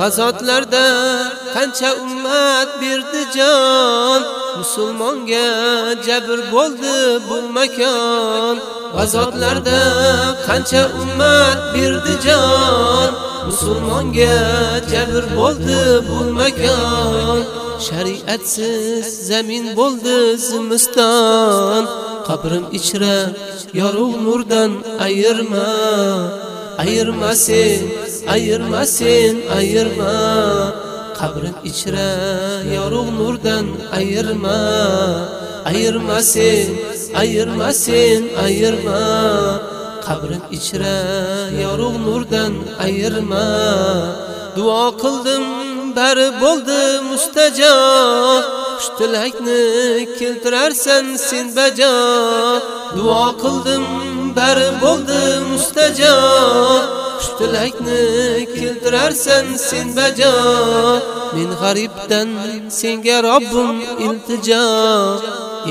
g'azotlarda qancha ummat berdi jon. Musulmonga jabr bo'ldi bu makon. G'azotlarda qancha ummat berdi jon. Musulmonga jabr bo'ldi bu makon. Shariatsiz zamin bo'ldi zimiston. Qabrim ichra yorug' nurdan ayirma. Ayirma sen ayirma sen ayirma qabrim ichra yorug' nurdan ayirma ayirma sen ayirma sen ayirma qabrim ichra yorug' nurdan ayirma duo qildim bari bo'ldi mustajob xush tilakni keltirarsan sen bajo duo qildim bari bo'ldi mustajob xush tilakni keltirarsan sen bajo. Men g'aribdan senga robbim iltijo.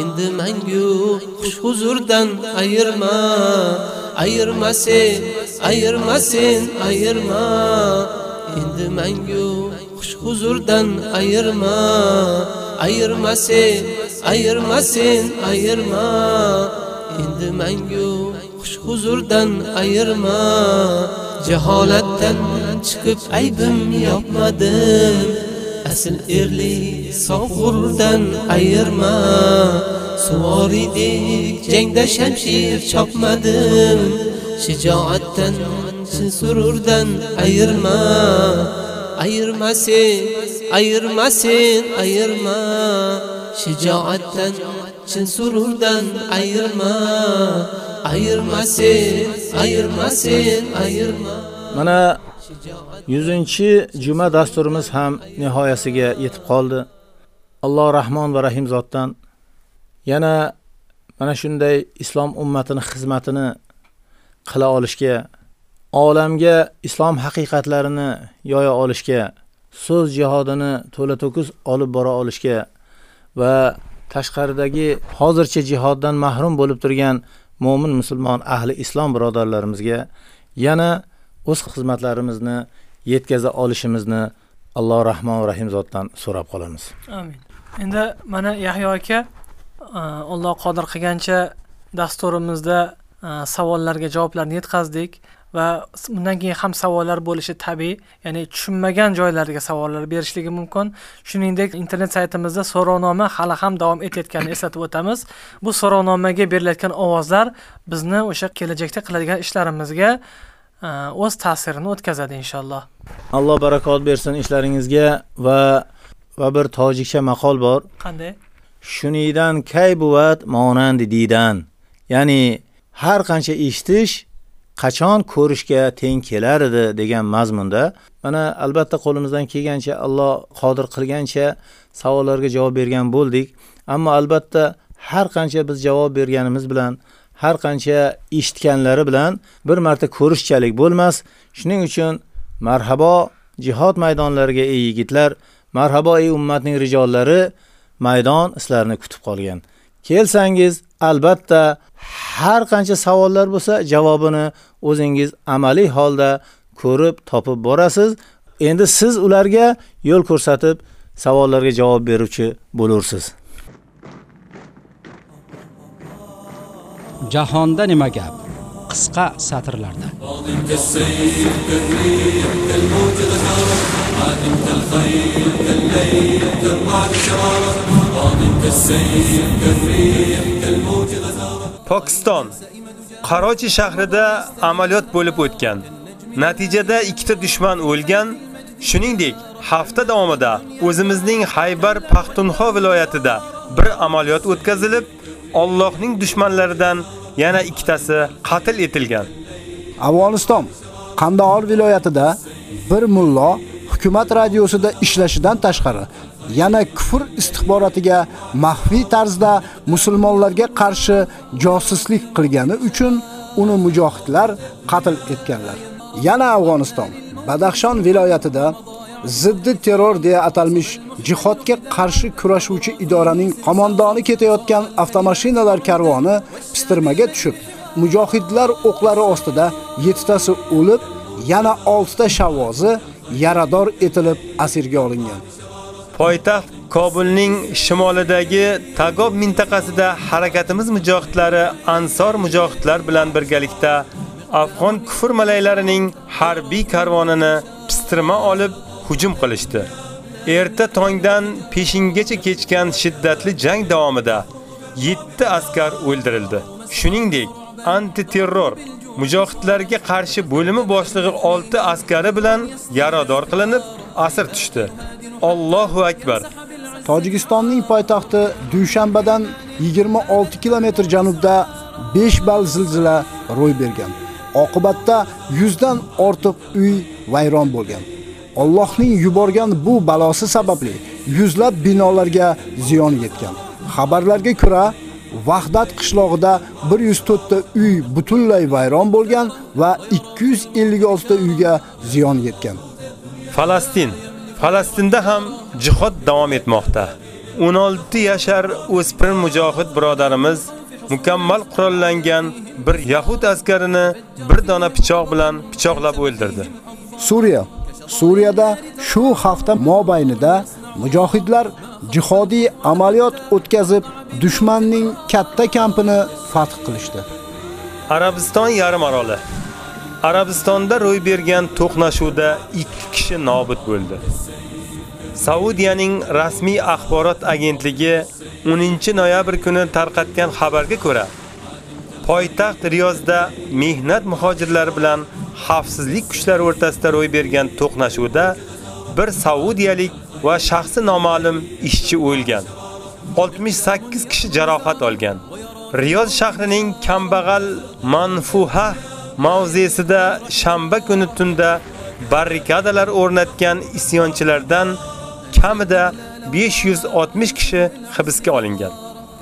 Endi mangu xush huzurdan ayirma. Ayirma sen ayirma sen ayirma. Endi mangu xush huzurdan ayirma. Ayirma sen ayirma sen ayirma. Endi mangu xush huzurdan ayirma. Jaholatdan chiqib aybim yopmadim asl erlik sof g'ururdan ayirma suvoridek jangda shamshir chopmadim shijoatdan chin sururdan ayirma. Ayirma sen ayirma sen ayirma. Shijoatdan chin sururdan ayirma. Ayirma sen ayirma sen ayirma Mana 100-juma dasturimiz ham nihoyasiga yetib qoldi. Alloh Rahmon va Rahim zotdan yana mana shunday islom ummatini xizmatini qila olishga, olamga islom haqiqatlarini yoya olishga, so'z jihodini to'la to'kis olib bora olishga va tashqaridagi hozircha jihoddan mahrum bo'lib turgan mo'min musulmon ahli islom birodarlarimizga yana o'z xizmatlarimizni yetkaza olishimizni Alloh Rahmon Rahim zotdan so'rab qolamiz. Amin. Endi mana Yahyo aka e, Alloh qodir qilgancha dasturimizda e, savollarga javoblarni yetkazdik va bundan keyin ham savollar bo'lishi tabiiy, ya'ni tushunmagan joylariga savollar berishligi mumkin. Shuningdek, internet saytimizda so'rovnoma hali ham davom etayotganini eslatib o'tamiz. Bu so'rovnomaga berilayotgan ovozlar bizni o'sha kelajakda qiladigan ishlarimizga o'z ta'sirini o'tkazadi inshaalloh. Alloh barakot bersin ishlaringizga va va bir tojikcha maqol bor. Qanday? Shunidan kay buvat monand didan. Ya'ni har qancha eshitish qachon ko'rishga teng kelar edi degan mazmunda mana albatta qo'limizdan kelgancha Alloh qodir qilgancha savollarga javob bergan bo'ldik. Ammo albatta har qancha biz javob berganimiz bilan har qancha eshitganlari bilan bir marta ko'rishchalik bo'lmas. Shuning uchun marhabo jihod maydonlariga ey yigitlar marhabo ey ummatning rijollari maydon sizlarni kutib qolgan. Kelsangiz albatta har qancha savollar bo'lsa javobini o'zingiz amaliy holda ko'rib topib borasiz. Endi siz ularga yo'l ko'rsatib savollarga javob beruvchi bo'lursiz. Jahonda nima gap? Qisqa satrlarda. Pokiston Qarochi shahrida amaliyot bo'lib o'tgan. Natijada ikkita dushman o'lgan. Shuningdek, hafta davomida o'zimizning Haybar Paxtunxo viloyatida bir amaliyot o'tkazilib, Allohning dushmanlaridan yana ikkitasi qatl etilgan. Afg'oniston Qandahor viloyatida bir mullo hukumat radiosida ishlashidan tashqari yana kufr istixborotiga maxfiy tarzda musulmonlarga qarshi josuslik qilgani uchun uni mujohidlar qatl etganlar. Yana Afg'oniston Badaxshon viloyatida ziddi terror deya atalmish jihodga qarshi kurashuvchi idoraning qo'mondoni ketayotgan avtomashinalar karvoni pistirmaga tushib, mujohidlar o'qlari ostida 7 tasi o'lib, yana 6 ta shavozi yarador etilib asirga olingan. Poytaxt Kobulning shimolidagi Tagob mintaqasida harakatimiz mujohidlari Ansor mujohidlar bilan birgalikda afg'on kufr malaylarining harbiy karvonini pistirma olib hujum qilishdi. Erta tongdan peshingacha kechgan shiddatli jang davomida 7 askar o'ldirildi. Shuningdek, antiterror mujohidlarga qarshi bo'limi boshlig'i 6 askari bilan yarador qilinib, asir tushdi. Allohu akbar. Tojikistonning poytaxti Dushanbadan 26 kilometr janubda 5 bal zilzila ro'y bergan. Oqibatda 100 dan ortiq uy vayron bo'lgan. Allohning yuborgan bu balosi sababli yuzlab binolarga ziyon yetgan. Xabarlarga ko'ra, Vahdat qishlog'ida 104 ta uy butunlay vayron bo'lgan va 256 ta uyga ziyon yetgan. Falastin Falastinda ham jihod davom etmoqda. 16 yashar o'spirin mujohid birodarimiz mukammal qurollangan bir yahud askarini bir dona pichoq bilan pichoqlab o'ldirdi. Suriya Suriyada shu hafta mobaynida mujohidlar jihodiy amaliyot o'tkazib, dushmanning katta kampini fath qilishdi. Arabiston yarim oroli. Arabistonda ro'y bergan to'qnashuvda 2 kishi nobud bo'ldi. Saudiyaning rasmiy axborot agentligi 10-noyabr kuni tarqatgan xabarga ko'ra, poytaxt Riyozda mehnat muhojirlari bilan xavfsizlik kuchlari o'rtasida ro'y bergan to'qnashuvda bir saudiyalik va shaxsi noma'lum ishchi o'lgan. 68 kishi jarohat olgan. Riyoz shahrining kambag'al Manfuha mavzesida shanba kuni tunda barrikadalar o'rnatgan isyonchilardan kamida 560 kishi hibsga olingan.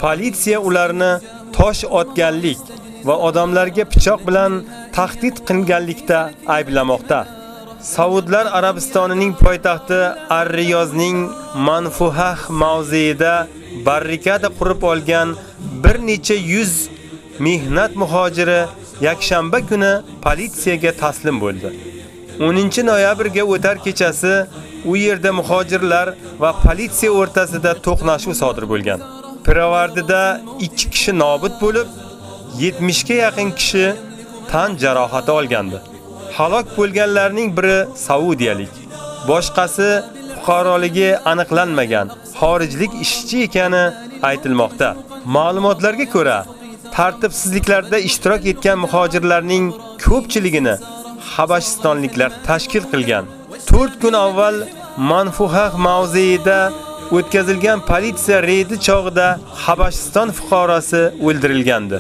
Politsiya ularni tosh otganlik va odamlarga pichoq bilan tahdid qilganlikda ayblamoqda. Saudlar Arabistonining poytaxti Ar-Riyozning Manfuhah mavzeida barrikada qurib olgan bir necha 100 mehnat muhojiri yakshanba kuni politsiyaga taslim bo'ldi. 10-noyabrga o'tar kechasi u yerda muhojirlar va politsiya o'rtasida to'qnashuv sodir bo'lgan. Pirovardida 2 kishi nobud bo'lib, 70 ga yaqin kishi tan jarohati olgandi. Halok bo'lganlarning biri saudiyalik, boshqasi fuqaroligi aniqlanmagan xorijlik ishchi ekani aytilmoqda. Ma'lumotlarga ko'ra, tartibsizliklarda ishtirok etgan muhojirlarning ko'pchiligini Habashistonliklar tashkil qilgan. 4 kun avval Manfuhah mavzeida o'tkazilgan politsiya reydi chog'ida Habashiston fuqarosi o'ldirilgandi.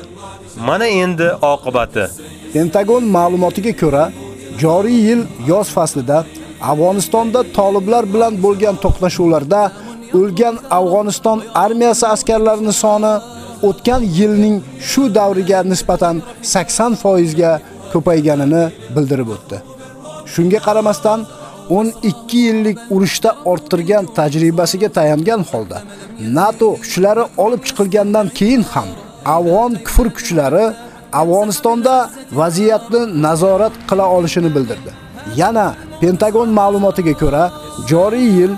Mana endi oqibati. Pentagon ma'lumotiga ko'ra, joriy yil yoz faslida Afg'onistonda toliblar bilan bo'lgan to'qnashuvlarda o'lgan Afg'oniston armiyasi askarlarining soni o'tgan yilning shu davriga nisbatan 80% ga ko'payganini bildirib o'tdi. Shunga qaramasdan 12 yillik urushda orttirgan tajribasiga tayangan holda NATO kuchlari olib chiqilgandan keyin ham afg'on kufr kuchlari Afg'onistonda vaziyatni nazorat qila olishini bildirdi. Yana Pentagon ma'lumotiga ko'ra, joriy yil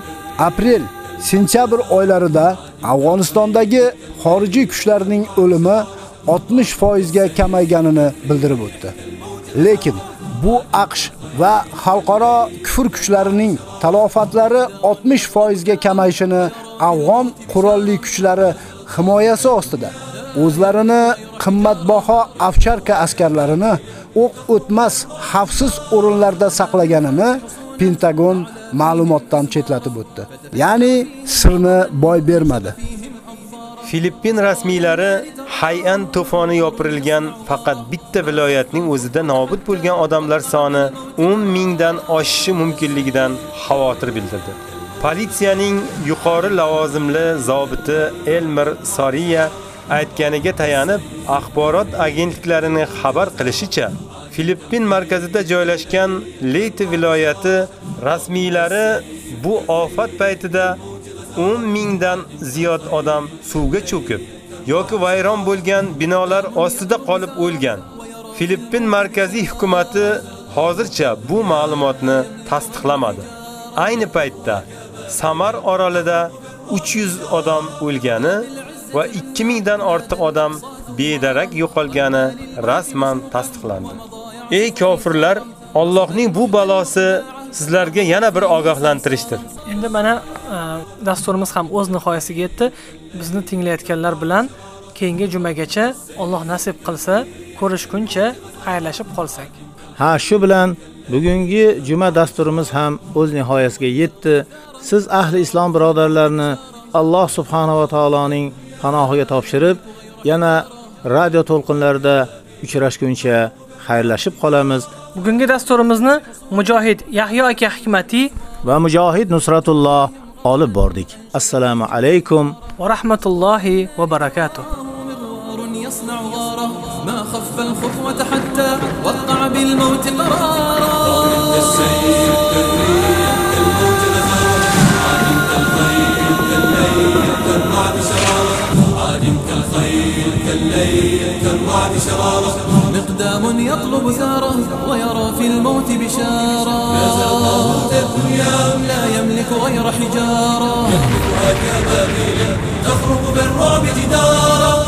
aprel sentyabr oylarida Afg'onistondagi xorijiy kuchlarning o'limi 60% ga kamayganini bildirib o'tdi. Lekin bu AQSh va xalqaro kufr kuchlarining talofatlari 60% ga kamayishini afg'on qurolli kuchlari himoyasi ostida o'zlarini qimmatbaho avcharka askarlarini o'q o'tmas xavfsiz o'rinlarda saqlaganini Pentagon ma'lumotdan chetlatib o'tdi. Ya'ni sirni boy bermadi. Filippin rasmiylari Hay'an to'foni yopirilgan faqat bitta viloyatning o'zida nobud bo'lgan odamlar soni 10 mingdan oshishi mumkinligidan xavotir bildirdi. Politsiyaning yuqori lavozimli zobiti Elmer Soriya aytganiga tayanib, axborot agentliklarining xabar qilishicha, Filippin markazida joylashgan Leyte viloyati rasmiylari bu ofat paytida 10 mingdan ziyod odam suvga cho'kib yoki vayron bo'lgan binolar ostida qolib o'lgan. Filippin markaziy hukumatı hozircha bu ma'lumotni tasdiqlamadi. Ayni paytda Samar orolida 300 odam o'lgani va 2000 dan ortiq odam bedarak yo'qolgani rasman tasdiqlandi. ey kofirlar Allohning bu balosi sizlarga yana bir ogohlantirishdir Endi mana e, dasturimiz ham o'z nihoyasiga yetdi. Bizni tinglayotganlar bilan keyingi jumagacha Alloh nasib qilsa ko'rishguncha xayrlashib qolsak. Ha, shu bilan bugungi juma dasturimiz ham o'z nihoyasiga yetdi. Siz ahli islom birodarlarini Alloh subhanahu va taoloning panohiga topshirib, yana radio to'lqinlarida uchrashguncha xayrlashib qolamiz. Bugungi dasturimizni Mujohid Yahyo aka Hikmati va Mujohid Nusratulloh olib bordik. Assalomu alaykum va rahmatullohi va barakatuh. يصنع غاره ما خف الخطوة حتى وقع بالموت قرارا السير كالرعد شرارة مقدام يطلب ثاره ويرى في الموت بشارة. لا يملك غير حجارة. يهلكها كبابيل تخرق بالرعب جدارا